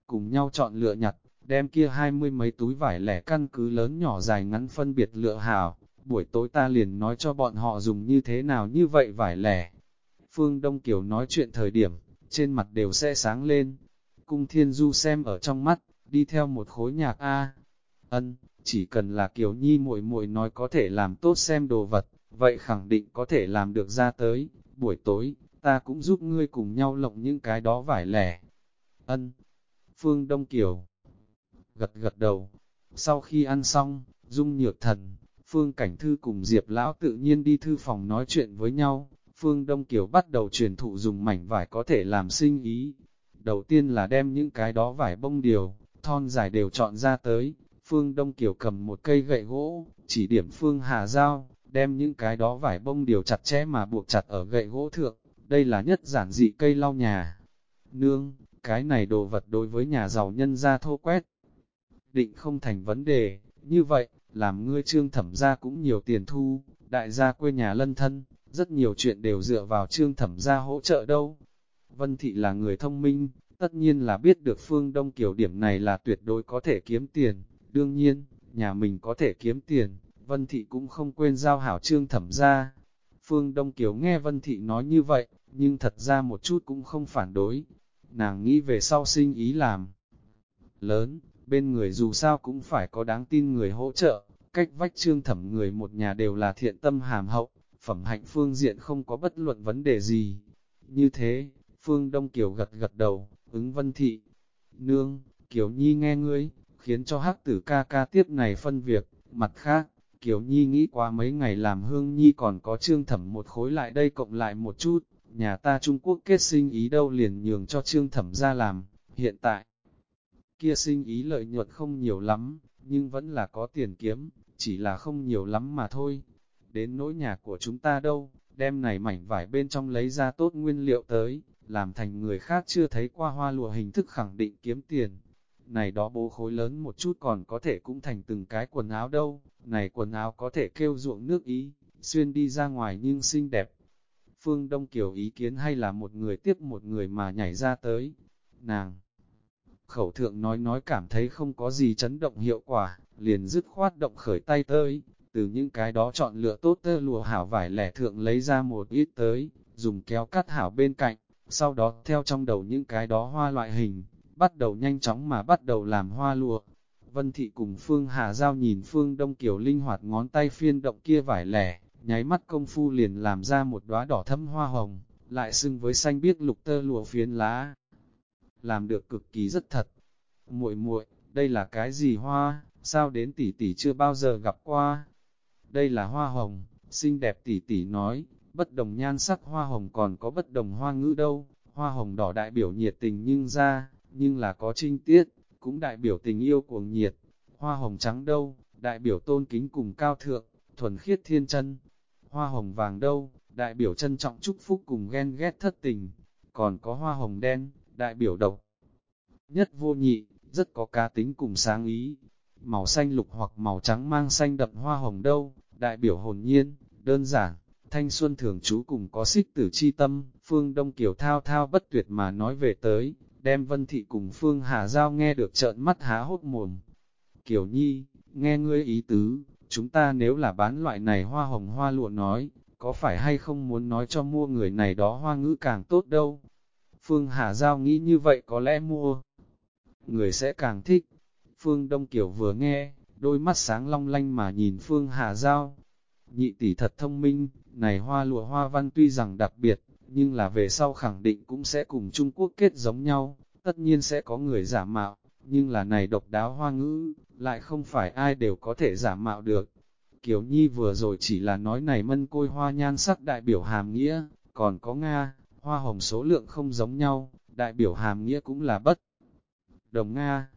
S1: Cùng nhau chọn lựa nhặt, đem kia hai mươi mấy túi vải lẻ căn cứ lớn nhỏ dài ngắn phân biệt lựa hảo, buổi tối ta liền nói cho bọn họ dùng như thế nào như vậy vải lẻ. Phương Đông Kiều nói chuyện thời điểm, trên mặt đều sẽ sáng lên. Cung Thiên Du xem ở trong mắt, đi theo một khối nhạc A. Ân, chỉ cần là Kiều Nhi muội muội nói có thể làm tốt xem đồ vật, vậy khẳng định có thể làm được ra tới. Buổi tối, ta cũng giúp ngươi cùng nhau lộng những cái đó vải lẻ. Ân, Phương Đông Kiều gật gật đầu. Sau khi ăn xong, Dung Nhược Thần, Phương Cảnh Thư cùng Diệp Lão tự nhiên đi thư phòng nói chuyện với nhau. Phương Đông Kiều bắt đầu truyền thụ dùng mảnh vải có thể làm sinh ý. Đầu tiên là đem những cái đó vải bông điều, thon dài đều chọn ra tới. Phương Đông Kiều cầm một cây gậy gỗ, chỉ điểm Phương Hà Giao, đem những cái đó vải bông điều chặt chẽ mà buộc chặt ở gậy gỗ thượng. Đây là nhất giản dị cây lau nhà. Nương, cái này đồ vật đối với nhà giàu nhân ra thô quét, định không thành vấn đề, như vậy, làm ngươi trương thẩm gia cũng nhiều tiền thu, đại gia quê nhà lân thân, rất nhiều chuyện đều dựa vào trương thẩm gia hỗ trợ đâu. Vân Thị là người thông minh, tất nhiên là biết được phương Đông Kiều điểm này là tuyệt đối có thể kiếm tiền, đương nhiên, nhà mình có thể kiếm tiền, Vân Thị cũng không quên giao hảo trương thẩm gia. Phương Đông Kiều nghe Vân Thị nói như vậy, nhưng thật ra một chút cũng không phản đối. Nàng nghĩ về sau sinh ý làm. Lớn, bên người dù sao cũng phải có đáng tin người hỗ trợ, cách vách trương thẩm người một nhà đều là thiện tâm hàm hậu, phẩm hạnh phương diện không có bất luận vấn đề gì. Như thế, Phương Đông Kiều gật gật đầu, ứng vân thị. Nương, Kiều Nhi nghe ngươi, khiến cho hắc tử ca ca tiếp này phân việc, mặt khác, Kiều Nhi nghĩ qua mấy ngày làm hương Nhi còn có trương thẩm một khối lại đây cộng lại một chút, nhà ta Trung Quốc kết sinh ý đâu liền nhường cho trương thẩm ra làm, hiện tại, kia sinh ý lợi nhuận không nhiều lắm, nhưng vẫn là có tiền kiếm, chỉ là không nhiều lắm mà thôi. Đến nỗi nhà của chúng ta đâu, đem này mảnh vải bên trong lấy ra tốt nguyên liệu tới, làm thành người khác chưa thấy qua hoa lụa hình thức khẳng định kiếm tiền. Này đó bố khối lớn một chút còn có thể cũng thành từng cái quần áo đâu, này quần áo có thể kêu ruộng nước ý, xuyên đi ra ngoài nhưng xinh đẹp. Phương Đông Kiều ý kiến hay là một người tiếp một người mà nhảy ra tới. Nàng! khẩu thượng nói nói cảm thấy không có gì chấn động hiệu quả, liền dứt khoát động khởi tay tới, từ những cái đó chọn lựa tốt tơ lùa hảo vải lẻ thượng lấy ra một ít tới, dùng kéo cắt hảo bên cạnh, sau đó theo trong đầu những cái đó hoa loại hình, bắt đầu nhanh chóng mà bắt đầu làm hoa lụa. Vân Thị cùng Phương Hà Giao nhìn Phương Đông Kiều linh hoạt ngón tay phiên động kia vải lẻ, nháy mắt công phu liền làm ra một đóa đỏ thâm hoa hồng, lại xưng với xanh biếc lục tơ lụa phiến lá làm được cực kỳ rất thật. Muội muội, đây là cái gì hoa, sao đến tỷ tỷ chưa bao giờ gặp qua? Đây là hoa hồng, xinh đẹp tỷ tỷ nói, bất đồng nhan sắc hoa hồng còn có bất đồng hoa ngữ đâu, hoa hồng đỏ đại biểu nhiệt tình nhưng ra, nhưng là có trinh tiết, cũng đại biểu tình yêu cuồng nhiệt, hoa hồng trắng đâu, đại biểu tôn kính cùng cao thượng, thuần khiết thiên chân, hoa hồng vàng đâu, đại biểu trân trọng chúc phúc cùng ghen ghét thất tình, còn có hoa hồng đen, đại biểu độc. Nhất vô nhị, rất có cá tính cùng sáng ý. Màu xanh lục hoặc màu trắng mang xanh đậm hoa hồng đâu, đại biểu hồn nhiên, đơn giản, thanh xuân thường trú cùng có xích tử chi tâm, phương Đông Kiều thao thao bất tuyệt mà nói về tới, đem Vân Thị cùng Phương Hà Giao nghe được trợn mắt há hốt mồm. Kiều Nhi, nghe ngươi ý tứ, chúng ta nếu là bán loại này hoa hồng hoa lụa nói, có phải hay không muốn nói cho mua người này đó hoa ngữ càng tốt đâu, Phương Hà Giao nghĩ như vậy có lẽ mua. Người sẽ càng thích. Phương Đông Kiều vừa nghe, đôi mắt sáng long lanh mà nhìn Phương Hà Giao. Nhị tỷ thật thông minh, này hoa lụa hoa văn tuy rằng đặc biệt, nhưng là về sau khẳng định cũng sẽ cùng Trung Quốc kết giống nhau, tất nhiên sẽ có người giả mạo, nhưng là này độc đáo hoa ngữ, lại không phải ai đều có thể giả mạo được. Kiều Nhi vừa rồi chỉ là nói này mân côi hoa nhan sắc đại biểu hàm nghĩa, còn có Nga, hoa hồng số lượng không giống nhau, đại biểu hàm nghĩa cũng là bất. Đồng Nga,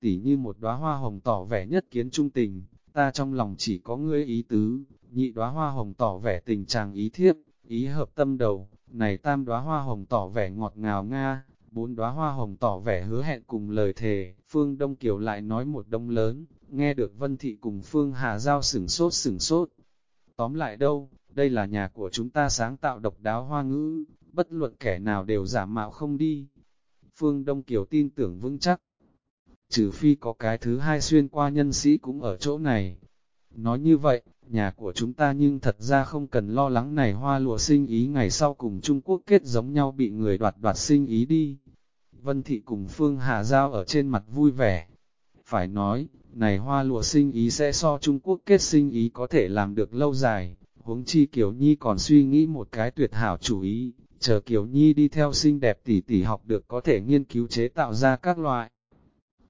S1: tỉ như một đóa hoa hồng tỏ vẻ nhất kiến trung tình, ta trong lòng chỉ có ngươi ý tứ, nhị đóa hoa hồng tỏ vẻ tình chàng ý thiếp, ý hợp tâm đầu, này tam đóa hoa hồng tỏ vẻ ngọt ngào Nga, bốn đóa hoa hồng tỏ vẻ hứa hẹn cùng lời thề, Phương Đông Kiều lại nói một đông lớn, nghe được Vân Thị cùng Phương Hà Giao sửng sốt sửng sốt. Tóm lại đâu, đây là nhà của chúng ta sáng tạo độc đáo hoa ngữ, bất luận kẻ nào đều giả mạo không đi. Phương Đông Kiều tin tưởng vững chắc. Trừ phi có cái thứ hai xuyên qua nhân sĩ cũng ở chỗ này. Nói như vậy, nhà của chúng ta nhưng thật ra không cần lo lắng này hoa lụa sinh ý ngày sau cùng Trung Quốc kết giống nhau bị người đoạt đoạt sinh ý đi. Vân Thị cùng Phương Hà Giao ở trên mặt vui vẻ. Phải nói, này hoa lụa sinh ý sẽ so Trung Quốc kết sinh ý có thể làm được lâu dài. Huống chi Kiều Nhi còn suy nghĩ một cái tuyệt hảo chủ ý, chờ Kiều Nhi đi theo xinh đẹp tỷ tỷ học được có thể nghiên cứu chế tạo ra các loại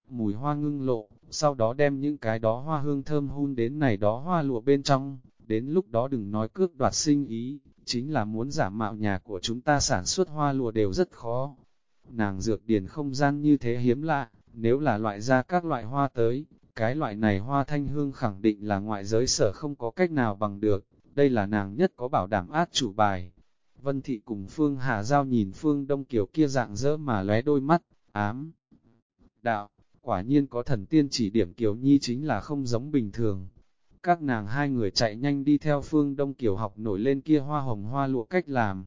S1: mùi hoa ngưng lộ, sau đó đem những cái đó hoa hương thơm hun đến này đó hoa lụa bên trong, đến lúc đó đừng nói cước đoạt sinh ý, chính là muốn giả mạo nhà của chúng ta sản xuất hoa lụa đều rất khó. Nàng dược điển không gian như thế hiếm lạ, nếu là loại ra các loại hoa tới, cái loại này hoa thanh hương khẳng định là ngoại giới sở không có cách nào bằng được, đây là nàng nhất có bảo đảm át chủ bài. Vân Thị cùng Phương Hà Giao nhìn Phương Đông Kiều kia dạng dỡ mà lóe đôi mắt, ám. Đạo, quả nhiên có thần tiên chỉ điểm Kiều Nhi chính là không giống bình thường. Các nàng hai người chạy nhanh đi theo Phương Đông Kiều học nổi lên kia hoa hồng hoa lụa cách làm.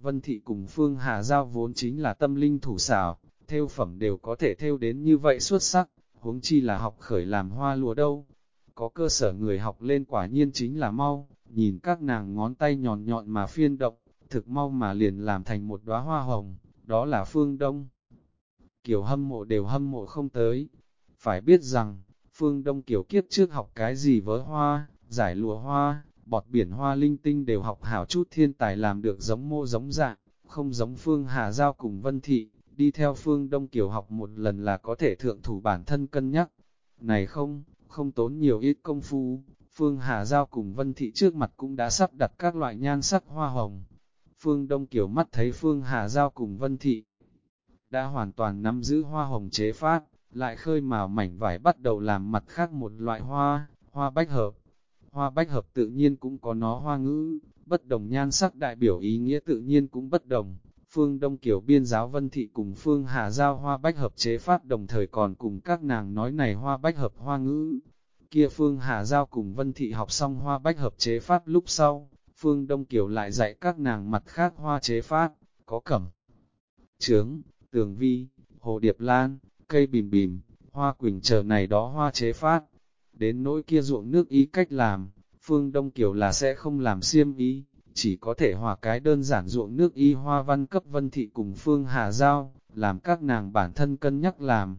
S1: Vân Thị cùng Phương Hà Giao vốn chính là tâm linh thủ xảo, theo phẩm đều có thể theo đến như vậy xuất sắc, huống chi là học khởi làm hoa lụa đâu. Có cơ sở người học lên quả nhiên chính là mau, nhìn các nàng ngón tay nhọn nhọn mà phiên động, thực mau mà liền làm thành một đóa hoa hồng, đó là Phương Đông. Kiều hâm mộ đều hâm mộ không tới. Phải biết rằng, Phương Đông Kiều kiếp trước học cái gì với hoa, giải lụa hoa, bọt biển hoa linh tinh đều học hảo chút thiên tài làm được giống mô giống dạng, không giống Phương Hà Giao cùng Vân Thị, đi theo Phương Đông Kiều học một lần là có thể thượng thủ bản thân cân nhắc. Này không, không tốn nhiều ít công phu, Phương Hà Giao cùng Vân Thị trước mặt cũng đã sắp đặt các loại nhan sắc hoa hồng. Phương Đông Kiều mắt thấy Phương Hà Giao cùng Vân Thị, đã hoàn toàn nắm giữ hoa hồng chế phát, lại khơi mào mảnh vải bắt đầu làm mặt khác một loại hoa, hoa bách hợp. Hoa bách hợp tự nhiên cũng có nó hoa ngữ, bất đồng nhan sắc đại biểu ý nghĩa tự nhiên cũng bất đồng. Phương Đông Kiều Biên giáo Vân Thị cùng Phương Hà Giao hoa bách hợp chế phát đồng thời còn cùng các nàng nói này hoa bách hợp hoa ngữ. Kia Phương Hà Giao cùng Vân Thị học xong hoa bách hợp chế phát lúc sau, Phương Đông Kiều lại dạy các nàng mặt khác hoa chế phát, có cẩm, trướng, tường vi, hồ điệp lan, cây bìm bìm, hoa quỳnh chờ này đó hoa chế phát. Đến nỗi kia ruộng nước ý cách làm, phương Đông Kiều là sẽ không làm xiêm ý, chỉ có thể hòa cái đơn giản ruộng nước y hoa văn cấp Vân Thị cùng Phương Hà Giao, làm các nàng bản thân cân nhắc làm.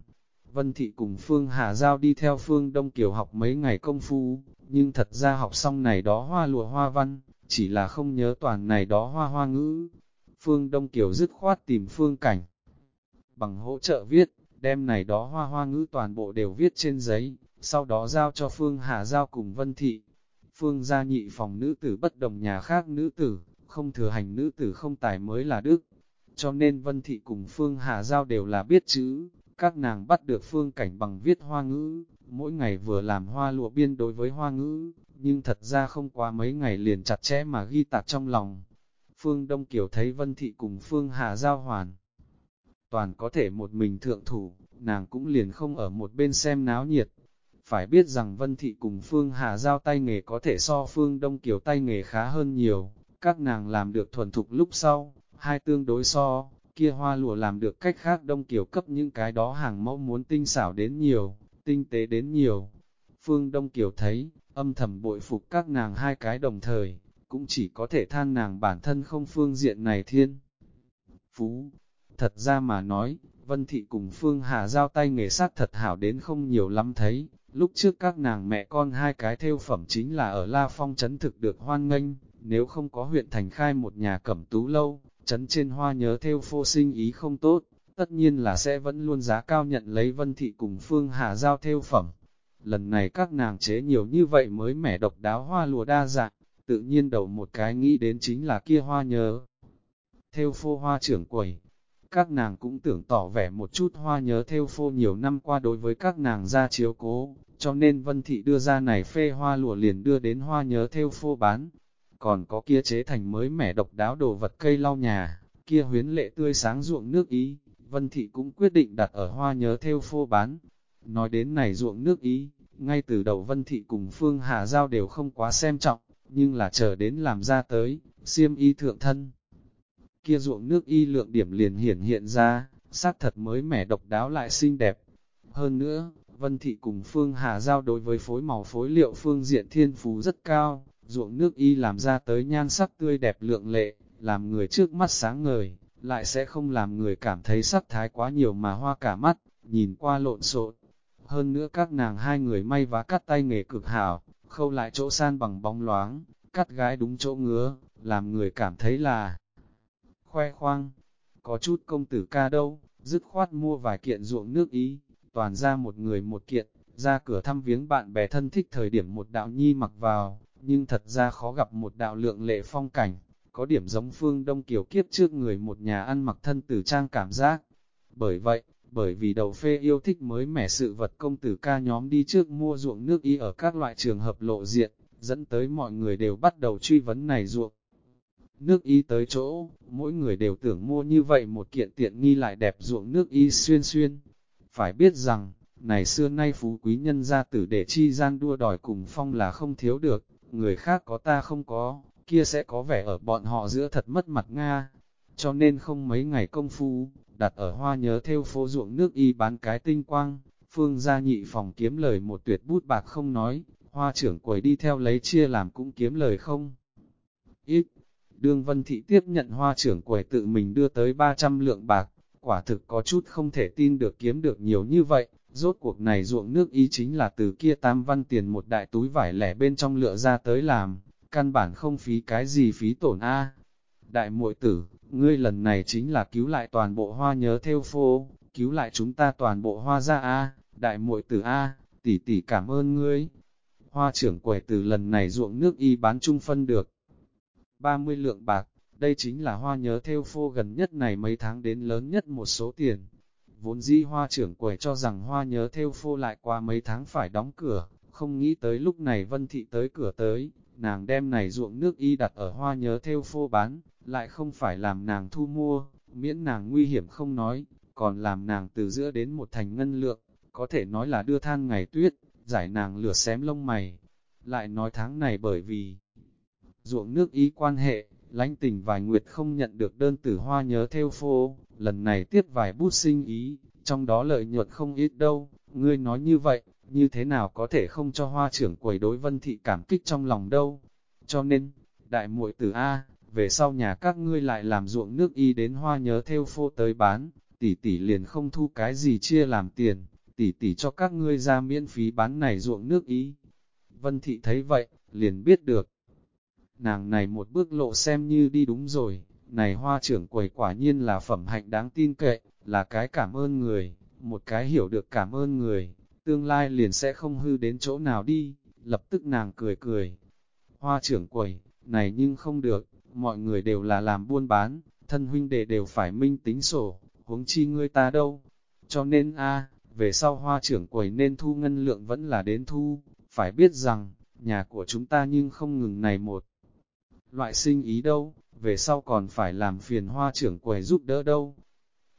S1: Vân Thị cùng Phương Hà Giao đi theo Phương Đông Kiều học mấy ngày công phu, nhưng thật ra học xong này đó hoa lụa hoa văn, chỉ là không nhớ toàn này đó hoa hoa ngữ. Phương Đông Kiều dứt khoát tìm phương cảnh, bằng hỗ trợ viết, đem này đó hoa hoa ngữ toàn bộ đều viết trên giấy, sau đó giao cho Phương Hà Giao cùng Vân Thị. Phương gia nhị phòng nữ tử bất đồng nhà khác nữ tử, không thừa hành nữ tử không tài mới là đức. Cho nên Vân Thị cùng Phương Hà Giao đều là biết chữ, các nàng bắt được phương cảnh bằng viết hoa ngữ, mỗi ngày vừa làm hoa lụa biên đối với hoa ngữ, nhưng thật ra không qua mấy ngày liền chặt chẽ mà ghi tạc trong lòng. Phương Đông Kiều thấy Vân Thị cùng Phương Hà Giao hoàn toàn có thể một mình thượng thủ, nàng cũng liền không ở một bên xem náo nhiệt. Phải biết rằng Vân Thị cùng Phương Hà giao tay nghề có thể so Phương Đông Kiều tay nghề khá hơn nhiều, các nàng làm được thuần thục lúc sau, hai tương đối so, kia hoa lụa làm được cách khác Đông Kiều cấp những cái đó hàng mẫu muốn tinh xảo đến nhiều, tinh tế đến nhiều. Phương Đông Kiều thấy, âm thầm bội phục các nàng hai cái đồng thời, cũng chỉ có thể than nàng bản thân không phương diện này thiên. Phú, Thật ra mà nói, Vân Thị cùng Phương Hà giao tay nghề sát thật hảo đến không nhiều lắm thấy. Lúc trước các nàng mẹ con hai cái theo phẩm chính là ở La Phong chấn thực được hoan nghênh, nếu không có huyện thành khai một nhà cẩm tú lâu, chấn trên hoa nhớ theo phô sinh ý không tốt, tất nhiên là sẽ vẫn luôn giá cao nhận lấy Vân Thị cùng Phương Hà giao theo phẩm. lần này các nàng chế nhiều như vậy mới mẻ độc đáo hoa lùa đa dạng, tự nhiên đầu một cái nghĩ đến chính là kia hoa nhớ. Theo phô hoa trưởng quầy, các nàng cũng tưởng tỏ vẻ một chút hoa nhớ theo phô nhiều năm qua đối với các nàng ra chiếu cố, cho nên Vân Thị đưa ra này phê hoa lụa liền đưa đến hoa nhớ theo phô bán. Còn có kia chế thành mới mẻ độc đáo đồ vật cây lau nhà, kia huyến lệ tươi sáng ruộng nước ý, Vân Thị cũng quyết định đặt ở hoa nhớ theo phô bán. Nói đến này ruộng nước ý, ngay từ đầu Vân Thị cùng Phương Hà Giao đều không quá xem trọng, nhưng là chờ đến làm ra tới, siêm y thượng thân. Kia ruộng nước y lượng điểm liền hiển hiện ra, xác thật mới mẻ độc đáo lại xinh đẹp. Hơn nữa, Vân Thị cùng Phương Hà Giao đối với phối màu phối liệu phương diện thiên phú rất cao, ruộng nước y làm ra tới nhan sắc tươi đẹp lượng lệ, làm người trước mắt sáng ngời, lại sẽ không làm người cảm thấy sắc thái quá nhiều mà hoa cả mắt, nhìn qua lộn xộn. Hơn nữa các nàng hai người may vá cắt tay nghề cực hảo, khâu lại chỗ san bằng bóng loáng, cắt gái đúng chỗ ngứa, làm người cảm thấy là khoe khoang. Có chút công tử ca đâu, dứt khoát mua vài kiện ruộng nước ý, toàn ra một người một kiện, ra cửa thăm viếng bạn bè thân thích thời điểm một đạo nhi mặc vào, nhưng thật ra khó gặp một đạo lượng lệ phong cảnh, có điểm giống phương đông kiều kiếp trước người một nhà ăn mặc thân tử trang cảm giác. Bởi vậy, bởi vì đầu phê yêu thích mới mẻ sự vật công tử ca nhóm đi trước mua ruộng nước y ở các loại trường hợp lộ diện, dẫn tới mọi người đều bắt đầu truy vấn này ruộng. Nước y tới chỗ, mỗi người đều tưởng mua như vậy một kiện tiện nghi lại đẹp ruộng nước y xuyên xuyên. Phải biết rằng, này xưa nay phú quý nhân gia tử để chi gian đua đòi cùng phong là không thiếu được, người khác có ta không có, kia sẽ có vẻ ở bọn họ giữa thật mất mặt Nga. Cho nên không mấy ngày công phu, đặt ở hoa nhớ theo phố ruộng nước y bán cái tinh quang, phương gia nhị phòng kiếm lời một tuyệt bút bạc không nói, hoa trưởng quầy đi theo lấy chia làm cũng kiếm lời không. Ít, đương vân thị tiếp nhận hoa trưởng quầy tự mình đưa tới 300 lượng bạc, quả thực có chút không thể tin được kiếm được nhiều như vậy, rốt cuộc này ruộng nước y chính là từ kia tam văn tiền một đại túi vải lẻ bên trong lựa ra tới làm, căn bản không phí cái gì phí tổn A. Đại muội tử, ngươi lần này chính là cứu lại toàn bộ hoa nhớ theo phô, cứu lại chúng ta toàn bộ hoa ra A, đại muội tử A, tỷ tỷ cảm ơn ngươi. Hoa trưởng quầy từ lần này ruộng nước y bán chung phân được 30 lượng bạc, đây chính là hoa nhớ theo phô gần nhất này mấy tháng đến lớn nhất một số tiền. Vốn dĩ hoa trưởng quầy cho rằng hoa nhớ theo phô lại qua mấy tháng phải đóng cửa, không nghĩ tới lúc này vân thị tới cửa tới, nàng đem này ruộng nước y đặt ở hoa nhớ theo phô bán, lại không phải làm nàng thu mua, miễn nàng nguy hiểm không nói, còn làm nàng từ giữa đến một thành ngân lượng, có thể nói là đưa than ngày tuyết, giải nàng lửa xém lông mày. Lại nói tháng này bởi vì ruộng nước y quan hệ, lánh tình vài nguyệt không nhận được đơn tử hoa nhớ theo phô, lần này tiếp vài bút sinh ý, trong đó lợi nhuận không ít đâu, ngươi nói như vậy, như thế nào có thể không cho hoa trưởng quầy đối vân thị cảm kích trong lòng đâu. Cho nên, đại muội tử A, về sau nhà các ngươi lại làm ruộng nước y đến hoa nhớ theo phô tới bán, tỷ tỷ liền không thu cái gì chia làm tiền, tỷ tỷ cho các ngươi ra miễn phí bán này ruộng nước y. Vân thị thấy vậy, liền biết được. Nàng này một bước lộ xem như đi đúng rồi, này hoa trưởng quầy quả nhiên là phẩm hạnh đáng tin cậy, là cái cảm ơn người, một cái hiểu được cảm ơn người, tương lai liền sẽ không hư đến chỗ nào đi, lập tức nàng cười cười. Hoa trưởng quầy, này nhưng không được, mọi người đều là làm buôn bán, thân huynh đệ đều phải minh tính sổ, huống chi ngươi ta đâu. Cho nên a về sau hoa trưởng quầy nên thu ngân lượng vẫn là đến thu, phải biết rằng, nhà của chúng ta nhưng không ngừng này một. Loại sinh ý đâu, về sau còn phải làm phiền hoa trưởng quầy giúp đỡ đâu.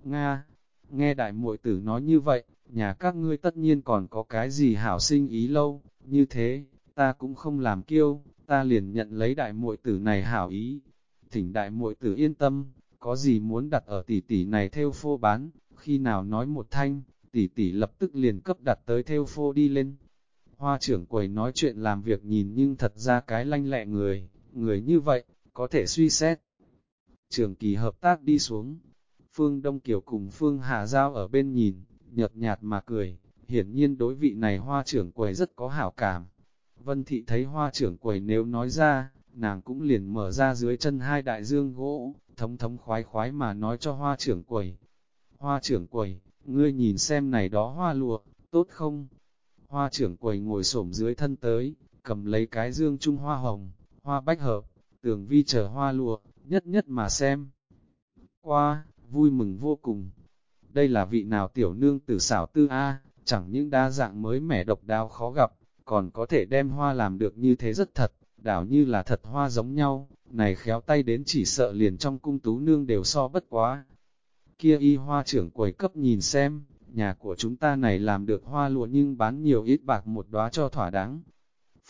S1: Nga, nghe đại muội tử nói như vậy, nhà các ngươi tất nhiên còn có cái gì hảo sinh ý lâu, như thế, ta cũng không làm kiêu, ta liền nhận lấy đại muội tử này hảo ý. Thỉnh đại muội tử yên tâm, có gì muốn đặt ở tỷ tỷ này theo phô bán, khi nào nói một thanh, tỷ tỷ lập tức liền cấp đặt tới theo phô đi lên. Hoa trưởng quầy nói chuyện làm việc nhìn nhưng thật ra cái lanh lẹ người, người như vậy, có thể suy xét. Trường kỳ hợp tác đi xuống, Phương Đông Kiều cùng Phương Hà Giao ở bên nhìn, nhợt nhạt mà cười, hiển nhiên đối vị này hoa trưởng quầy rất có hảo cảm. Vân Thị thấy hoa trưởng quầy nếu nói ra, nàng cũng liền mở ra dưới chân hai đại dương gỗ, thống thống khoái khoái mà nói cho hoa trưởng quầy. Hoa trưởng quầy, ngươi nhìn xem này đó hoa lụa, tốt không? Hoa trưởng quầy ngồi xổm dưới thân tới, cầm lấy cái dương trung hoa hồng, hoa bách hợp, tường vi chờ hoa lụa, nhất nhất mà xem. Qua, vui mừng vô cùng. Đây là vị nào tiểu nương tử xảo tư A, chẳng những đa dạng mới mẻ độc đáo khó gặp, còn có thể đem hoa làm được như thế rất thật, đảo như là thật hoa giống nhau, này khéo tay đến chỉ sợ liền trong cung tú nương đều so bất quá. Kia y hoa trưởng quầy cấp nhìn xem, nhà của chúng ta này làm được hoa lụa nhưng bán nhiều ít bạc một đóa cho thỏa đáng.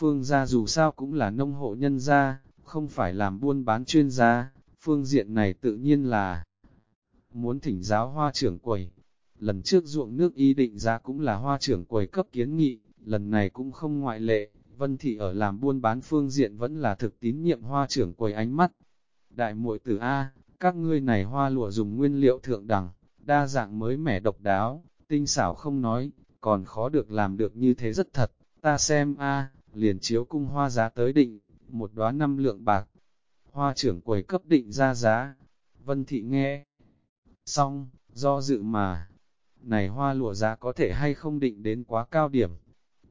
S1: Phương gia dù sao cũng là nông hộ nhân gia, không phải làm buôn bán chuyên gia, phương diện này tự nhiên là muốn thỉnh giáo hoa trưởng quầy. Lần trước ruộng nước ý định ra cũng là hoa trưởng quầy cấp kiến nghị, lần này cũng không ngoại lệ, Vân Thị ở làm buôn bán phương diện vẫn là thực tín nhiệm hoa trưởng quầy ánh mắt. Đại muội tử A, các ngươi này hoa lụa dùng nguyên liệu thượng đẳng, đa dạng mới mẻ độc đáo, tinh xảo không nói, còn khó được làm được như thế rất thật, ta xem A, liền chiếu cung hoa giá tới định, một đóa năm lượng bạc. Hoa trưởng quầy cấp định ra giá, Vân Thị nghe. Xong, do dự mà, này hoa lụa giá có thể hay không định đến quá cao điểm,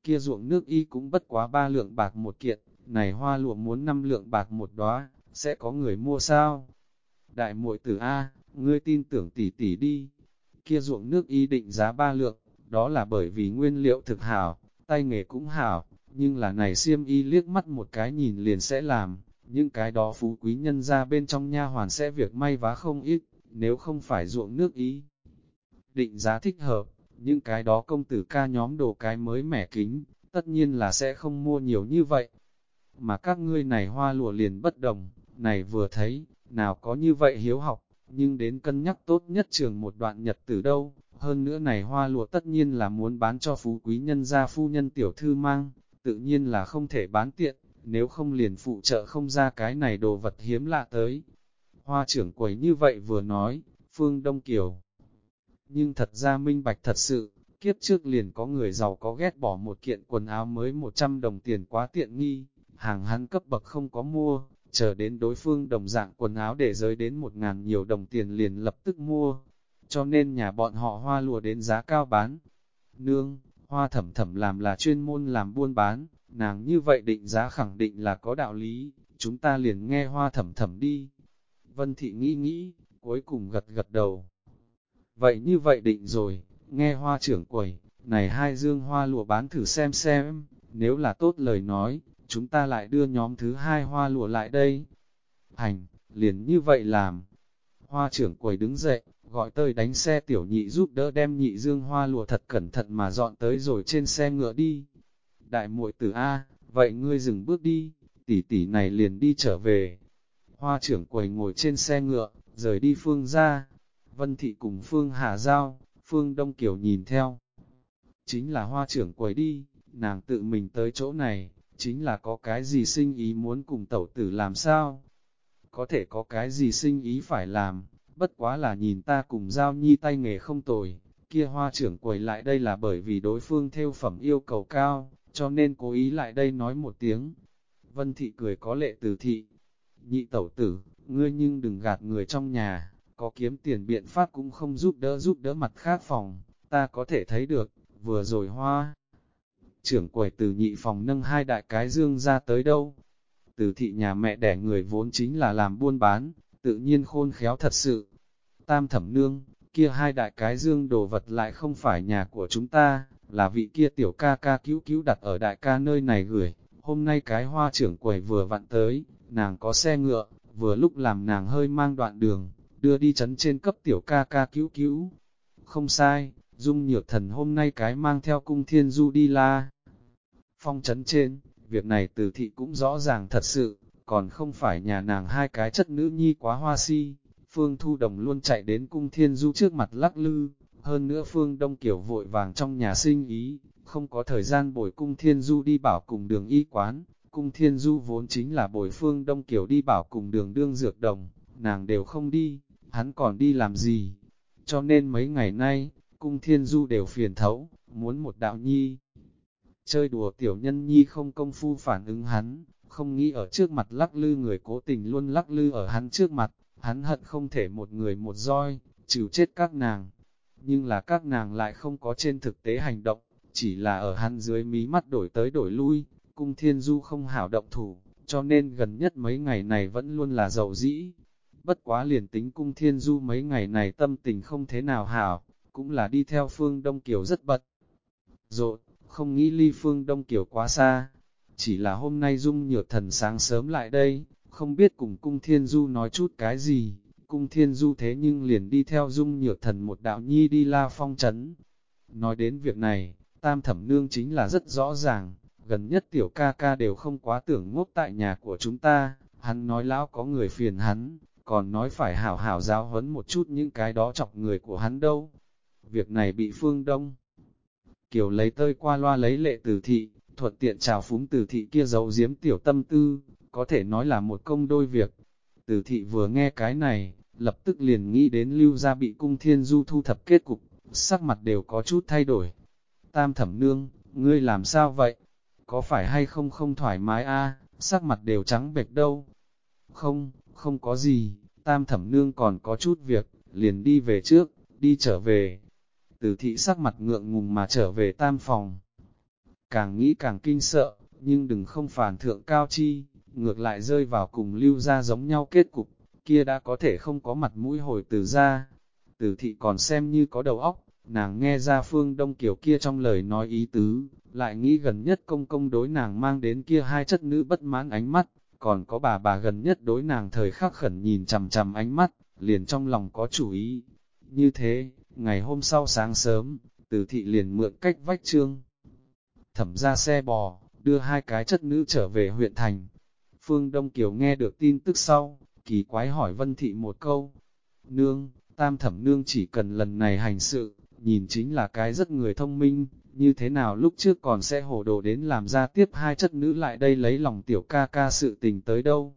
S1: kia ruộng nước y cũng bất quá ba lượng bạc một kiện, này hoa lụa muốn năm lượng bạc một đóa, sẽ có người mua sao? Đại muội tử A, ngươi tin tưởng tỷ tỷ đi, kia ruộng nước y định giá ba lượng, đó là bởi vì nguyên liệu thực hảo, tay nghề cũng hảo, nhưng là này xiêm y liếc mắt một cái nhìn liền sẽ làm, những cái đó phú quý nhân ra bên trong nha hoàn sẽ việc may vá không ít, nếu không phải ruộng nước ý. Định giá thích hợp, những cái đó công tử ca nhóm đồ cái mới mẻ kính, tất nhiên là sẽ không mua nhiều như vậy. Mà các ngươi này hoa lụa liền bất đồng, này vừa thấy, nào có như vậy hiếu học, nhưng đến cân nhắc tốt nhất trường một đoạn nhật từ đâu, hơn nữa này hoa lụa tất nhiên là muốn bán cho phú quý nhân gia phu nhân tiểu thư mang, tự nhiên là không thể bán tiện, nếu không liền phụ trợ không ra cái này đồ vật hiếm lạ tới. Hoa trưởng quầy như vậy vừa nói, Phương Đông Kiều nhưng thật ra minh bạch thật sự, kiếp trước liền có người giàu có ghét bỏ một kiện quần áo mới 100 đồng tiền quá tiện nghi, hàng hắn cấp bậc không có mua, chờ đến đối phương đồng dạng quần áo để giới đến một ngàn nhiều đồng tiền liền lập tức mua, cho nên nhà bọn họ hoa lùa đến giá cao bán. Nương, hoa thẩm thẩm làm là chuyên môn làm buôn bán, nàng như vậy định giá khẳng định là có đạo lý, chúng ta liền nghe hoa thẩm thẩm đi. Vân thị nghĩ nghĩ, cuối cùng gật gật đầu. Vậy như vậy định rồi, nghe hoa trưởng quầy, này hai dương hoa lụa bán thử xem xem, nếu là tốt lời nói, chúng ta lại đưa nhóm thứ hai hoa lụa lại đây. Hành, liền như vậy làm. Hoa trưởng quầy đứng dậy, gọi tơi đánh xe tiểu nhị giúp đỡ đem nhị dương hoa lụa thật cẩn thận mà dọn tới rồi trên xe ngựa đi. Đại muội tử A, vậy ngươi dừng bước đi, tỷ tỷ này liền đi trở về. Hoa trưởng quầy ngồi trên xe ngựa, rời đi phương ra, Vân Thị cùng Phương Hà Giao, Phương Đông Kiều nhìn theo. Chính là hoa trưởng quầy đi, nàng tự mình tới chỗ này, chính là có cái gì sinh ý muốn cùng tẩu tử làm sao? Có thể có cái gì sinh ý phải làm, bất quá là nhìn ta cùng Giao Nhi tay nghề không tồi, kia hoa trưởng quầy lại đây là bởi vì đối phương theo phẩm yêu cầu cao, cho nên cố ý lại đây nói một tiếng. Vân Thị cười có lệ từ thị, nhị tẩu tử, ngươi nhưng đừng gạt người trong nhà, có kiếm tiền biện pháp cũng không giúp đỡ giúp đỡ mặt khác phòng, ta có thể thấy được, vừa rồi hoa. Trưởng quầy từ nhị phòng nâng hai đại cái dương ra tới đâu. Từ thị nhà mẹ đẻ người vốn chính là làm buôn bán, tự nhiên khôn khéo thật sự. Tam thẩm nương, kia hai đại cái dương đồ vật lại không phải nhà của chúng ta, là vị kia tiểu ca ca cứu cứu đặt ở đại ca nơi này gửi. Hôm nay cái hoa trưởng quầy vừa vặn tới, nàng có xe ngựa, vừa lúc làm nàng hơi mang đoạn đường, đưa đi chấn trên cấp tiểu ca ca cứu cứu. Không sai, Dung Nhược Thần hôm nay cái mang theo cung thiên du đi la. Phong chấn trên, việc này từ thị cũng rõ ràng thật sự, còn không phải nhà nàng hai cái chất nữ nhi quá hoa si. Phương Thu Đồng luôn chạy đến cung thiên du trước mặt lắc lư, hơn nữa Phương Đông Kiều vội vàng trong nhà sinh ý, không có thời gian bồi cung thiên du đi bảo cùng đường y quán. Cung thiên du vốn chính là bồi Phương Đông Kiều đi bảo cùng đường đương dược đồng, nàng đều không đi, hắn còn đi làm gì? Cho nên mấy ngày nay, cung thiên du đều phiền thấu, muốn một đạo nhi. Chơi đùa tiểu nhân nhi không công phu phản ứng hắn, không nghĩ ở trước mặt lắc lư người cố tình luôn lắc lư ở hắn trước mặt, hắn hận không thể một người một roi, chịu chết các nàng. Nhưng là các nàng lại không có trên thực tế hành động, chỉ là ở hắn dưới mí mắt đổi tới đổi lui, cung thiên du không hảo động thủ, cho nên gần nhất mấy ngày này vẫn luôn là dậu dĩ. Bất quá liền tính cung thiên du mấy ngày này tâm tình không thế nào hảo, cũng là đi theo phương Đông Kiều rất bật. Rộn, không nghĩ ly phương Đông Kiều quá xa, chỉ là hôm nay dung nhược thần sáng sớm lại đây, không biết cùng cung thiên du nói chút cái gì, cung thiên du thế nhưng liền đi theo dung nhược thần một đạo nhi đi la phong trấn. Nói đến việc này, tam thẩm nương chính là rất rõ ràng, gần nhất tiểu ca ca đều không quá tưởng ngốc tại nhà của chúng ta, hắn nói lão có người phiền hắn, còn nói phải hảo hảo giáo huấn một chút những cái đó chọc người của hắn đâu. Việc này bị phương đông. Kiều lấy tơi qua loa lấy lệ từ thị, thuận tiện chào phúng từ thị kia giấu giếm tiểu tâm tư, có thể nói là một công đôi việc. Từ thị vừa nghe cái này, lập tức liền nghĩ đến lưu gia bị cung thiên du thu thập kết cục, sắc mặt đều có chút thay đổi. Tam thẩm nương, ngươi làm sao vậy? Có phải hay không không thoải mái a sắc mặt đều trắng bệch đâu? Không, không có gì, tam thẩm nương còn có chút việc, liền đi về trước, đi trở về. Từ thị sắc mặt ngượng ngùng mà trở về tam phòng. Càng nghĩ càng kinh sợ, nhưng đừng không phản thượng cao chi, ngược lại rơi vào cùng lưu ra giống nhau kết cục, kia đã có thể không có mặt mũi hồi từ ra. Từ thị còn xem như có đầu óc, nàng nghe ra phương đông kiểu kia trong lời nói ý tứ, lại nghĩ gần nhất công công đối nàng mang đến kia hai chất nữ bất mãn ánh mắt, còn có bà bà gần nhất đối nàng thời khắc khẩn nhìn chằm chằm ánh mắt, liền trong lòng có chủ ý. Như thế, ngày hôm sau sáng sớm, từ thị liền mượn cách vách trương. Thẩm ra xe bò, đưa hai cái chất nữ trở về huyện thành. Phương Đông Kiều nghe được tin tức sau, kỳ quái hỏi Vân Thị một câu. Nương, tam thẩm nương chỉ cần lần này hành sự, nhìn chính là cái rất người thông minh, như thế nào lúc trước còn sẽ hồ đồ đến làm ra tiếp hai chất nữ lại đây lấy lòng tiểu ca ca sự tình tới đâu.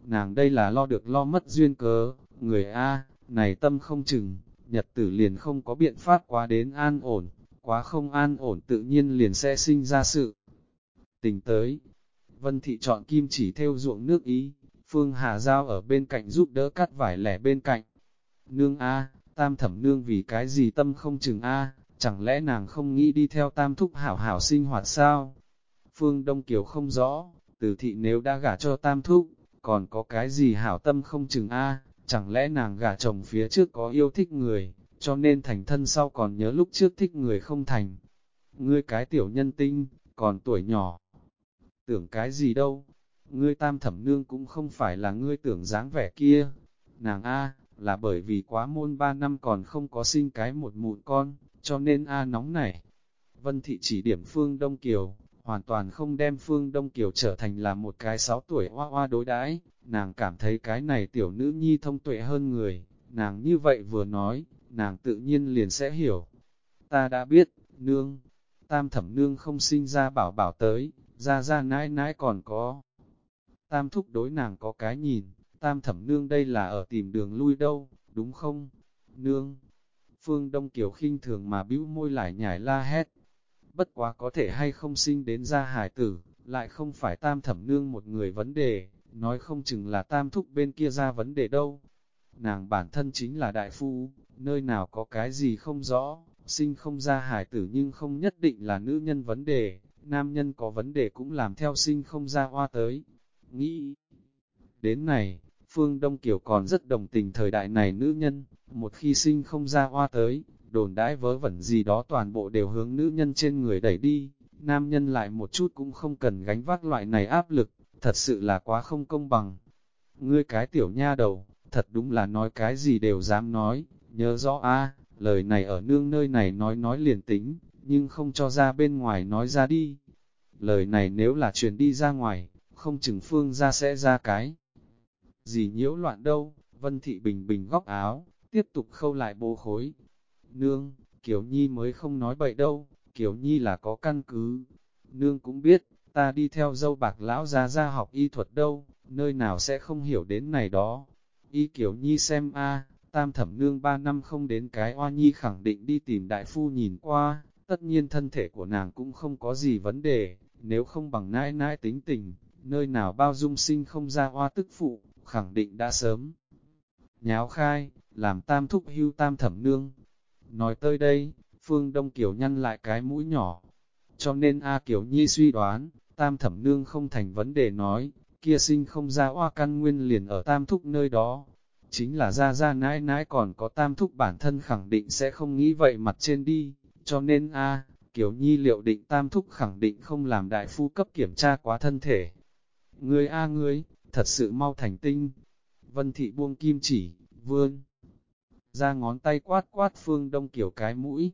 S1: Nàng đây là lo được lo mất duyên cớ, người A, này tâm không chừng, nhật tử liền không có biện pháp quá đến an ổn, quá không an ổn tự nhiên liền sẽ sinh ra sự. Tình tới, Vân Thị chọn kim chỉ theo ruộng nước ý, Phương Hà Giao ở bên cạnh giúp đỡ cắt vải lẻ bên cạnh. Nương A, tam thẩm nương vì cái gì tâm không chừng A, chẳng lẽ nàng không nghĩ đi theo tam thúc hảo hảo sinh hoạt sao? Phương Đông Kiều không rõ, từ thị nếu đã gả cho tam thúc, còn có cái gì hảo tâm không chừng A, chẳng lẽ nàng gả chồng phía trước có yêu thích người, cho nên thành thân sau còn nhớ lúc trước thích người không thành. Ngươi cái tiểu nhân tinh, còn tuổi nhỏ. Tưởng cái gì đâu, ngươi tam thẩm nương cũng không phải là ngươi tưởng dáng vẻ kia. Nàng A, là bởi vì quá môn ba năm còn không có sinh cái một mụn con, cho nên A nóng này. Vân Thị chỉ điểm Phương Đông Kiều, hoàn toàn không đem Phương Đông Kiều trở thành là một cái sáu tuổi hoa hoa đối đãi nàng cảm thấy cái này tiểu nữ nhi thông tuệ hơn người, nàng như vậy vừa nói, nàng tự nhiên liền sẽ hiểu. Ta đã biết, nương, tam thẩm nương không sinh ra bảo bảo tới, ra ra nãi nãi còn có. Tam thúc đối nàng có cái nhìn, tam thẩm nương đây là ở tìm đường lui đâu, đúng không? Nương, Phương Đông Kiều khinh thường mà bĩu môi lại nhảy la hét. Bất quá có thể hay không sinh đến ra hải tử, lại không phải tam thẩm nương một người vấn đề, nói không chừng là tam thúc bên kia ra vấn đề đâu. Nàng bản thân chính là đại phu, nơi nào có cái gì không rõ, sinh không ra hải tử nhưng không nhất định là nữ nhân vấn đề, nam nhân có vấn đề cũng làm theo sinh không ra hoa tới. Nghĩ đến này, Phương Đông Kiều còn rất đồng tình thời đại này nữ nhân, một khi sinh không ra hoa tới, đồn đãi vớ vẩn gì đó toàn bộ đều hướng nữ nhân trên người đẩy đi, nam nhân lại một chút cũng không cần gánh vác loại này áp lực, thật sự là quá không công bằng. Ngươi cái tiểu nha đầu, thật đúng là nói cái gì đều dám nói, nhớ rõ a lời này ở nương nơi này nói nói liền tính, nhưng không cho ra bên ngoài nói ra đi. Lời này nếu là truyền đi ra ngoài, không chừng phương ra sẽ ra cái. Gì nhiễu loạn đâu, Vân Thị Bình Bình góc áo, tiếp tục khâu lại bố khối. Nương, Kiều Nhi mới không nói bậy đâu, Kiều Nhi là có căn cứ. Nương cũng biết, ta đi theo dâu bạc lão ra ra học y thuật đâu, nơi nào sẽ không hiểu đến này đó. Y Kiều Nhi xem a tam thẩm nương ba năm không đến cái oa nhi khẳng định đi tìm đại phu nhìn qua, tất nhiên thân thể của nàng cũng không có gì vấn đề, nếu không bằng nãi nãi tính tình, nơi nào bao dung sinh không ra hoa tức phụ, khẳng định đã sớm. Nháo khai, làm tam thúc hưu tam thẩm nương. Nói tới đây, Phương Đông Kiều nhăn lại cái mũi nhỏ, cho nên A Kiều Nhi suy đoán, tam thẩm nương không thành vấn đề nói, kia sinh không ra hoa căn nguyên liền ở tam thúc nơi đó. Chính là ra ra nãi nãi còn có tam thúc bản thân khẳng định sẽ không nghĩ vậy mặt trên đi, cho nên A, Kiều Nhi liệu định tam thúc khẳng định không làm đại phu cấp kiểm tra quá thân thể. Ngươi A ngươi, thật sự mau thành tinh. Vân thị buông kim chỉ, vươn. Ra ngón tay quát quát phương đông kiểu cái mũi.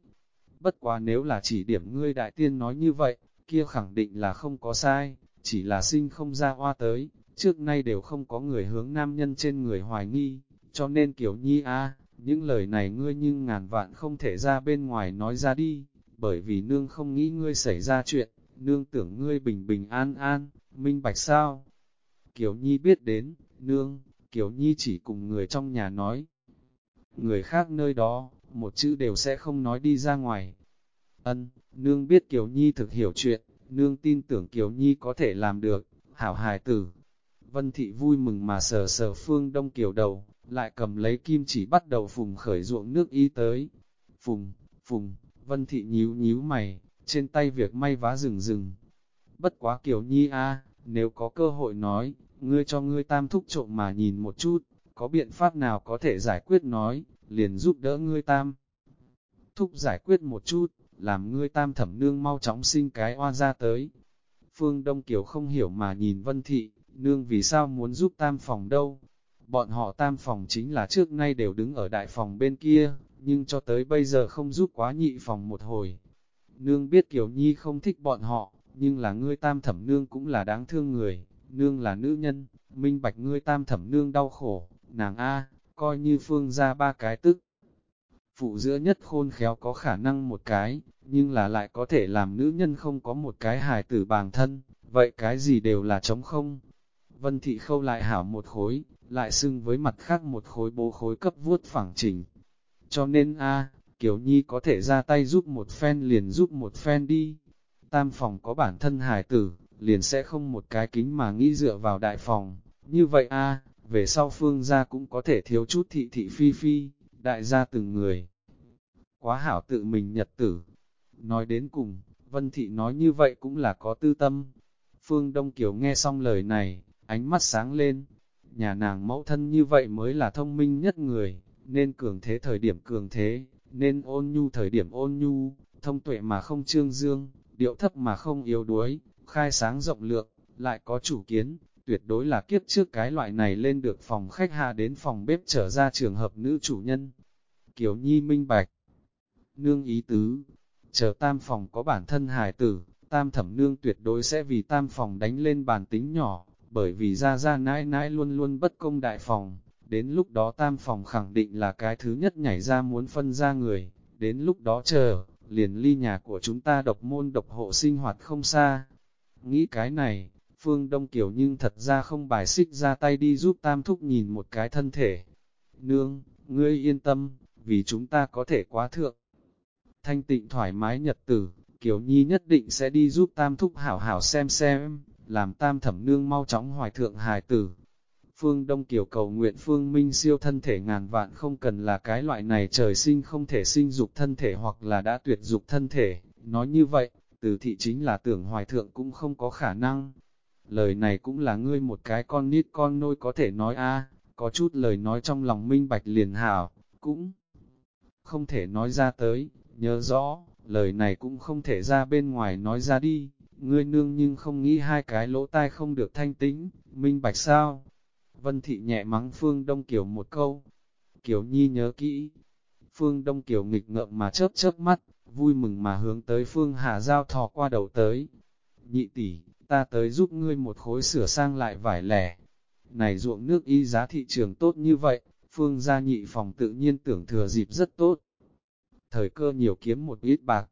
S1: Bất quá nếu là chỉ điểm ngươi đại tiên nói như vậy, kia khẳng định là không có sai, chỉ là sinh không ra hoa tới, trước nay đều không có người hướng nam nhân trên người hoài nghi, cho nên kiểu nhi a những lời này ngươi nhưng ngàn vạn không thể ra bên ngoài nói ra đi, bởi vì nương không nghĩ ngươi xảy ra chuyện, nương tưởng ngươi bình bình an an, minh bạch sao. Kiều Nhi biết đến, nương, Kiều Nhi chỉ cùng người trong nhà nói. Người khác nơi đó, một chữ đều sẽ không nói đi ra ngoài. Ân, nương biết Kiều Nhi thực hiểu chuyện, nương tin tưởng Kiều Nhi có thể làm được, hảo hài tử. Vân Thị vui mừng mà sờ sờ phương đông Kiều đầu, lại cầm lấy kim chỉ bắt đầu phùng khởi ruộng nước y tới. Phùng, phùng, Vân Thị nhíu nhíu mày, trên tay việc may vá rừng rừng. Bất quá Kiều Nhi a nếu có cơ hội nói, ngươi cho ngươi tam thúc trộm mà nhìn một chút, có biện pháp nào có thể giải quyết nói, liền giúp đỡ ngươi tam. Thúc giải quyết một chút, làm ngươi tam thẩm nương mau chóng sinh cái oa ra tới. Phương Đông Kiều không hiểu mà nhìn Vân Thị, nương vì sao muốn giúp tam phòng đâu. Bọn họ tam phòng chính là trước nay đều đứng ở đại phòng bên kia, nhưng cho tới bây giờ không giúp quá nhị phòng một hồi. Nương biết Kiều Nhi không thích bọn họ, nhưng là ngươi tam thẩm nương cũng là đáng thương người, nương là nữ nhân, minh bạch ngươi tam thẩm nương đau khổ, nàng A, coi như phương ra ba cái tức. Phụ giữa nhất khôn khéo có khả năng một cái, nhưng là lại có thể làm nữ nhân không có một cái hài tử bàng thân, vậy cái gì đều là trống không. Vân thị khâu lại hảo một khối, lại xưng với mặt khác một khối bố khối cấp vuốt phẳng chỉnh. Cho nên a Kiều Nhi có thể ra tay giúp một phen liền giúp một phen đi. Tam phòng có bản thân hài tử, liền sẽ không một cái kính mà nghĩ dựa vào đại phòng. Như vậy a về sau phương gia cũng có thể thiếu chút thị thị phi phi, đại gia từng người. Quá hảo tự mình nhật tử. Nói đến cùng, Vân Thị nói như vậy cũng là có tư tâm. Phương Đông Kiều nghe xong lời này, ánh mắt sáng lên. Nhà nàng mẫu thân như vậy mới là thông minh nhất người, nên cường thế thời điểm cường thế, nên ôn nhu thời điểm ôn nhu, thông tuệ mà không trương dương, điệu thấp mà không yếu đuối, khai sáng rộng lượng, lại có chủ kiến, tuyệt đối là kiếp trước cái loại này lên được phòng khách hạ đến phòng bếp trở ra trường hợp nữ chủ nhân. Kiều Nhi minh bạch, nương ý tứ, chờ tam phòng có bản thân hài tử, tam thẩm nương tuyệt đối sẽ vì tam phòng đánh lên bàn tính nhỏ, bởi vì ra ra nãi nãi luôn luôn bất công đại phòng, đến lúc đó tam phòng khẳng định là cái thứ nhất nhảy ra muốn phân ra người, đến lúc đó chờ, liền ly nhà của chúng ta độc môn độc hộ sinh hoạt không xa. Nghĩ cái này, Phương Đông Kiều nhưng thật ra không bài xích ra tay đi giúp Tam Thúc nhìn một cái thân thể. Nương, ngươi yên tâm, vì chúng ta có thể quá thượng. Thanh tịnh thoải mái nhật tử, Kiều Nhi nhất định sẽ đi giúp Tam Thúc hảo hảo xem xem, làm Tam Thẩm Nương mau chóng hoài thượng hài tử. Phương Đông Kiều cầu nguyện Phương Minh siêu thân thể ngàn vạn không cần là cái loại này trời sinh không thể sinh dục thân thể hoặc là đã tuyệt dục thân thể. Nói như vậy, từ thị chính là tưởng hoài thượng cũng không có khả năng, lời này cũng là ngươi một cái con nít con nôi có thể nói a có chút lời nói trong lòng minh bạch liền hảo, cũng không thể nói ra tới, nhớ rõ, lời này cũng không thể ra bên ngoài nói ra đi, ngươi nương nhưng không nghĩ hai cái lỗ tai không được thanh tĩnh, minh bạch sao? Vân thị nhẹ mắng Phương Đông Kiều một câu, Kiều Nhi nhớ kỹ, Phương Đông Kiều nghịch ngợm mà chớp chớp mắt, vui mừng mà hướng tới Phương Hà Giao thò qua đầu tới. Nhị tỷ, ta tới giúp ngươi một khối sửa sang lại vải lẻ. Này ruộng nước y giá thị trường tốt như vậy, phương gia nhị phòng tự nhiên tưởng thừa dịp rất tốt. Thời cơ nhiều kiếm một ít bạc.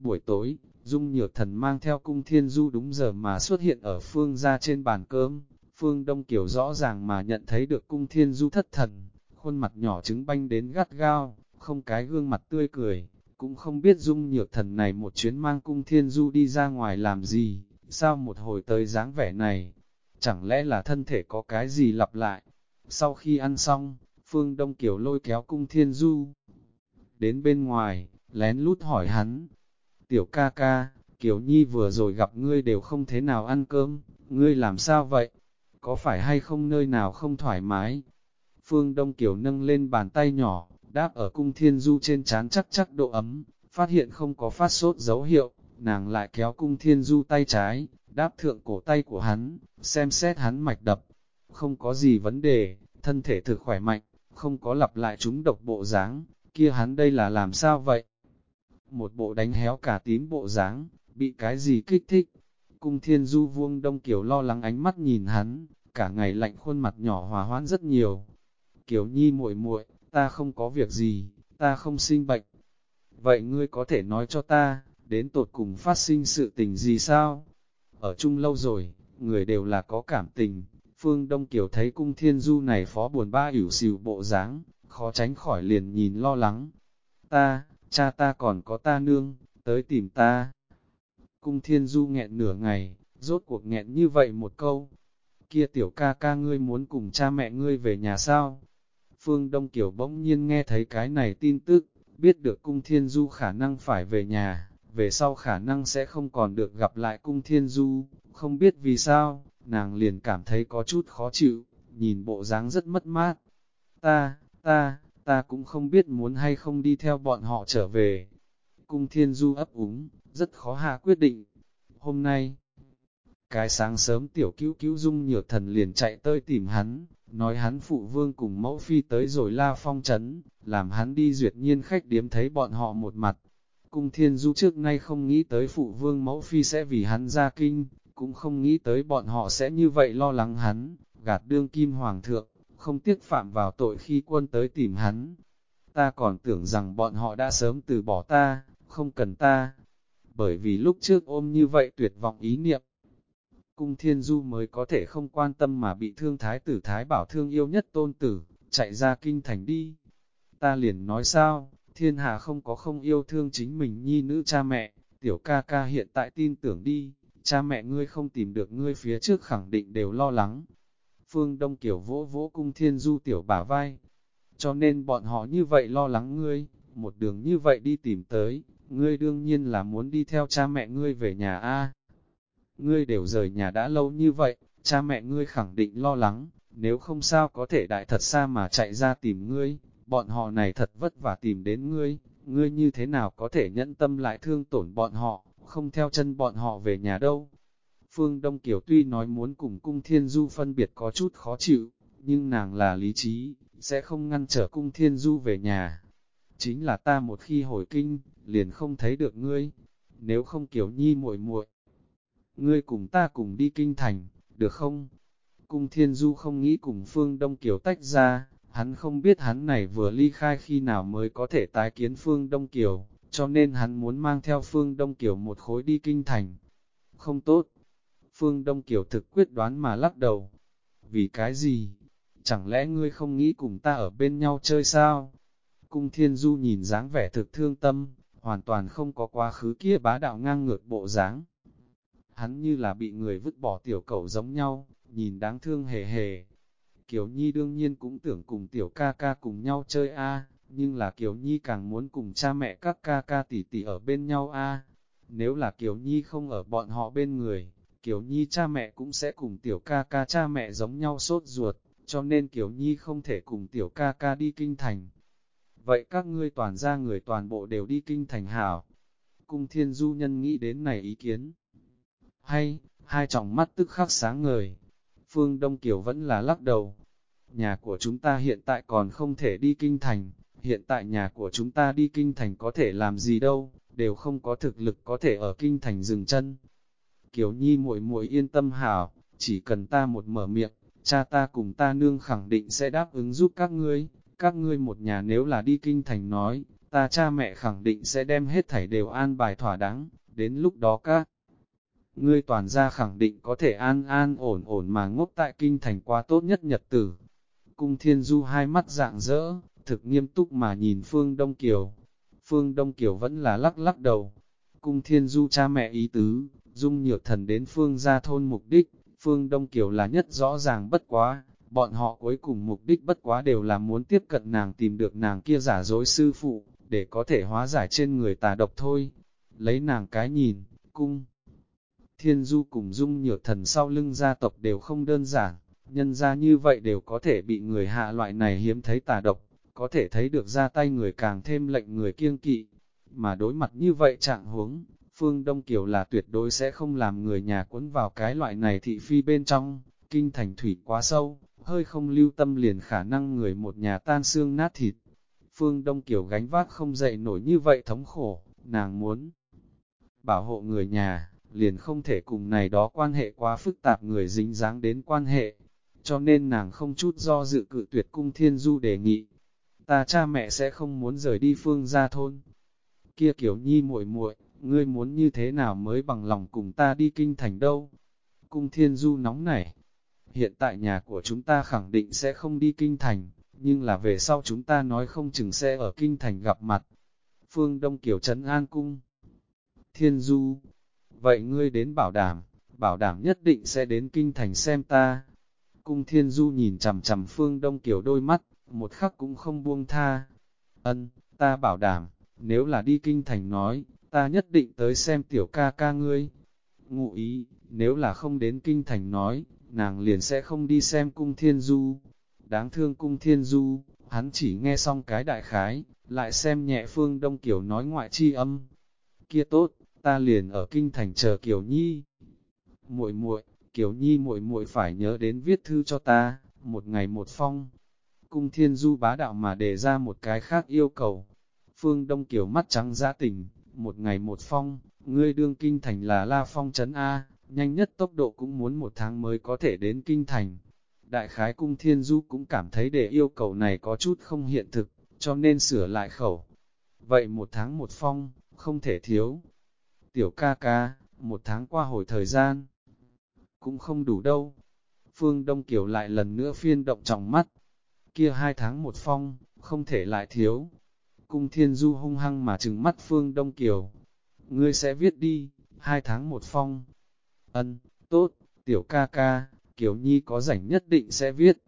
S1: Buổi tối, Dung Nhược Thần mang theo cung thiên du đúng giờ mà xuất hiện ở phương gia trên bàn cơm. Phương Đông Kiều rõ ràng mà nhận thấy được cung thiên du thất thần, khuôn mặt nhỏ trứng banh đến gắt gao, không cái gương mặt tươi cười, cũng không biết Dung Nhược Thần này một chuyến mang cung thiên du đi ra ngoài làm gì, Sao một hồi tới dáng vẻ này? Chẳng lẽ là thân thể có cái gì lặp lại? Sau khi ăn xong, Phương Đông Kiều lôi kéo cung thiên du. Đến bên ngoài, lén lút hỏi hắn. Tiểu ca ca, Kiều Nhi vừa rồi gặp ngươi đều không thế nào ăn cơm, ngươi làm sao vậy? Có phải hay không nơi nào không thoải mái? Phương Đông Kiều nâng lên bàn tay nhỏ, đáp ở cung thiên du trên chán chắc chắc độ ấm, phát hiện không có phát sốt dấu hiệu, nàng lại kéo cung thiên du tay trái, đáp thượng cổ tay của hắn, xem xét hắn mạch đập. Không có gì vấn đề, thân thể thực khỏe mạnh, không có lặp lại chúng độc bộ dáng, kia hắn đây là làm sao vậy? Một bộ đánh héo cả tím bộ dáng, bị cái gì kích thích? Cung thiên du vuông đông kiểu lo lắng ánh mắt nhìn hắn, cả ngày lạnh khuôn mặt nhỏ hòa hoãn rất nhiều. Kiểu nhi muội muội, ta không có việc gì, ta không sinh bệnh. Vậy ngươi có thể nói cho ta, đến tột cùng phát sinh sự tình gì sao? Ở chung lâu rồi, người đều là có cảm tình. Phương Đông Kiều thấy cung thiên du này phó buồn ba ỉu xìu bộ dáng, khó tránh khỏi liền nhìn lo lắng. Ta, cha ta còn có ta nương, tới tìm ta. Cung thiên du nghẹn nửa ngày, rốt cuộc nghẹn như vậy một câu. Kia tiểu ca ca ngươi muốn cùng cha mẹ ngươi về nhà sao? Phương Đông Kiều bỗng nhiên nghe thấy cái này tin tức, biết được cung thiên du khả năng phải về nhà, về sau khả năng sẽ không còn được gặp lại cung thiên du, không biết vì sao, nàng liền cảm thấy có chút khó chịu, nhìn bộ dáng rất mất mát. Ta, ta, ta cũng không biết muốn hay không đi theo bọn họ trở về. Cung thiên du ấp úng, rất khó hạ quyết định. Hôm nay, cái sáng sớm tiểu cứu cứu dung nhược thần liền chạy tới tìm hắn, nói hắn phụ vương cùng mẫu phi tới rồi la phong trấn, làm hắn đi duyệt nhiên khách điếm thấy bọn họ một mặt. Cung thiên du trước nay không nghĩ tới phụ vương mẫu phi sẽ vì hắn ra kinh, cũng không nghĩ tới bọn họ sẽ như vậy lo lắng hắn, gạt đương kim hoàng thượng, không tiếc phạm vào tội khi quân tới tìm hắn. Ta còn tưởng rằng bọn họ đã sớm từ bỏ ta, không cần ta, bởi vì lúc trước ôm như vậy tuyệt vọng ý niệm. Cung thiên du mới có thể không quan tâm mà bị thương thái tử thái bảo thương yêu nhất tôn tử, chạy ra kinh thành đi. Ta liền nói sao, thiên hạ không có không yêu thương chính mình nhi nữ cha mẹ, tiểu ca ca hiện tại tin tưởng đi, cha mẹ ngươi không tìm được ngươi phía trước khẳng định đều lo lắng. Phương Đông Kiều vỗ vỗ cung thiên du tiểu bả vai, cho nên bọn họ như vậy lo lắng ngươi, một đường như vậy đi tìm tới, ngươi đương nhiên là muốn đi theo cha mẹ ngươi về nhà A. Ngươi đều rời nhà đã lâu như vậy, cha mẹ ngươi khẳng định lo lắng, nếu không sao có thể đại thật xa mà chạy ra tìm ngươi, bọn họ này thật vất vả tìm đến ngươi, ngươi như thế nào có thể nhẫn tâm lại thương tổn bọn họ, không theo chân bọn họ về nhà đâu. Phương Đông Kiều tuy nói muốn cùng cung thiên du phân biệt có chút khó chịu, nhưng nàng là lý trí, sẽ không ngăn trở cung thiên du về nhà. Chính là ta một khi hồi kinh, liền không thấy được ngươi, nếu không Kiều Nhi muội muội Ngươi cùng ta cùng đi kinh thành, được không? Cung thiên du không nghĩ cùng Phương Đông Kiều tách ra, hắn không biết hắn này vừa ly khai khi nào mới có thể tái kiến Phương Đông Kiều, cho nên hắn muốn mang theo Phương Đông Kiều một khối đi kinh thành. Không tốt. Phương Đông Kiều thực quyết đoán mà lắc đầu. Vì cái gì? Chẳng lẽ ngươi không nghĩ cùng ta ở bên nhau chơi sao? Cung Thiên Du nhìn dáng vẻ thực thương tâm, hoàn toàn không có quá khứ kia bá đạo ngang ngược bộ dáng. Hắn như là bị người vứt bỏ tiểu cẩu giống nhau, nhìn đáng thương hề hề. Kiều Nhi đương nhiên cũng tưởng cùng tiểu ca ca cùng nhau chơi a nhưng là Kiều Nhi càng muốn cùng cha mẹ các ca ca tỷ tỷ ở bên nhau a Nếu là Kiều Nhi không ở bọn họ bên người, Kiều Nhi cha mẹ cũng sẽ cùng tiểu ca ca cha mẹ giống nhau sốt ruột, cho nên Kiều Nhi không thể cùng tiểu ca ca đi kinh thành. Vậy các ngươi toàn ra người toàn bộ đều đi kinh thành hảo. Cung thiên du nhân nghĩ đến này ý kiến. Hay, hai tròng mắt tức khắc sáng ngời. Phương Đông Kiều vẫn là lắc đầu. Nhà của chúng ta hiện tại còn không thể đi kinh thành, hiện tại nhà của chúng ta đi kinh thành có thể làm gì đâu, đều không có thực lực có thể ở kinh thành dừng chân. Kiều Nhi muội muội yên tâm hảo, chỉ cần ta một mở miệng, cha ta cùng ta nương khẳng định sẽ đáp ứng giúp các ngươi, các ngươi một nhà nếu là đi kinh thành nói, ta cha mẹ khẳng định sẽ đem hết thảy đều an bài thỏa đáng, đến lúc đó các ngươi toàn gia khẳng định có thể an an ổn ổn mà ngốc tại kinh thành qua tốt nhất nhật tử. Cung thiên du hai mắt dạng dỡ, thực nghiêm túc mà nhìn Phương Đông Kiều. Phương Đông Kiều vẫn là lắc lắc đầu. Cung thiên du cha mẹ ý tứ, dung nhược thần đến Phương gia thôn mục đích, Phương Đông Kiều là nhất rõ ràng bất quá, bọn họ cuối cùng mục đích bất quá đều là muốn tiếp cận nàng tìm được nàng kia giả dối sư phụ, để có thể hóa giải trên người tà độc thôi. Lấy nàng cái nhìn, cung. Thiên du cùng dung nhược thần sau lưng gia tộc đều không đơn giản, nhân ra như vậy đều có thể bị người hạ loại này hiếm thấy tà độc, có thể thấy được ra tay người càng thêm lệnh người kiêng kỵ. Mà đối mặt như vậy trạng huống, Phương Đông Kiều là tuyệt đối sẽ không làm người nhà cuốn vào cái loại này thị phi bên trong, kinh thành thủy quá sâu, hơi không lưu tâm liền khả năng người một nhà tan xương nát thịt. Phương Đông Kiều gánh vác không dậy nổi như vậy thống khổ, nàng muốn bảo hộ người nhà, liền không thể cùng này đó quan hệ quá phức tạp người dính dáng đến quan hệ, cho nên nàng không chút do dự cự tuyệt cung thiên du đề nghị. Ta cha mẹ sẽ không muốn rời đi phương gia thôn. Kia kiểu nhi muội muội, ngươi muốn như thế nào mới bằng lòng cùng ta đi kinh thành đâu? Cung thiên du nóng nảy. Hiện tại nhà của chúng ta khẳng định sẽ không đi kinh thành, nhưng là về sau chúng ta nói không chừng sẽ ở kinh thành gặp mặt. Phương Đông Kiều Trấn An Cung Thiên Du Vậy ngươi đến bảo đảm, bảo đảm nhất định sẽ đến kinh thành xem ta. Cung Thiên Du nhìn chằm chằm Phương Đông Kiều đôi mắt, một khắc cũng không buông tha. Ân, ta bảo đảm, nếu là đi kinh thành nói, ta nhất định tới xem tiểu ca ca ngươi. Ngụ ý, nếu là không đến kinh thành nói, nàng liền sẽ không đi xem cung thiên du. Đáng thương cung thiên du, hắn chỉ nghe xong cái đại khái, lại xem nhẹ phương đông kiểu nói ngoại chi âm. Kia tốt, ta liền ở kinh thành chờ Kiều Nhi. Muội muội, Kiều Nhi muội muội phải nhớ đến viết thư cho ta, một ngày một phong. Cung Thiên Du bá đạo mà đề ra một cái khác yêu cầu. Phương Đông Kiều mắt trắng giã tình, một ngày một phong, ngươi đương kinh thành là La Phong trấn A, nhanh nhất tốc độ cũng muốn một tháng mới có thể đến kinh thành. Đại khái cung Thiên Du cũng cảm thấy để yêu cầu này có chút không hiện thực, cho nên sửa lại khẩu. Vậy một tháng một phong, không thể thiếu, Tiểu ca ca, một tháng qua hồi thời gian, cũng không đủ đâu. Phương Đông Kiều lại lần nữa phiên động trọng mắt. Kia hai tháng một phong, không thể lại thiếu. Cung Thiên Du hung hăng mà trừng mắt Phương Đông Kiều. Ngươi sẽ viết đi, hai tháng một phong. Ân, tốt, tiểu ca ca, Kiều Nhi có rảnh nhất định sẽ viết.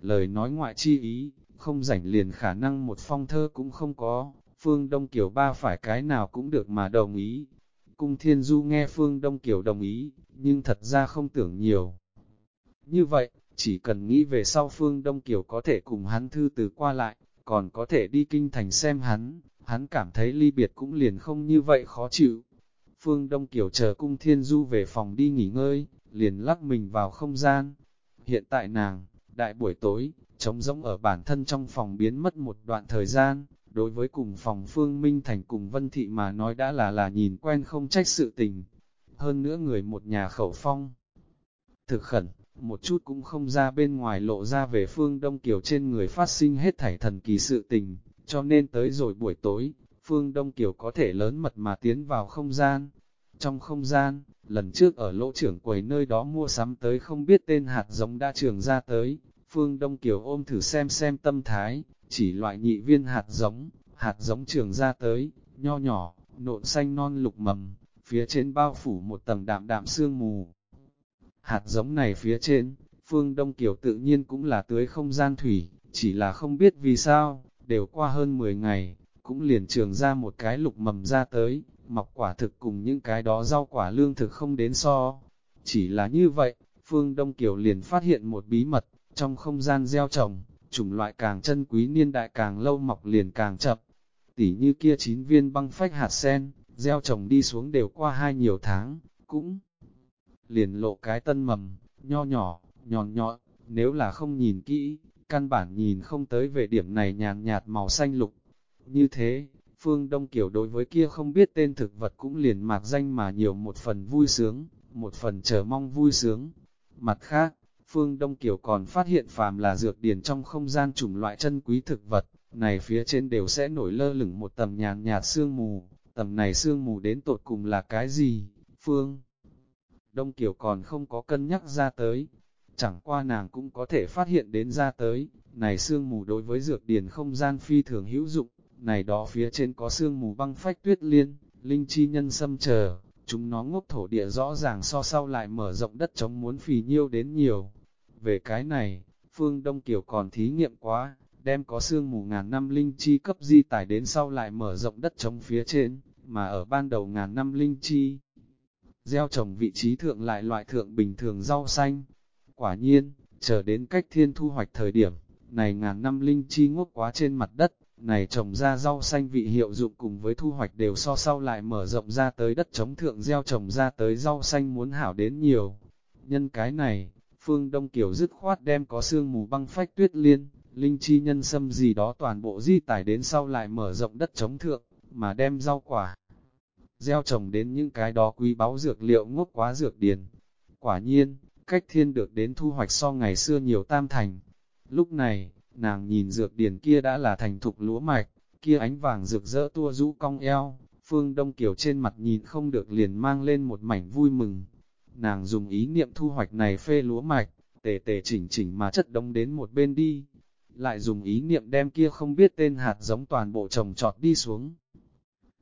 S1: Lời nói ngoại chi ý, không rảnh liền khả năng một phong thơ cũng không có. Phương Đông Kiều ba phải cái nào cũng được mà đồng ý, Cung Thiên Du nghe Phương Đông Kiều đồng ý, nhưng thật ra không tưởng nhiều. Như vậy, chỉ cần nghĩ về sau Phương Đông Kiều có thể cùng hắn thư từ qua lại, còn có thể đi kinh thành xem hắn, hắn cảm thấy ly biệt cũng liền không như vậy khó chịu. Phương Đông Kiều chờ Cung Thiên Du về phòng đi nghỉ ngơi, liền lắc mình vào không gian. Hiện tại nàng, đại buổi tối, trống rỗng ở bản thân trong phòng biến mất một đoạn thời gian, đối với cùng phòng Phương Minh Thành cùng Vân Thị mà nói đã là là nhìn quen không trách sự tình. Hơn nữa người một nhà khẩu phong. Thực khẩn, một chút cũng không ra bên ngoài lộ ra về Phương Đông Kiều trên người phát sinh hết thảy thần kỳ sự tình, cho nên tới rồi buổi tối, Phương Đông Kiều có thể lớn mật mà tiến vào không gian. Trong không gian, lần trước ở lỗ trưởng quầy nơi đó mua sắm tới không biết tên hạt giống đã trường ra tới, Phương Đông Kiều ôm thử xem xem tâm thái, chỉ loại nhị viên hạt giống, hạt giống trường ra tới, nho nhỏ, nộn xanh non lục mầm, phía trên bao phủ một tầng đạm đạm sương mù. Hạt giống này phía trên, phương Đông Kiều tự nhiên cũng là tưới không gian thủy, chỉ là không biết vì sao, đều qua hơn 10 ngày, cũng liền trường ra một cái lục mầm ra tới, mọc quả thực cùng những cái đó rau quả lương thực không đến so. Chỉ là như vậy, Phương Đông Kiều liền phát hiện một bí mật, trong không gian gieo trồng, chủng loại càng chân quý niên đại càng lâu mọc liền càng chậm. Tỉ như kia chín viên băng phách hạt sen, gieo trồng đi xuống đều qua hai nhiều tháng, cũng liền lộ cái tân mầm, nho nhỏ, nhọn nhọn, nếu là không nhìn kỹ, căn bản nhìn không tới về điểm này nhàn nhạt màu xanh lục. Như thế, Phương Đông Kiều đối với kia không biết tên thực vật cũng liền mạc danh mà nhiều một phần vui sướng, một phần chờ mong vui sướng. Mặt khác, Phương Đông Kiều còn phát hiện phàm là dược điển trong không gian chủng loại chân quý thực vật, này phía trên đều sẽ nổi lơ lửng một tầm nhàn nhạt sương mù, tầm này sương mù đến tột cùng là cái gì? Phương Đông Kiều còn không có cân nhắc ra tới, chẳng qua nàng cũng có thể phát hiện đến ra tới, này sương mù đối với dược điển không gian phi thường hữu dụng, này đó phía trên có sương mù băng phách tuyết liên, linh chi nhân xâm chờ, chúng nó ngốc thổ địa rõ ràng so sau lại mở rộng đất chống muốn phì nhiêu đến nhiều, về cái này, Phương Đông Kiều còn thí nghiệm quá, đem có xương mù ngàn năm linh chi cấp di tải đến sau lại mở rộng đất trống phía trên, mà ở ban đầu ngàn năm linh chi gieo trồng vị trí thượng lại loại thượng bình thường rau xanh. Quả nhiên, chờ đến cách thiên thu hoạch thời điểm, này ngàn năm linh chi ngốc quá trên mặt đất, này trồng ra rau xanh vị hiệu dụng cùng với thu hoạch đều so sau lại mở rộng ra tới đất chống thượng gieo trồng ra tới rau xanh muốn hảo đến nhiều. Nhân cái này, phương Đông Kiều dứt khoát đem có xương mù băng phách tuyết liên, linh chi nhân sâm gì đó toàn bộ di tải đến sau lại mở rộng đất chống thượng, mà đem rau quả. Gieo trồng đến những cái đó quý báu dược liệu ngốc quá dược điền. Quả nhiên, cách thiên được đến thu hoạch so ngày xưa nhiều tam thành. Lúc này, nàng nhìn dược điền kia đã là thành thục lúa mạch, kia ánh vàng rực rỡ tua rũ cong eo, phương đông kiều trên mặt nhìn không được liền mang lên một mảnh vui mừng. Nàng dùng ý niệm thu hoạch này phê lúa mạch, tề tề chỉnh chỉnh mà chất đống đến một bên đi, lại dùng ý niệm đem kia không biết tên hạt giống toàn bộ trồng trọt đi xuống.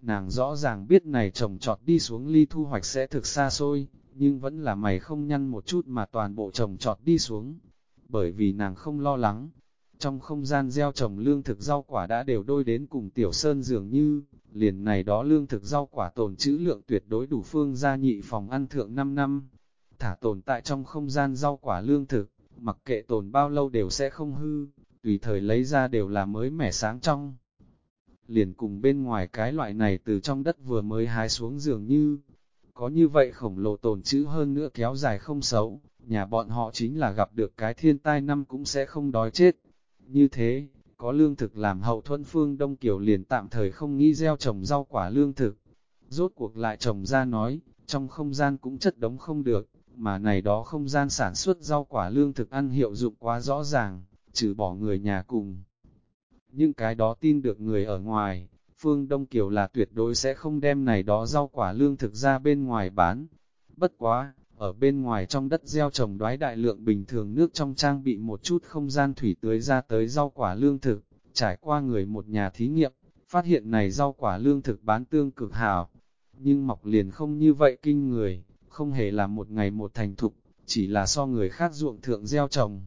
S1: Nàng rõ ràng biết này trồng trọt đi xuống ly thu hoạch sẽ thực xa xôi, nhưng vẫn là mày không nhăn một chút mà toàn bộ trồng trọt đi xuống. Bởi vì nàng không lo lắng, trong không gian gieo trồng lương thực rau quả đã đều đôi đến cùng tiểu sơn dường như, liền này đó lương thực rau quả tồn trữ lượng tuyệt đối đủ phương gia nhị phòng ăn thượng 5 năm. Thả tồn tại trong không gian rau quả lương thực, mặc kệ tồn bao lâu đều sẽ không hư, tùy thời lấy ra đều là mới mẻ sáng trong. Liền cùng bên ngoài cái loại này từ trong đất vừa mới hái xuống dường như, có như vậy khổng lồ tồn trữ hơn nữa kéo dài không xấu, nhà bọn họ chính là gặp được cái thiên tai năm cũng sẽ không đói chết. Như thế, có lương thực làm hậu thuẫn phương Đông Kiều liền tạm thời không nghĩ gieo trồng rau quả lương thực. Rốt cuộc lại trồng ra nói, trong không gian cũng chất đống không được, mà này đó không gian sản xuất rau quả lương thực ăn hiệu dụng quá rõ ràng, trừ bỏ người nhà cùng. Những cái đó tin được người ở ngoài, Phương Đông Kiều là tuyệt đối sẽ không đem này đó rau quả lương thực ra bên ngoài bán. Bất quá, ở bên ngoài trong đất gieo trồng đoái đại lượng bình thường nước trong trang bị một chút không gian thủy tưới ra tới rau quả lương thực, trải qua người một nhà thí nghiệm, phát hiện này rau quả lương thực bán tương cực hảo. Nhưng mọc liền không như vậy kinh người, không hề là một ngày một thành thục, chỉ là so người khác ruộng thượng gieo trồng.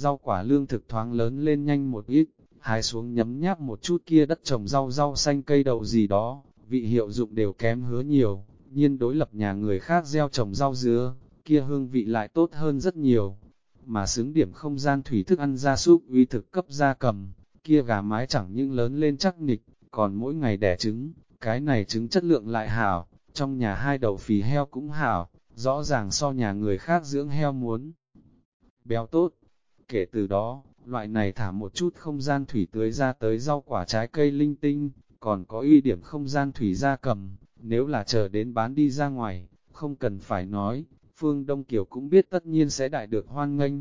S1: Rau quả lương thực thoáng lớn lên nhanh một ít, hái xuống nhấm nháp một chút kia đất trồng rau rau xanh cây đậu gì đó, vị hiệu dụng đều kém hứa nhiều, nhiên đối lập nhà người khác gieo trồng rau dứa, kia hương vị lại tốt hơn rất nhiều. Mà xứng điểm không gian thủy thức ăn gia súc uy thực cấp gia cầm, kia gà mái chẳng những lớn lên chắc nịch, còn mỗi ngày đẻ trứng, cái này trứng chất lượng lại hảo, trong nhà hai đầu phì heo cũng hảo, rõ ràng so nhà người khác dưỡng heo muốn. Béo tốt, kể từ đó, loại này thả một chút không gian thủy tưới ra tới rau quả trái cây linh tinh, còn có uy điểm không gian thủy ra cầm, nếu là chờ đến bán đi ra ngoài, không cần phải nói, Phương Đông Kiều cũng biết tất nhiên sẽ đại được hoan nghênh.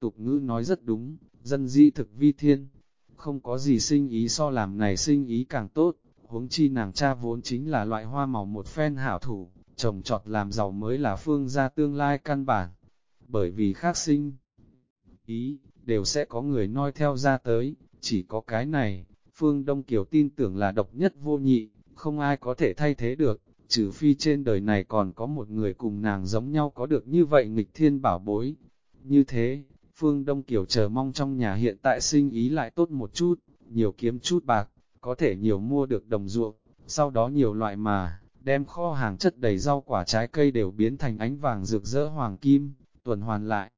S1: Tục ngữ nói rất đúng, dân di thực vi thiên, không có gì sinh ý so làm này sinh ý càng tốt, huống chi nàng cha vốn chính là loại hoa màu một phen hảo thủ, trồng trọt làm giàu mới là phương gia tương lai căn bản, bởi vì khác sinh ý, đều sẽ có người noi theo ra tới, chỉ có cái này, Phương Đông Kiều tin tưởng là độc nhất vô nhị, không ai có thể thay thế được, trừ phi trên đời này còn có một người cùng nàng giống nhau có được như vậy nghịch thiên bảo bối. Như thế, Phương Đông Kiều chờ mong trong nhà hiện tại sinh ý lại tốt một chút, nhiều kiếm chút bạc, có thể nhiều mua được đồng ruộng, sau đó nhiều loại mà, đem kho hàng chất đầy rau quả trái cây đều biến thành ánh vàng rực rỡ hoàng kim, tuần hoàn lại.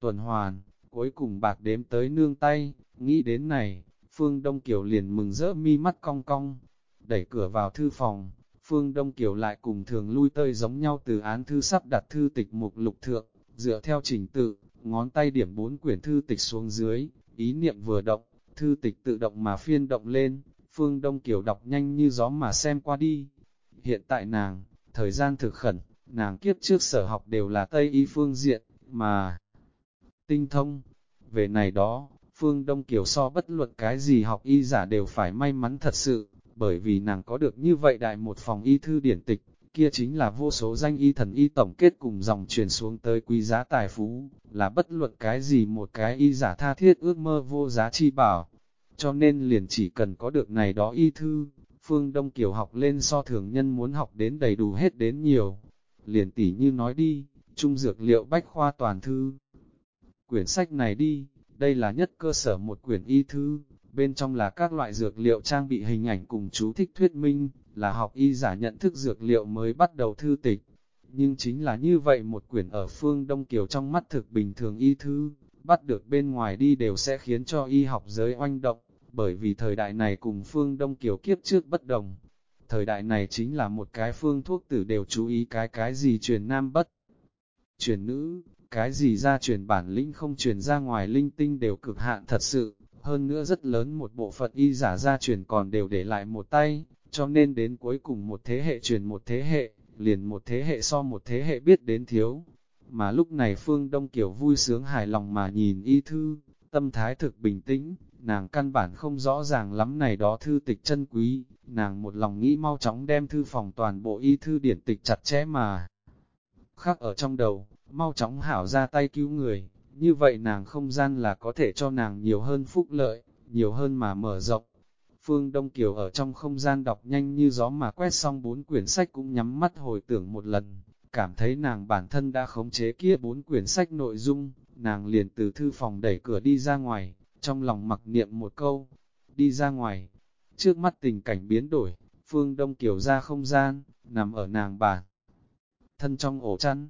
S1: Tuần hoàn, cuối cùng bạc đếm tới nương tay, nghĩ đến này, Phương Đông Kiều liền mừng rỡ mi mắt cong cong, đẩy cửa vào thư phòng, Phương Đông Kiều lại cùng thường lui tơi giống nhau từ án thư sắp đặt thư tịch mục lục thượng, dựa theo trình tự, ngón tay điểm bốn quyển thư tịch xuống dưới, ý niệm vừa động, thư tịch tự động mà phiên động lên, Phương Đông Kiều đọc nhanh như gió mà xem qua đi. Hiện tại nàng, thời gian thực khẩn, nàng kiếp trước sở học đều là Tây Y phương diện, mà tinh thông. Về này đó, Phương Đông Kiều so bất luận cái gì học y giả đều phải may mắn thật sự, bởi vì nàng có được như vậy đại một phòng y thư điển tịch, kia chính là vô số danh y thần y tổng kết cùng dòng truyền xuống tới quý giá tài phú, là bất luận cái gì một cái y giả tha thiết ước mơ vô giá chi bảo. Cho nên liền chỉ cần có được này đó y thư, Phương Đông Kiều học lên so thường nhân muốn học đến đầy đủ hết đến nhiều. Liền tỉ như nói đi, trung dược liệu bách khoa toàn thư. Quyển sách này đi, đây là nhất cơ sở một quyển y thư, bên trong là các loại dược liệu trang bị hình ảnh cùng chú thích thuyết minh, là học y giả nhận thức dược liệu mới bắt đầu thư tịch. Nhưng chính là như vậy một quyển ở phương Đông Kiều trong mắt thực bình thường y thư, bắt được bên ngoài đi đều sẽ khiến cho y học giới oanh động, bởi vì thời đại này cùng phương Đông Kiều kiếp trước bất đồng. Thời đại này chính là một cái phương thuốc tử đều chú ý cái cái gì truyền nam bất, truyền nữ, cái gì ra truyền bản lĩnh không truyền ra ngoài linh tinh đều cực hạn thật sự, hơn nữa rất lớn một bộ phận y giả ra truyền còn đều để lại một tay, cho nên đến cuối cùng một thế hệ truyền một thế hệ, liền một thế hệ so một thế hệ biết đến thiếu. Mà lúc này Phương Đông Kiều vui sướng hài lòng mà nhìn y thư, tâm thái thực bình tĩnh, nàng căn bản không rõ ràng lắm này đó thư tịch chân quý, nàng một lòng nghĩ mau chóng đem thư phòng toàn bộ y thư điển tịch chặt chẽ mà. Khắc ở trong đầu, mau chóng hảo ra tay cứu người, như vậy nàng không gian là có thể cho nàng nhiều hơn phúc lợi, nhiều hơn mà mở rộng. Phương Đông Kiều ở trong không gian đọc nhanh như gió mà quét xong bốn quyển sách cũng nhắm mắt hồi tưởng một lần, cảm thấy nàng bản thân đã khống chế kia bốn quyển sách nội dung, nàng liền từ thư phòng đẩy cửa đi ra ngoài, trong lòng mặc niệm một câu, đi ra ngoài. Trước mắt tình cảnh biến đổi, Phương Đông Kiều ra không gian, nằm ở nàng bản. Thân trong ổ chăn,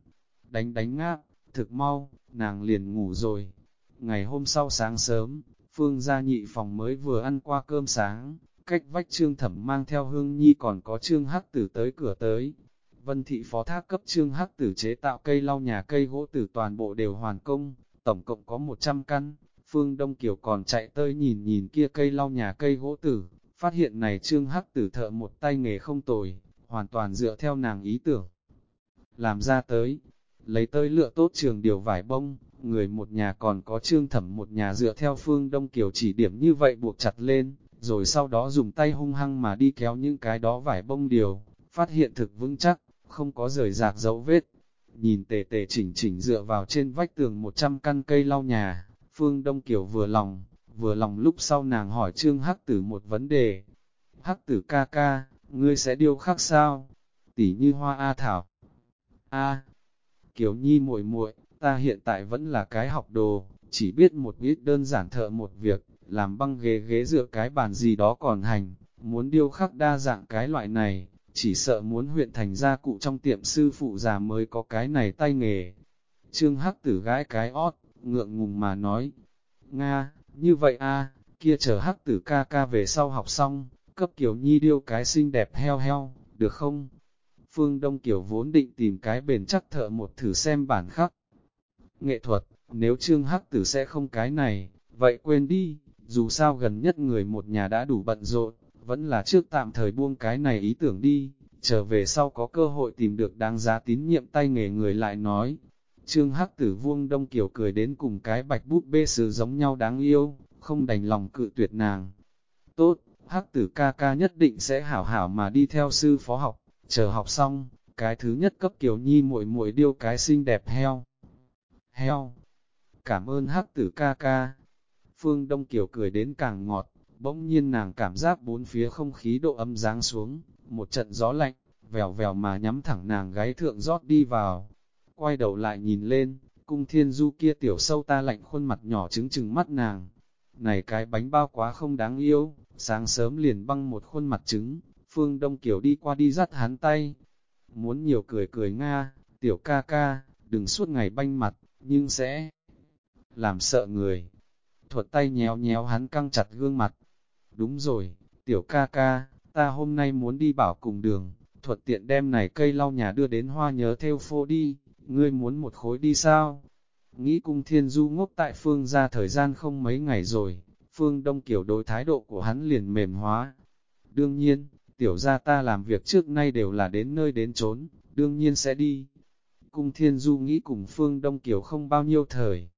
S1: đánh đánh ngáp, thực mau, nàng liền ngủ rồi. Ngày hôm sau sáng sớm, Phương gia nhị phòng mới vừa ăn qua cơm sáng, cách vách trương thẩm mang theo hương nhi còn có trương hắc tử tới cửa tới. Vân thị phó thác cấp trương hắc tử chế tạo cây lau nhà cây gỗ tử toàn bộ đều hoàn công, tổng cộng có 100 căn. Phương Đông Kiều còn chạy tới nhìn nhìn kia cây lau nhà cây gỗ tử, phát hiện này trương hắc tử thợ một tay nghề không tồi, hoàn toàn dựa theo nàng ý tưởng. Làm ra tới, lấy tới lựa tốt trường điều vải bông, người một nhà còn có trương thẩm một nhà dựa theo phương Đông Kiều chỉ điểm như vậy buộc chặt lên, rồi sau đó dùng tay hung hăng mà đi kéo những cái đó vải bông điều, phát hiện thực vững chắc, không có rời rạc dấu vết. Nhìn tề tề chỉnh chỉnh dựa vào trên vách tường 100 căn cây lau nhà, phương Đông Kiều vừa lòng, vừa lòng lúc sau nàng hỏi trương hắc tử một vấn đề. Hắc tử ca ca, ngươi sẽ điêu khắc sao? Tỷ như hoa A Thảo. A, Kiều Nhi muội muội, ta hiện tại vẫn là cái học đồ, chỉ biết một ít đơn giản thợ một việc, làm băng ghế ghế dựa cái bàn gì đó còn hành, muốn điêu khắc đa dạng cái loại này, chỉ sợ muốn huyện thành gia cụ trong tiệm sư phụ già mới có cái này tay nghề. Trương Hắc tử gái cái ót, ngượng ngùng mà nói, Nga, như vậy a kia chờ Hắc tử ca ca về sau học xong, cấp Kiều Nhi điêu cái xinh đẹp heo heo, được không? Phương Đông Kiều vốn định tìm cái bền chắc thợ một thử xem bản khắc. Nghệ thuật, nếu Trương Hắc Tử sẽ không cái này, vậy quên đi, dù sao gần nhất người một nhà đã đủ bận rộn, vẫn là trước tạm thời buông cái này ý tưởng đi, trở về sau có cơ hội tìm được đáng giá tín nhiệm tay nghề người lại nói. Trương Hắc Tử vuông Đông Kiều cười đến cùng cái bạch bút bê sứ giống nhau đáng yêu, không đành lòng cự tuyệt nàng. Tốt, Hắc Tử ca ca nhất định sẽ hảo hảo mà đi theo sư phó học. Chờ học xong, cái thứ nhất cấp Kiều Nhi muội muội điêu cái xinh đẹp heo. Heo. Cảm ơn hắc tử ca ca. Phương Đông Kiều cười đến càng ngọt, bỗng nhiên nàng cảm giác bốn phía không khí độ âm giáng xuống, một trận gió lạnh, vèo vèo mà nhắm thẳng nàng gáy thượng rót đi vào. Quay đầu lại nhìn lên, cung thiên du kia tiểu sâu ta lạnh khuôn mặt nhỏ trứng trừng mắt nàng. Này cái bánh bao quá không đáng yêu, sáng sớm liền băng một khuôn mặt trứng, Phương Đông Kiều đi qua đi dắt hắn tay. Muốn nhiều cười cười Nga, tiểu ca ca, đừng suốt ngày banh mặt, nhưng sẽ làm sợ người. Thuật tay nhéo nhéo hắn căng chặt gương mặt. Đúng rồi, tiểu ca ca, ta hôm nay muốn đi bảo cùng đường, thuật tiện đem này cây lau nhà đưa đến hoa nhớ theo phô đi, ngươi muốn một khối đi sao? Nghĩ cung thiên du ngốc tại phương ra thời gian không mấy ngày rồi, phương đông kiểu đối thái độ của hắn liền mềm hóa. Đương nhiên, tiểu gia ta làm việc trước nay đều là đến nơi đến trốn, đương nhiên sẽ đi. Cung Thiên Du nghĩ cùng Phương Đông Kiều không bao nhiêu thời.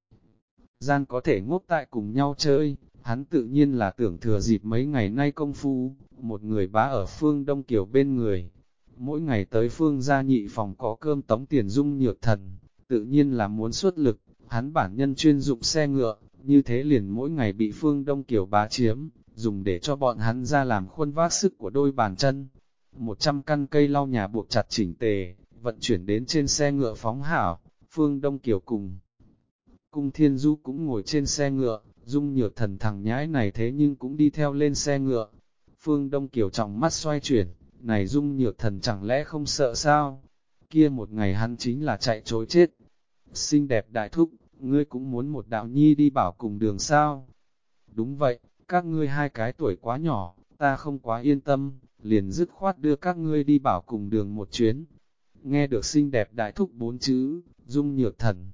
S1: Gian có thể ngốc tại cùng nhau chơi, hắn tự nhiên là tưởng thừa dịp mấy ngày nay công phu, một người bá ở Phương Đông Kiều bên người. Mỗi ngày tới Phương gia nhị phòng có cơm tống tiền dung nhược thần, tự nhiên là muốn xuất lực, hắn bản nhân chuyên dụng xe ngựa, như thế liền mỗi ngày bị Phương Đông Kiều bá chiếm, dùng để cho bọn hắn ra làm khuôn vác sức của đôi bàn chân. Một trăm căn cây lau nhà buộc chặt chỉnh tề, vận chuyển đến trên xe ngựa phóng hảo, Phương Đông Kiều cùng. Cung Thiên Du cũng ngồi trên xe ngựa, dung nhược thần thằng nhãi này thế nhưng cũng đi theo lên xe ngựa. Phương Đông Kiều trọng mắt xoay chuyển, này dung nhược thần chẳng lẽ không sợ sao? Kia một ngày hắn chính là chạy trối chết. Xinh đẹp đại thúc, ngươi cũng muốn một đạo nhi đi bảo cùng đường sao? Đúng vậy, các ngươi hai cái tuổi quá nhỏ, ta không quá yên tâm, liền dứt khoát đưa các ngươi đi bảo cùng đường một chuyến. Nghe được xinh đẹp đại thúc bốn chữ, dung nhược thần.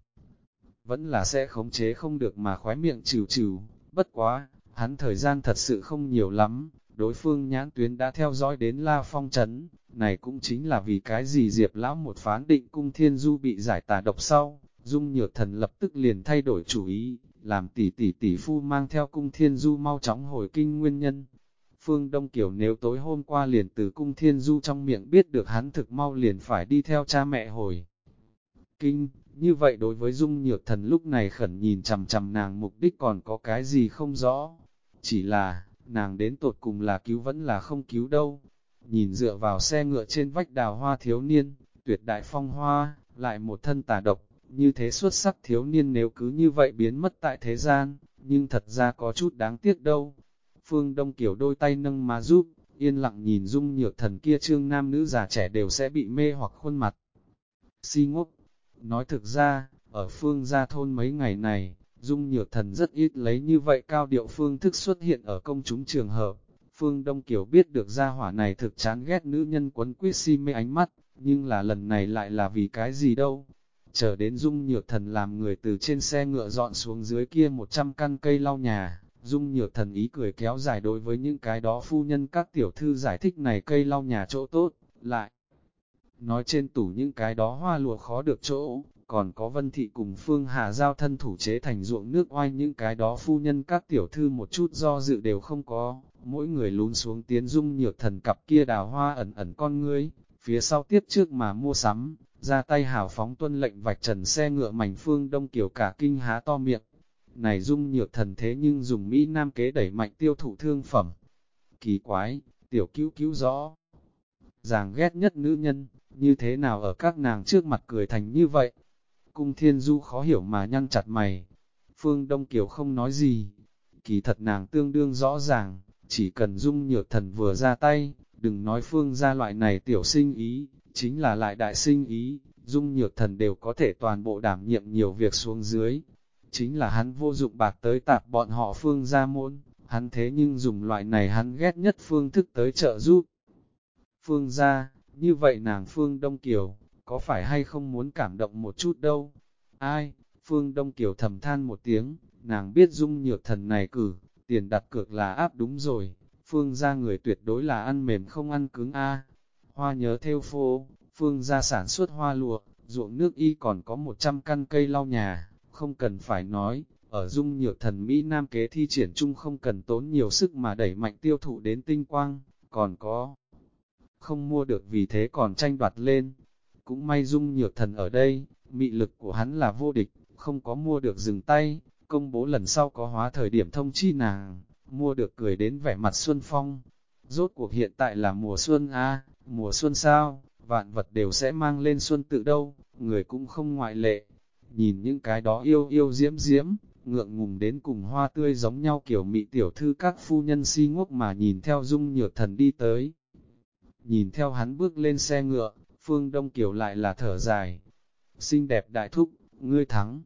S1: Vẫn là sẽ khống chế không được mà khóe miệng trừ trừ, bất quá, hắn thời gian thật sự không nhiều lắm, đối phương nhãn tuyến đã theo dõi đến La Phong Trấn, này cũng chính là vì cái gì Diệp Lão một phán định cung thiên du bị giải tà độc sau, dung nhược thần lập tức liền thay đổi chủ ý, làm tỷ tỷ tỷ phu mang theo cung thiên du mau chóng hồi kinh nguyên nhân. Phương Đông Kiều nếu tối hôm qua liền từ cung thiên du trong miệng biết được hắn thực mau liền phải đi theo cha mẹ hồi. Kinh, như vậy đối với dung nhược thần lúc này khẩn nhìn chằm chằm nàng mục đích còn có cái gì không rõ. Chỉ là, nàng đến tột cùng là cứu vẫn là không cứu đâu. Nhìn dựa vào xe ngựa trên vách đào hoa thiếu niên, tuyệt đại phong hoa, lại một thân tà độc, như thế xuất sắc thiếu niên nếu cứ như vậy biến mất tại thế gian, nhưng thật ra có chút đáng tiếc đâu. Phương Đông Kiều đôi tay nâng mà giúp, yên lặng nhìn dung nhược thần kia trương nam nữ già trẻ đều sẽ bị mê hoặc khuôn mặt. Si ngốc, nói thực ra, ở phương gia thôn mấy ngày này, dung nhược thần rất ít lấy như vậy cao điệu phương thức xuất hiện ở công chúng trường hợp. Phương Đông Kiều biết được gia hỏa này thực chán ghét nữ nhân quấn quyết si mê ánh mắt, nhưng là lần này lại là vì cái gì đâu. Chờ đến dung nhược thần làm người từ trên xe ngựa dọn xuống dưới kia 100 căn cây lau nhà, dung nhược thần ý cười kéo dài đối với những cái đó phu nhân các tiểu thư giải thích này cây lau nhà chỗ tốt, lại. Nói trên tủ những cái đó hoa lụa khó được chỗ, còn có vân thị cùng phương hà giao thân thủ chế thành ruộng nước oai những cái đó phu nhân các tiểu thư một chút do dự đều không có, mỗi người lún xuống tiến dung nhược thần cặp kia đào hoa ẩn ẩn con ngươi, phía sau tiếp trước mà mua sắm, ra tay hào phóng tuân lệnh vạch trần xe ngựa mảnh phương đông kiểu cả kinh há to miệng. Này dung nhược thần thế nhưng dùng Mỹ Nam kế đẩy mạnh tiêu thụ thương phẩm. Kỳ quái, tiểu cứu cứu rõ. Giàng ghét nhất nữ nhân, như thế nào ở các nàng trước mặt cười thành như vậy? Cung thiên du khó hiểu mà nhăn chặt mày. Phương Đông Kiều không nói gì. Kỳ thật nàng tương đương rõ ràng, chỉ cần dung nhược thần vừa ra tay, đừng nói phương ra loại này tiểu sinh ý, chính là lại đại sinh ý, dung nhược thần đều có thể toàn bộ đảm nhiệm nhiều việc xuống dưới. Chính là hắn vô dụng bạc tới tạp bọn họ phương ra môn, hắn thế nhưng dùng loại này hắn ghét nhất phương thức tới trợ giúp. Phương ra, như vậy nàng Phương Đông Kiều, có phải hay không muốn cảm động một chút đâu? Ai? Phương Đông Kiều thầm than một tiếng, nàng biết dung nhược thần này cử, tiền đặt cược là áp đúng rồi, Phương ra người tuyệt đối là ăn mềm không ăn cứng a. Hoa nhớ theo phố Phương ra sản xuất hoa lụa, ruộng nước y còn có 100 căn cây lau nhà, không cần phải nói, ở dung nhược thần Mỹ Nam kế thi triển chung không cần tốn nhiều sức mà đẩy mạnh tiêu thụ đến tinh quang, còn có không mua được vì thế còn tranh đoạt lên. Cũng may dung nhược thần ở đây, mị lực của hắn là vô địch, không có mua được dừng tay, công bố lần sau có hóa thời điểm thông chi nàng, mua được cười đến vẻ mặt xuân phong. Rốt cuộc hiện tại là mùa xuân a mùa xuân sao, vạn vật đều sẽ mang lên xuân tự đâu, người cũng không ngoại lệ. Nhìn những cái đó yêu yêu diễm diễm, ngượng ngùng đến cùng hoa tươi giống nhau kiểu mị tiểu thư các phu nhân si ngốc mà nhìn theo dung nhược thần đi tới. Nhìn theo hắn bước lên xe ngựa, Phương Đông Kiều lại là thở dài. Xinh đẹp đại thúc, ngươi thắng.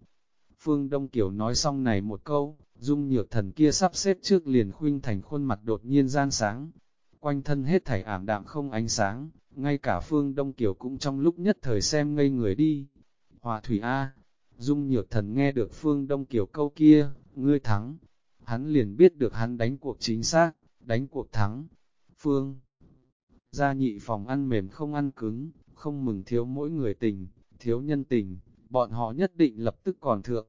S1: Phương Đông Kiều nói xong này một câu, dung nhược thần kia sắp xếp trước liền khuynh thành khuôn mặt đột nhiên gian sáng. Quanh thân hết thảy ảm đạm không ánh sáng, ngay cả Phương Đông Kiều cũng trong lúc nhất thời xem ngây người đi. Hòa Thủy A, dung nhược thần nghe được Phương Đông Kiều câu kia, ngươi thắng. Hắn liền biết được hắn đánh cuộc chính xác, đánh cuộc thắng. Phương gia nhị phòng ăn mềm không ăn cứng, không mừng thiếu mỗi người tình, thiếu nhân tình, bọn họ nhất định lập tức còn thượng.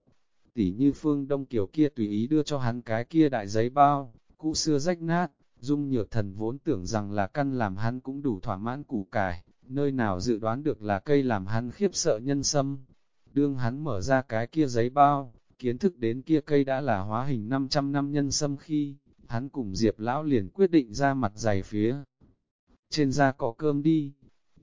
S1: Tỷ như phương đông Kiều kia tùy ý đưa cho hắn cái kia đại giấy bao, cũ xưa rách nát, dung nhược thần vốn tưởng rằng là căn làm hắn cũng đủ thỏa mãn củ cải, nơi nào dự đoán được là cây làm hắn khiếp sợ nhân sâm. Đương hắn mở ra cái kia giấy bao, kiến thức đến kia cây đã là hóa hình 500 năm nhân sâm khi, hắn cùng Diệp Lão liền quyết định ra mặt dày phía trên da có cơm đi.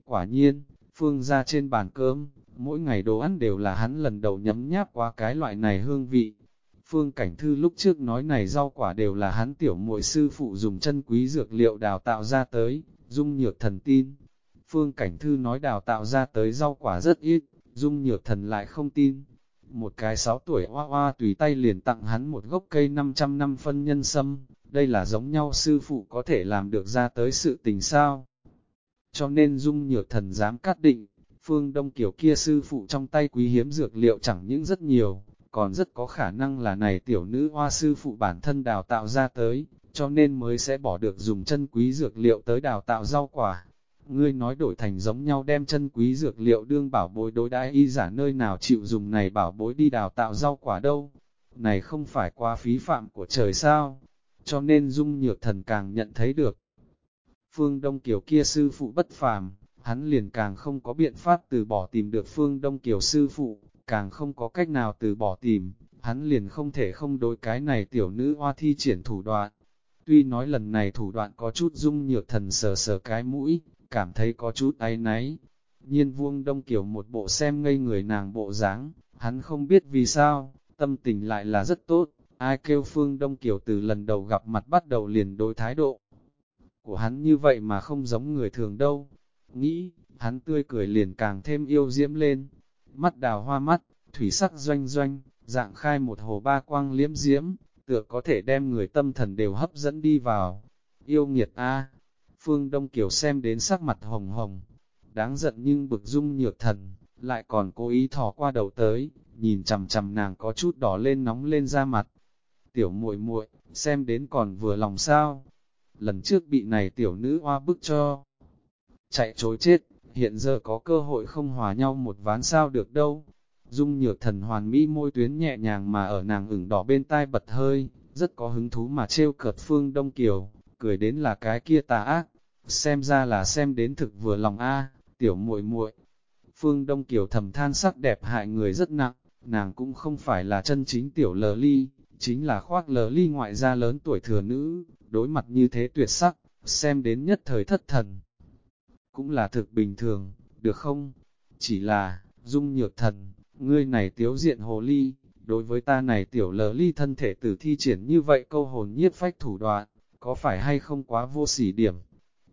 S1: Quả nhiên, phương ra trên bàn cơm, mỗi ngày đồ ăn đều là hắn lần đầu nhấm nháp qua cái loại này hương vị. Phương Cảnh Thư lúc trước nói này rau quả đều là hắn tiểu muội sư phụ dùng chân quý dược liệu đào tạo ra tới, Dung nhược thần tin. Phương Cảnh Thư nói đào tạo ra tới rau quả rất ít, Dung nhược thần lại không tin. Một cái sáu tuổi hoa hoa tùy tay liền tặng hắn một gốc cây 500 năm phân nhân sâm, đây là giống nhau sư phụ có thể làm được ra tới sự tình sao. Cho nên Dung nhược thần dám cắt định, Phương Đông Kiều kia sư phụ trong tay quý hiếm dược liệu chẳng những rất nhiều, còn rất có khả năng là này tiểu nữ hoa sư phụ bản thân đào tạo ra tới, cho nên mới sẽ bỏ được dùng chân quý dược liệu tới đào tạo rau quả. Ngươi nói đổi thành giống nhau đem chân quý dược liệu đương bảo bối đối đãi y giả nơi nào chịu dùng này bảo bối đi đào tạo rau quả đâu. Này không phải qua phí phạm của trời sao, cho nên dung nhược thần càng nhận thấy được. Phương Đông Kiều kia sư phụ bất phàm, hắn liền càng không có biện pháp từ bỏ tìm được Phương Đông Kiều sư phụ, càng không có cách nào từ bỏ tìm, hắn liền không thể không đối cái này tiểu nữ hoa thi triển thủ đoạn. Tuy nói lần này thủ đoạn có chút dung nhược thần sờ sờ cái mũi, cảm thấy có chút áy náy. Nhiên vuông đông kiểu một bộ xem ngây người nàng bộ dáng, hắn không biết vì sao, tâm tình lại là rất tốt, ai kêu phương đông kiểu từ lần đầu gặp mặt bắt đầu liền đối thái độ. Của hắn như vậy mà không giống người thường đâu, nghĩ, hắn tươi cười liền càng thêm yêu diễm lên, mắt đào hoa mắt, thủy sắc doanh doanh, dạng khai một hồ ba quang liếm diễm, tựa có thể đem người tâm thần đều hấp dẫn đi vào. Yêu nghiệt A, Phương Đông Kiều xem đến sắc mặt hồng hồng, đáng giận nhưng bực dung nhược thần, lại còn cố ý thò qua đầu tới, nhìn chầm chầm nàng có chút đỏ lên nóng lên da mặt. Tiểu muội muội xem đến còn vừa lòng sao. Lần trước bị này tiểu nữ hoa bức cho. Chạy trối chết, hiện giờ có cơ hội không hòa nhau một ván sao được đâu. Dung nhược thần hoàn mỹ môi tuyến nhẹ nhàng mà ở nàng ửng đỏ bên tai bật hơi, rất có hứng thú mà trêu cợt phương Đông Kiều, cười đến là cái kia tà ác, xem ra là xem đến thực vừa lòng a tiểu muội muội Phương Đông Kiều thầm than sắc đẹp hại người rất nặng, nàng cũng không phải là chân chính tiểu lờ ly, chính là khoác lờ ly ngoại gia lớn tuổi thừa nữ, đối mặt như thế tuyệt sắc, xem đến nhất thời thất thần. Cũng là thực bình thường, được không? Chỉ là, dung nhược thần, ngươi này tiếu diện hồ ly, đối với ta này tiểu lờ ly thân thể tử thi triển như vậy câu hồn nhiết phách thủ đoạn, có phải hay không quá vô sỉ điểm?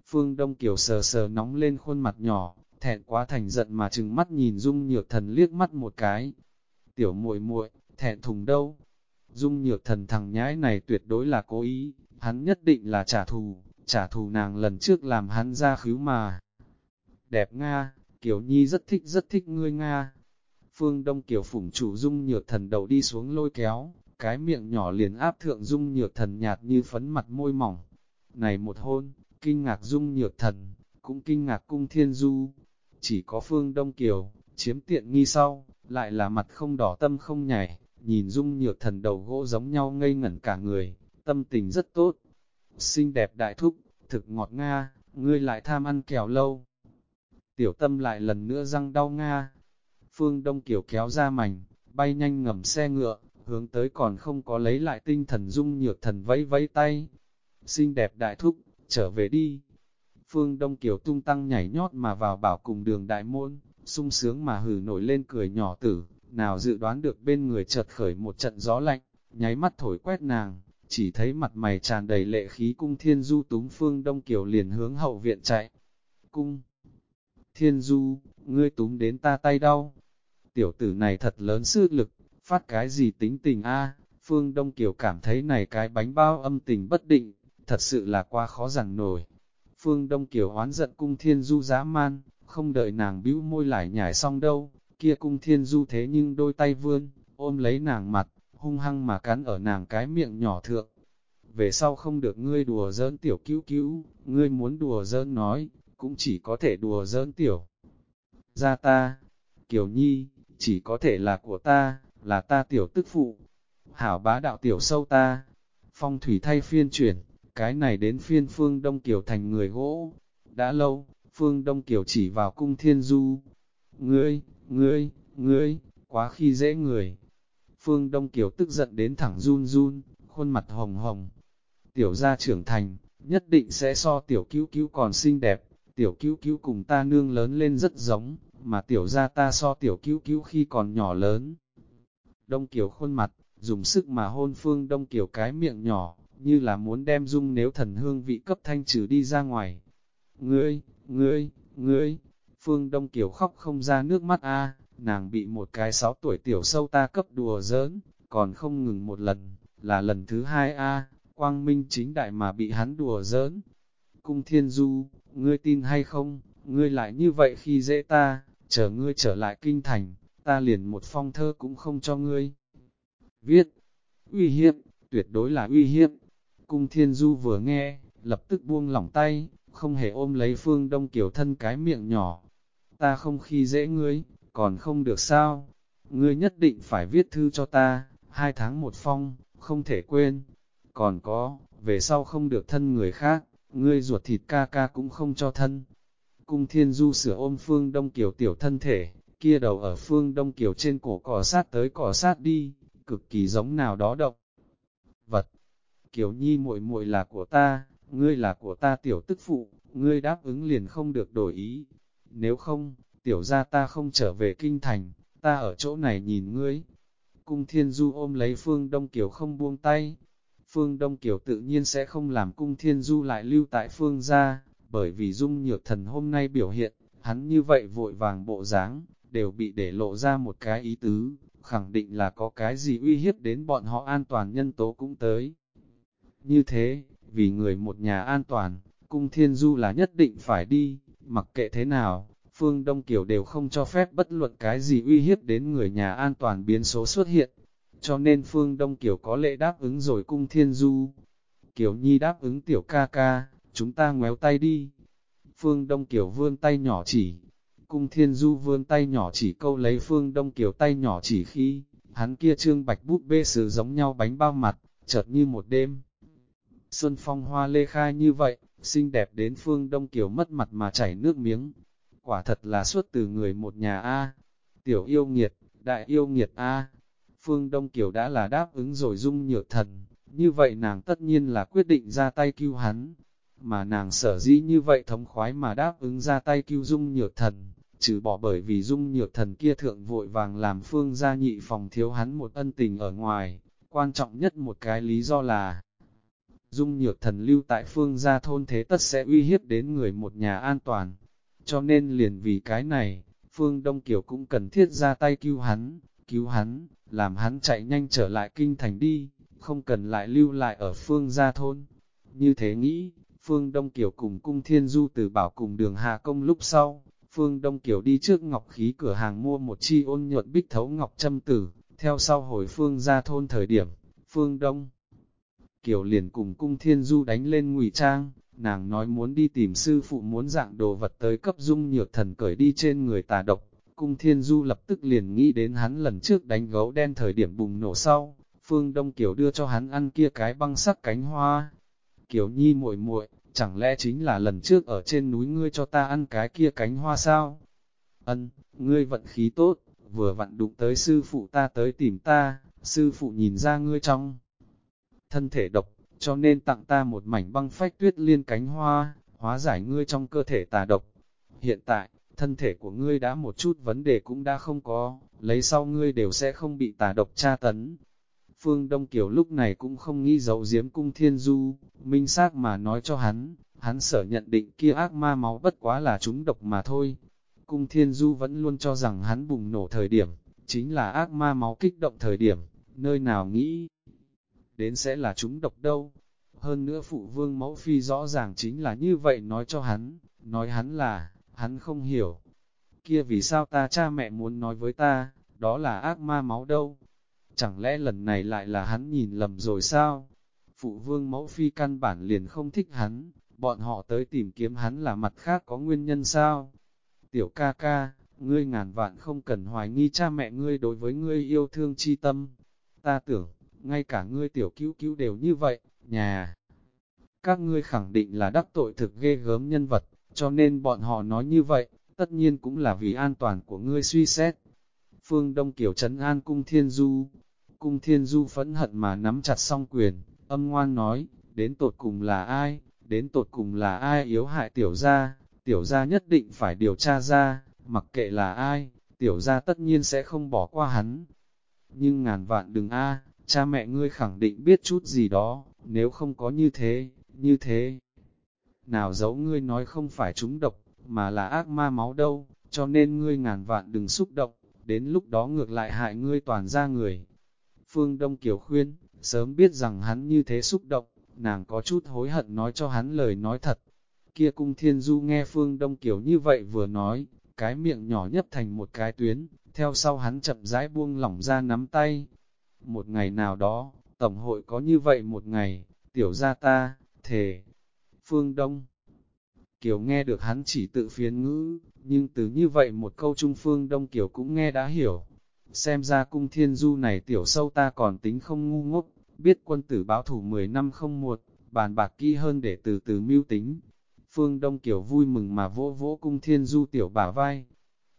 S1: Phương Đông Kiều sờ sờ nóng lên khuôn mặt nhỏ, thẹn quá thành giận mà trừng mắt nhìn Dung Nhược Thần liếc mắt một cái. Tiểu muội muội, thẹn thùng đâu? Dung Nhược Thần thằng nhãi này tuyệt đối là cố ý, hắn nhất định là trả thù, trả thù nàng lần trước làm hắn ra khứu mà. Đẹp Nga, Kiều Nhi rất thích rất thích ngươi Nga. Phương Đông Kiều phủng chủ Dung Nhược Thần đầu đi xuống lôi kéo, cái miệng nhỏ liền áp thượng Dung Nhược Thần nhạt như phấn mặt môi mỏng. Này một hôn, kinh ngạc dung nhược thần, cũng kinh ngạc cung thiên du. Chỉ có phương Đông Kiều, chiếm tiện nghi sau, lại là mặt không đỏ tâm không nhảy, nhìn dung nhược thần đầu gỗ giống nhau ngây ngẩn cả người, tâm tình rất tốt. Xinh đẹp đại thúc, thực ngọt nga, ngươi lại tham ăn kẹo lâu. Tiểu tâm lại lần nữa răng đau nga. Phương Đông Kiều kéo ra mảnh, bay nhanh ngầm xe ngựa, hướng tới còn không có lấy lại tinh thần dung nhược thần vẫy vẫy tay. Xinh đẹp đại thúc, trở về đi. Phương Đông Kiều tung tăng nhảy nhót mà vào bảo cùng đường đại môn, sung sướng mà hử nổi lên cười nhỏ tử, nào dự đoán được bên người chợt khởi một trận gió lạnh, nháy mắt thổi quét nàng, chỉ thấy mặt mày tràn đầy lệ khí cung thiên du túng Phương Đông Kiều liền hướng hậu viện chạy. Cung! Thiên du, ngươi túm đến ta tay đau. Tiểu tử này thật lớn sức lực, phát cái gì tính tình a Phương Đông Kiều cảm thấy này cái bánh bao âm tình bất định, thật sự là quá khó rằng nổi. Phương Đông Kiều oán giận cung thiên du dã man, không đợi nàng bĩu môi lại nhảy xong đâu, kia cung thiên du thế nhưng đôi tay vươn, ôm lấy nàng mặt, hung hăng mà cắn ở nàng cái miệng nhỏ thượng. Về sau không được ngươi đùa giỡn tiểu cứu cứu, ngươi muốn đùa giỡn nói, cũng chỉ có thể đùa giỡn tiểu. Ra ta, Kiều Nhi, chỉ có thể là của ta, là ta tiểu tức phụ. Hảo bá đạo tiểu sâu ta, phong thủy thay phiên chuyển, cái này đến phiên phương Đông Kiều thành người gỗ. Đã lâu, phương Đông Kiều chỉ vào cung thiên du. Ngươi, ngươi, ngươi, quá khi dễ người. Phương Đông Kiều tức giận đến thẳng run run, khuôn mặt hồng hồng. Tiểu gia trưởng thành, nhất định sẽ so tiểu cứu cứu còn xinh đẹp. Tiểu cứu cứu cùng ta nương lớn lên rất giống, mà tiểu gia ta so tiểu cứu cứu khi còn nhỏ lớn. Đông Kiều khuôn mặt, dùng sức mà hôn Phương Đông Kiều cái miệng nhỏ, như là muốn đem dung nếu thần hương vị cấp thanh trừ đi ra ngoài. ngươi, ngươi, ngươi, Phương Đông Kiều khóc không ra nước mắt a nàng bị một cái sáu tuổi tiểu sâu ta cấp đùa giỡn, còn không ngừng một lần, là lần thứ hai a quang minh chính đại mà bị hắn đùa giỡn. Cung Thiên Du, ngươi tin hay không, ngươi lại như vậy khi dễ ta, chờ ngươi trở lại kinh thành, ta liền một phong thơ cũng không cho ngươi. Viết, uy hiếp, tuyệt đối là uy hiếp. Cung Thiên Du vừa nghe, lập tức buông lỏng tay, không hề ôm lấy Phương Đông Kiều thân cái miệng nhỏ. Ta không khi dễ ngươi, còn không được sao? Ngươi nhất định phải viết thư cho ta, hai tháng một phong, không thể quên. Còn có, về sau không được thân người khác, ngươi ruột thịt ca ca cũng không cho thân. Cung Thiên Du sửa ôm Phương Đông Kiều tiểu thân thể, kia đầu ở Phương Đông Kiều trên cổ cỏ sát tới cỏ sát đi, cực kỳ giống nào đó động. Vật, Kiều Nhi muội muội là của ta, ngươi là của ta tiểu tức phụ, ngươi đáp ứng liền không được đổi ý. Nếu không, tiểu ra ta không trở về kinh thành, ta ở chỗ này nhìn ngươi. Cung Thiên Du ôm lấy Phương Đông Kiều không buông tay. Phương Đông Kiều tự nhiên sẽ không làm Cung Thiên Du lại lưu tại Phương gia, bởi vì Dung Nhược Thần hôm nay biểu hiện, hắn như vậy vội vàng bộ dáng, đều bị để lộ ra một cái ý tứ, khẳng định là có cái gì uy hiếp đến bọn họ an toàn nhân tố cũng tới. Như thế, vì người một nhà an toàn, cung thiên du là nhất định phải đi, mặc kệ thế nào, phương Đông Kiều đều không cho phép bất luận cái gì uy hiếp đến người nhà an toàn biến số xuất hiện. Cho nên phương Đông Kiều có lệ đáp ứng rồi cung thiên du. Kiều Nhi đáp ứng tiểu ca ca, chúng ta ngoéo tay đi. Phương Đông Kiều vươn tay nhỏ chỉ, cung thiên du vươn tay nhỏ chỉ câu lấy Phương Đông Kiều tay nhỏ chỉ khi, hắn kia trương bạch bút bê sử giống nhau bánh bao mặt, chợt như một đêm. Xuân phong hoa lê khai như vậy, xinh đẹp đến phương Đông Kiều mất mặt mà chảy nước miếng. Quả thật là xuất từ người một nhà A. Tiểu yêu nghiệt, đại yêu nghiệt A. Phương Đông Kiều đã là đáp ứng rồi dung nhược thần, như vậy nàng tất nhiên là quyết định ra tay cứu hắn. Mà nàng sở dĩ như vậy thống khoái mà đáp ứng ra tay cứu dung nhược thần, trừ bỏ bởi vì dung nhược thần kia thượng vội vàng làm phương gia nhị phòng thiếu hắn một ân tình ở ngoài, quan trọng nhất một cái lý do là Dung nhược thần lưu tại phương gia thôn thế tất sẽ uy hiếp đến người một nhà an toàn. Cho nên liền vì cái này, Phương Đông Kiều cũng cần thiết ra tay cứu hắn, cứu hắn, làm hắn chạy nhanh trở lại kinh thành đi, không cần lại lưu lại ở phương gia thôn. Như thế nghĩ, Phương Đông Kiều cùng cung thiên du từ bảo cùng đường Hà Công lúc sau, Phương Đông Kiều đi trước ngọc khí cửa hàng mua một chi ôn nhuận bích thấu ngọc châm tử, theo sau hồi Phương gia thôn thời điểm, Phương Đông Kiều liền cùng cung thiên du đánh lên ngụy trang, nàng nói muốn đi tìm sư phụ muốn dạng đồ vật tới cấp dung nhược thần cởi đi trên người tà độc. Cung thiên du lập tức liền nghĩ đến hắn lần trước đánh gấu đen thời điểm bùng nổ sau, phương Đông Kiều đưa cho hắn ăn kia cái băng sắc cánh hoa. Kiều nhi muội muội chẳng lẽ chính là lần trước ở trên núi ngươi cho ta ăn cái kia cánh hoa sao? Ân, ngươi vận khí tốt, vừa vặn đụng tới sư phụ ta tới tìm ta, sư phụ nhìn ra ngươi trong thân thể độc, cho nên tặng ta một mảnh băng phách tuyết liên cánh hoa, hóa giải ngươi trong cơ thể tà độc. Hiện tại, thân thể của ngươi đã một chút vấn đề cũng đã không có, lấy sau ngươi đều sẽ không bị tà độc tra tấn. Phương Đông Kiều lúc này cũng không nghĩ giấu giếm cung thiên du, minh xác mà nói cho hắn, hắn sở nhận định kia ác ma máu bất quá là chúng độc mà thôi. Cung thiên du vẫn luôn cho rằng hắn bùng nổ thời điểm, chính là ác ma máu kích động thời điểm, nơi nào nghĩ đến sẽ là chúng độc đâu. Hơn nữa phụ vương mẫu phi rõ ràng chính là như vậy nói cho hắn, nói hắn là, hắn không hiểu. Kia vì sao ta cha mẹ muốn nói với ta, đó là ác ma máu đâu. Chẳng lẽ lần này lại là hắn nhìn lầm rồi sao? Phụ vương mẫu phi căn bản liền không thích hắn, bọn họ tới tìm kiếm hắn là mặt khác có nguyên nhân sao? Tiểu ca ca, ngươi ngàn vạn không cần hoài nghi cha mẹ ngươi đối với ngươi yêu thương chi tâm. Ta tưởng, ngay cả ngươi tiểu cứu cứu đều như vậy, nhà. Các ngươi khẳng định là đắc tội thực ghê gớm nhân vật, cho nên bọn họ nói như vậy, tất nhiên cũng là vì an toàn của ngươi suy xét. Phương Đông Kiều Trấn An Cung Thiên Du, Cung Thiên Du phẫn hận mà nắm chặt song quyền, âm ngoan nói, đến tột cùng là ai, đến tột cùng là ai yếu hại tiểu gia, tiểu gia nhất định phải điều tra ra, mặc kệ là ai, tiểu gia tất nhiên sẽ không bỏ qua hắn. Nhưng ngàn vạn đừng a, cha mẹ ngươi khẳng định biết chút gì đó, nếu không có như thế, như thế nào giấu ngươi nói không phải chúng độc, mà là ác ma máu đâu, cho nên ngươi ngàn vạn đừng xúc động, đến lúc đó ngược lại hại ngươi toàn ra người. Phương Đông Kiều khuyên, sớm biết rằng hắn như thế xúc động, nàng có chút hối hận nói cho hắn lời nói thật. Kia cung thiên du nghe Phương Đông Kiều như vậy vừa nói, cái miệng nhỏ nhấp thành một cái tuyến, theo sau hắn chậm rãi buông lỏng ra nắm tay. Một ngày nào đó, Tổng hội có như vậy một ngày, tiểu gia ta, thề. Phương Đông Kiều nghe được hắn chỉ tự phiến ngữ, nhưng từ như vậy một câu Trung Phương Đông Kiều cũng nghe đã hiểu. Xem ra cung thiên du này tiểu sâu ta còn tính không ngu ngốc, biết quân tử báo thủ 10 năm không một, bàn bạc kỹ hơn để từ từ mưu tính. Phương Đông Kiều vui mừng mà vỗ vỗ cung thiên du tiểu bả vai.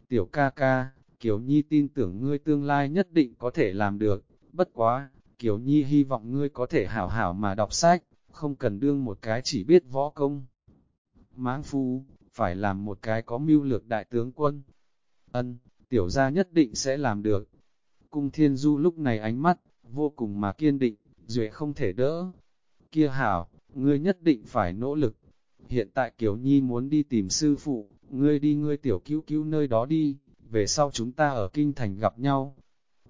S1: Tiểu ca ca, Kiều Nhi tin tưởng ngươi tương lai nhất định có thể làm được, bất quá, Kiều Nhi hy vọng ngươi có thể hảo hảo mà đọc sách, không cần đương một cái chỉ biết võ công. Mãng phu, phải làm một cái có mưu lược đại tướng quân. Ân, tiểu gia nhất định sẽ làm được. Cung thiên du lúc này ánh mắt, vô cùng mà kiên định, duệ không thể đỡ. Kia hảo, ngươi nhất định phải nỗ lực. Hiện tại Kiều Nhi muốn đi tìm sư phụ, ngươi đi ngươi tiểu cứu cứu nơi đó đi, về sau chúng ta ở kinh thành gặp nhau.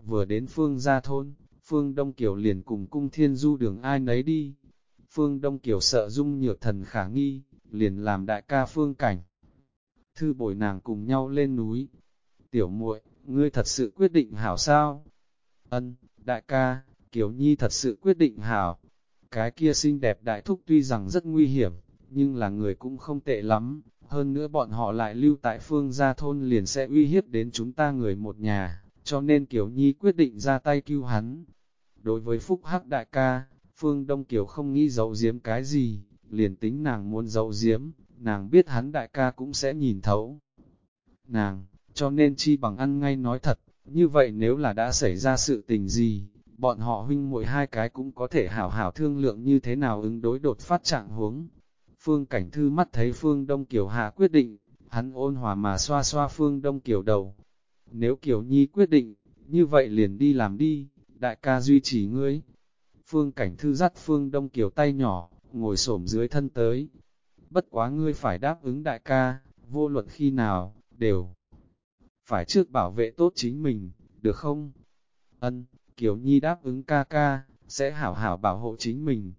S1: Vừa đến phương gia thôn, phương Đông Kiều liền cùng cung thiên du đường ai nấy đi. Phương Đông Kiều sợ dung nhược thần khả nghi, liền làm đại ca phương cảnh. Thư bồi nàng cùng nhau lên núi. Tiểu muội, ngươi thật sự quyết định hảo sao? Ân, đại ca, Kiều Nhi thật sự quyết định hảo. Cái kia xinh đẹp đại thúc tuy rằng rất nguy hiểm, nhưng là người cũng không tệ lắm. Hơn nữa bọn họ lại lưu tại phương gia thôn liền sẽ uy hiếp đến chúng ta người một nhà, cho nên Kiều Nhi quyết định ra tay cứu hắn. Đối với Phúc Hắc đại ca, Phương Đông Kiều không nghĩ dậu giếm cái gì, liền tính nàng muốn dậu giếm, nàng biết hắn đại ca cũng sẽ nhìn thấu. Nàng, cho nên chi bằng ăn ngay nói thật, như vậy nếu là đã xảy ra sự tình gì, bọn họ huynh muội hai cái cũng có thể hảo hảo thương lượng như thế nào ứng đối đột phát trạng huống. Phương Cảnh Thư mắt thấy Phương Đông Kiều hạ quyết định, hắn ôn hòa mà xoa xoa Phương Đông Kiều đầu. Nếu Kiều Nhi quyết định, như vậy liền đi làm đi, đại ca duy trì ngươi. Phương Cảnh Thư dắt Phương Đông Kiều tay nhỏ, ngồi xổm dưới thân tới. Bất quá ngươi phải đáp ứng đại ca, vô luận khi nào, đều phải trước bảo vệ tốt chính mình, được không? Ân, Kiều Nhi đáp ứng ca ca, sẽ hảo hảo bảo hộ chính mình.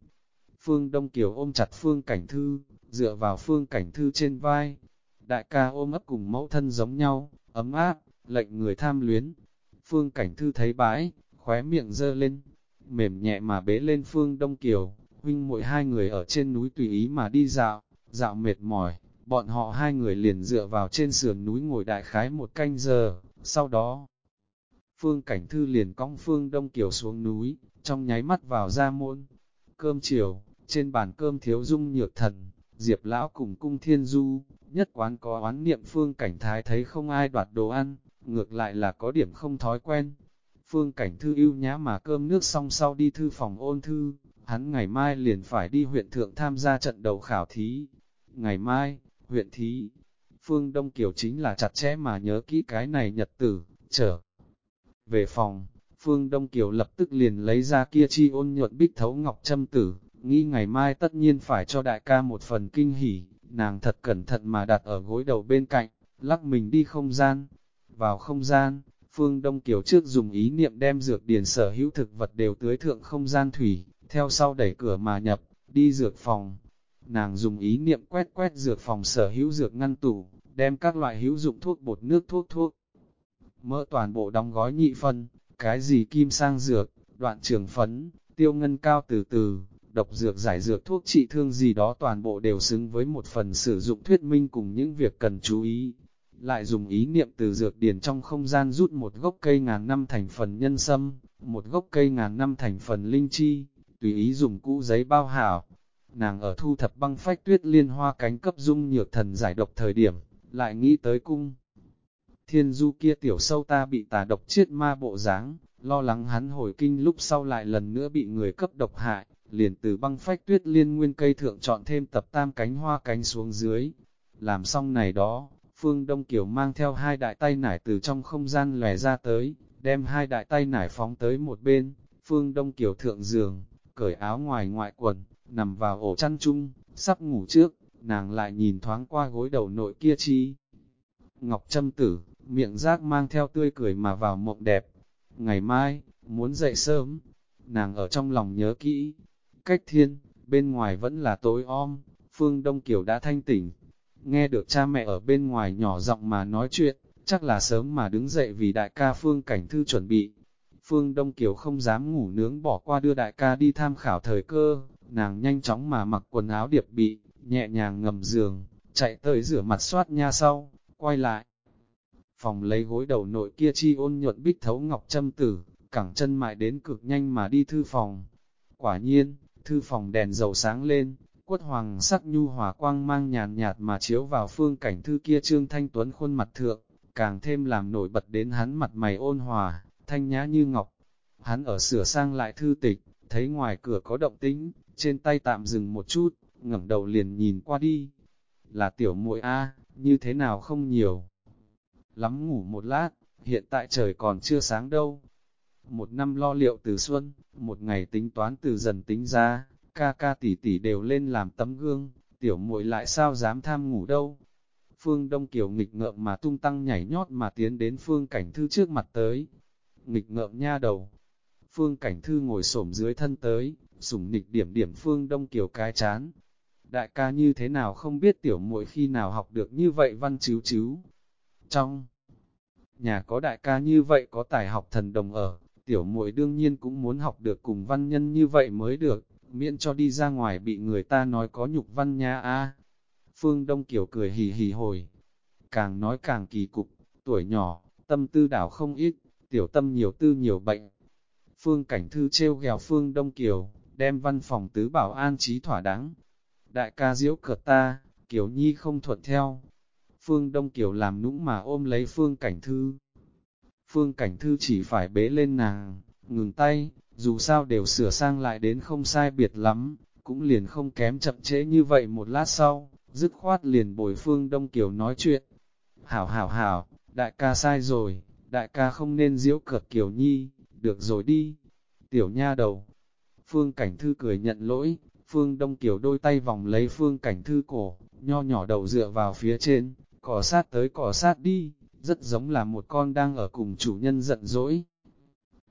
S1: Phương Đông Kiều ôm chặt Phương Cảnh Thư, dựa vào Phương Cảnh Thư trên vai. Đại ca ôm ấp cùng mẫu thân giống nhau, ấm áp, lệnh người tham luyến. Phương Cảnh Thư thấy bãi, khóe miệng dơ lên, mềm nhẹ mà bế lên Phương Đông Kiều, huynh muội hai người ở trên núi tùy ý mà đi dạo, dạo mệt mỏi, bọn họ hai người liền dựa vào trên sườn núi ngồi đại khái một canh giờ, sau đó, Phương Cảnh Thư liền cong Phương Đông Kiều xuống núi, trong nháy mắt vào ra môn, cơm chiều, trên bàn cơm thiếu dung nhược thần, Diệp Lão cùng cung thiên du, nhất quán có oán niệm Phương Cảnh Thái thấy không ai đoạt đồ ăn, ngược lại là có điểm không thói quen. Phương Cảnh Thư yêu nhã mà cơm nước xong sau đi thư phòng ôn thư, hắn ngày mai liền phải đi huyện thượng tham gia trận đầu khảo thí. Ngày mai, huyện thí, Phương Đông Kiều chính là chặt chẽ mà nhớ kỹ cái này nhật tử, trở. Về phòng, Phương Đông Kiều lập tức liền lấy ra kia chi ôn nhuận bích thấu ngọc châm tử, nghĩ ngày mai tất nhiên phải cho đại ca một phần kinh hỉ, nàng thật cẩn thận mà đặt ở gối đầu bên cạnh, lắc mình đi không gian. Vào không gian, Phương Đông Kiều trước dùng ý niệm đem dược điển sở hữu thực vật đều tưới thượng không gian thủy, theo sau đẩy cửa mà nhập, đi dược phòng. Nàng dùng ý niệm quét quét dược phòng sở hữu dược ngăn tủ, đem các loại hữu dụng thuốc bột nước thuốc thuốc. Mỡ toàn bộ đóng gói nhị phân, cái gì kim sang dược, đoạn trường phấn, tiêu ngân cao từ từ, độc dược giải dược thuốc trị thương gì đó toàn bộ đều xứng với một phần sử dụng thuyết minh cùng những việc cần chú ý. Lại dùng ý niệm từ dược điển trong không gian rút một gốc cây ngàn năm thành phần nhân sâm, một gốc cây ngàn năm thành phần linh chi, tùy ý dùng cũ giấy bao hảo. Nàng ở thu thập băng phách tuyết liên hoa cánh cấp dung nhược thần giải độc thời điểm, lại nghĩ tới cung. Thiên du kia tiểu sâu ta bị tà độc chiết ma bộ dáng lo lắng hắn hồi kinh lúc sau lại lần nữa bị người cấp độc hại, liền từ băng phách tuyết liên nguyên cây thượng chọn thêm tập tam cánh hoa cánh xuống dưới. Làm xong này đó, Phương Đông Kiều mang theo hai đại tay nải từ trong không gian lòe ra tới, đem hai đại tay nải phóng tới một bên, Phương Đông Kiều thượng giường, cởi áo ngoài ngoại quần, nằm vào ổ chăn chung, sắp ngủ trước, nàng lại nhìn thoáng qua gối đầu nội kia chi. Ngọc Trâm Tử, miệng rác mang theo tươi cười mà vào mộng đẹp. Ngày mai, muốn dậy sớm, nàng ở trong lòng nhớ kỹ. Cách thiên, bên ngoài vẫn là tối om, Phương Đông Kiều đã thanh tỉnh. Nghe được cha mẹ ở bên ngoài nhỏ giọng mà nói chuyện, chắc là sớm mà đứng dậy vì đại ca Phương Cảnh Thư chuẩn bị. Phương Đông Kiều không dám ngủ nướng bỏ qua đưa đại ca đi tham khảo thời cơ, nàng nhanh chóng mà mặc quần áo điệp bị, nhẹ nhàng ngầm giường, chạy tới rửa mặt soát nha sau, quay lại. Phòng lấy gối đầu nội kia chi ôn nhuận bích thấu ngọc châm tử, cẳng chân mại đến cực nhanh mà đi thư phòng. Quả nhiên, thư phòng đèn dầu sáng lên, quất hoàng sắc nhu hòa quang mang nhàn nhạt mà chiếu vào phương cảnh thư kia trương thanh tuấn khuôn mặt thượng, càng thêm làm nổi bật đến hắn mặt mày ôn hòa, thanh nhã như ngọc. Hắn ở sửa sang lại thư tịch, thấy ngoài cửa có động tĩnh, trên tay tạm dừng một chút, ngẩng đầu liền nhìn qua đi. Là tiểu muội A, như thế nào không nhiều. Lắm ngủ một lát, hiện tại trời còn chưa sáng đâu. Một năm lo liệu từ xuân, một ngày tính toán từ dần tính ra, ca ca tỷ tỷ đều lên làm tấm gương, tiểu muội lại sao dám tham ngủ đâu. Phương Đông Kiều nghịch ngợm mà tung tăng nhảy nhót mà tiến đến Phương Cảnh Thư trước mặt tới. Nghịch ngợm nha đầu. Phương Cảnh Thư ngồi xổm dưới thân tới, sủng nịch điểm điểm Phương Đông Kiều cái chán. Đại ca như thế nào không biết tiểu muội khi nào học được như vậy văn chíu chíu. Trong nhà có đại ca như vậy có tài học thần đồng ở, tiểu muội đương nhiên cũng muốn học được cùng văn nhân như vậy mới được, miễn cho đi ra ngoài bị người ta nói có nhục văn nha a. Phương Đông Kiều cười hì hì hồi, càng nói càng kỳ cục, tuổi nhỏ, tâm tư đảo không ít, tiểu tâm nhiều tư nhiều bệnh. Phương Cảnh Thư treo ghèo Phương Đông Kiều, đem văn phòng tứ bảo an trí thỏa đáng. Đại ca diễu cợt ta, Kiều Nhi không thuận theo. Phương Đông Kiều làm nũng mà ôm lấy Phương Cảnh Thư. Phương Cảnh Thư chỉ phải bế lên nàng, ngừng tay, dù sao đều sửa sang lại đến không sai biệt lắm, cũng liền không kém chậm trễ như vậy một lát sau, dứt khoát liền bồi Phương Đông Kiều nói chuyện. Hảo hảo hảo, đại ca sai rồi, đại ca không nên diễu cợt Kiều Nhi, được rồi đi. Tiểu nha đầu, Phương Cảnh Thư cười nhận lỗi, Phương Đông Kiều đôi tay vòng lấy Phương Cảnh Thư cổ, nho nhỏ đầu dựa vào phía trên, cỏ sát tới cỏ sát đi, rất giống là một con đang ở cùng chủ nhân giận dỗi.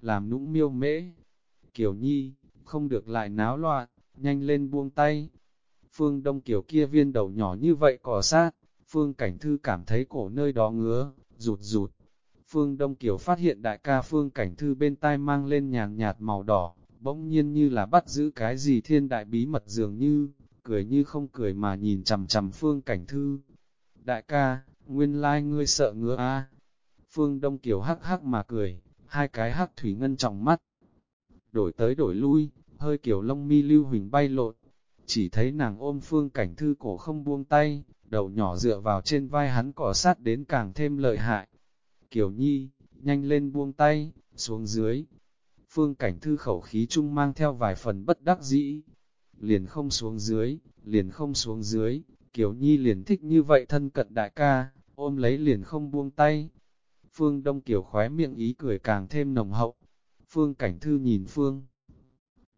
S1: Làm nũng miêu mễ, Kiều Nhi, không được lại náo loạn, nhanh lên buông tay. Phương Đông Kiều kia viên đầu nhỏ như vậy cỏ sát, Phương Cảnh Thư cảm thấy cổ nơi đó ngứa, rụt rụt. Phương Đông Kiều phát hiện đại ca Phương Cảnh Thư bên tai mang lên nhàn nhạt màu đỏ, bỗng nhiên như là bắt giữ cái gì thiên đại bí mật dường như, cười như không cười mà nhìn chầm chầm Phương Cảnh Thư. Đại ca, nguyên lai like ngươi sợ ngứa a Phương Đông Kiều hắc hắc mà cười, hai cái hắc thủy ngân trong mắt. Đổi tới đổi lui, hơi kiểu lông mi lưu huỳnh bay lộn. Chỉ thấy nàng ôm Phương Cảnh Thư cổ không buông tay, đầu nhỏ dựa vào trên vai hắn cỏ sát đến càng thêm lợi hại. Kiều Nhi, nhanh lên buông tay, xuống dưới. Phương Cảnh Thư khẩu khí chung mang theo vài phần bất đắc dĩ. Liền không xuống dưới, liền không xuống dưới, Kiều Nhi liền thích như vậy thân cận đại ca, ôm lấy liền không buông tay. Phương Đông Kiều khóe miệng ý cười càng thêm nồng hậu. Phương Cảnh Thư nhìn Phương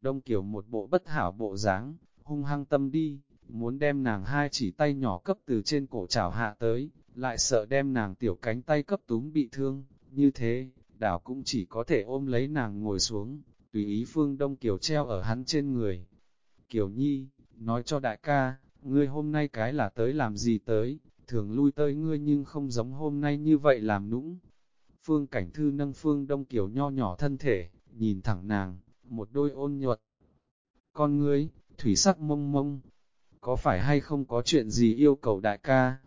S1: Đông Kiều một bộ bất hảo bộ dáng, hung hăng tâm đi, muốn đem nàng hai chỉ tay nhỏ cấp từ trên cổ chảo hạ tới, lại sợ đem nàng tiểu cánh tay cấp túm bị thương, như thế, đảo cũng chỉ có thể ôm lấy nàng ngồi xuống, tùy ý Phương Đông Kiều treo ở hắn trên người. Kiều Nhi, nói cho đại ca, ngươi hôm nay cái là tới làm gì tới, thường lui tới ngươi nhưng không giống hôm nay như vậy làm nũng. Phương Cảnh Thư nâng Phương Đông Kiều nho nhỏ thân thể, nhìn thẳng nàng, một đôi ôn nhuận. Con ngươi, thủy sắc mông mông, có phải hay không có chuyện gì yêu cầu đại ca?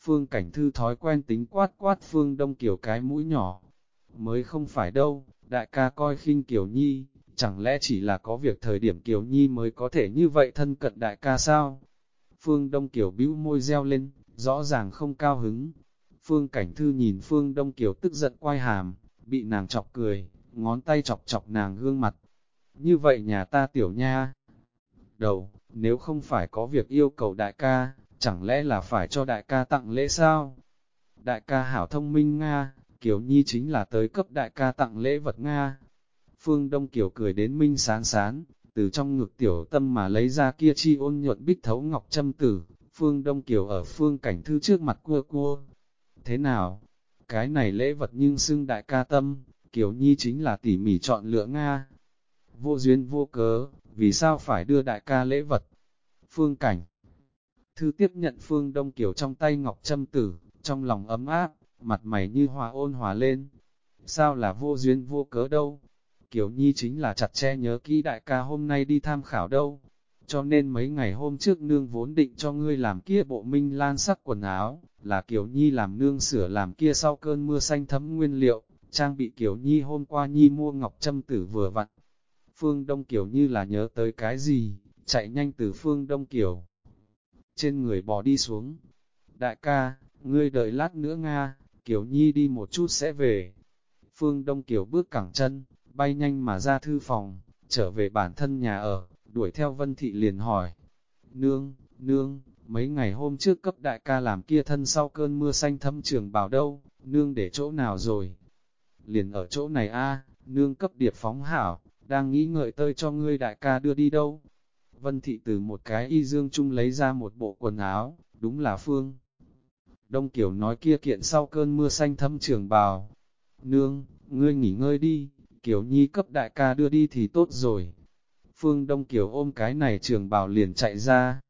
S1: Phương Cảnh Thư thói quen tính quát quát Phương Đông Kiều cái mũi nhỏ. Mới không phải đâu, đại ca coi khinh Kiều Nhi, chẳng lẽ chỉ là có việc thời điểm Kiều Nhi mới có thể như vậy thân cận đại ca sao? Phương Đông Kiều bĩu môi reo lên, rõ ràng không cao hứng. Phương Cảnh Thư nhìn Phương Đông Kiều tức giận quay hàm, bị nàng chọc cười, ngón tay chọc chọc nàng gương mặt. Như vậy nhà ta tiểu nha. Đầu, nếu không phải có việc yêu cầu đại ca, chẳng lẽ là phải cho đại ca tặng lễ sao? Đại ca hảo thông minh Nga, Kiều Nhi chính là tới cấp đại ca tặng lễ vật Nga. Phương Đông Kiều cười đến minh sán sán, từ trong ngực tiểu tâm mà lấy ra kia chi ôn nhuận bích thấu ngọc châm tử, Phương Đông Kiều ở phương cảnh thư trước mặt cua cua. Thế nào? Cái này lễ vật nhưng xưng đại ca tâm, Kiều Nhi chính là tỉ mỉ chọn lựa Nga. Vô duyên vô cớ, vì sao phải đưa đại ca lễ vật? Phương cảnh Thư tiếp nhận Phương Đông Kiều trong tay ngọc Trâm tử, trong lòng ấm áp, mặt mày như hòa ôn hòa lên. Sao là vô duyên vô cớ đâu? Kiều Nhi chính là chặt che nhớ kỹ đại ca hôm nay đi tham khảo đâu. Cho nên mấy ngày hôm trước nương vốn định cho ngươi làm kia bộ minh lan sắc quần áo, là Kiều Nhi làm nương sửa làm kia sau cơn mưa xanh thấm nguyên liệu, trang bị Kiều Nhi hôm qua Nhi mua ngọc châm tử vừa vặn. Phương Đông Kiều như là nhớ tới cái gì, chạy nhanh từ Phương Đông Kiều. Trên người bò đi xuống. Đại ca, ngươi đợi lát nữa Nga, Kiều Nhi đi một chút sẽ về. Phương Đông Kiều bước cẳng chân, bay nhanh mà ra thư phòng, trở về bản thân nhà ở, đuổi theo Vân Thị liền hỏi. Nương, nương, mấy ngày hôm trước cấp đại ca làm kia thân sau cơn mưa xanh thâm trường bảo đâu, nương để chỗ nào rồi? Liền ở chỗ này a nương cấp điệp phóng hảo, đang nghĩ ngợi tơi cho ngươi đại ca đưa đi đâu? Vân Thị từ một cái y dương chung lấy ra một bộ quần áo, đúng là Phương. Đông Kiều nói kia kiện sau cơn mưa xanh thâm trường bào. Nương, ngươi nghỉ ngơi đi, Kiều Nhi cấp đại ca đưa đi thì tốt rồi. Phương Đông Kiều ôm cái này trường bào liền chạy ra,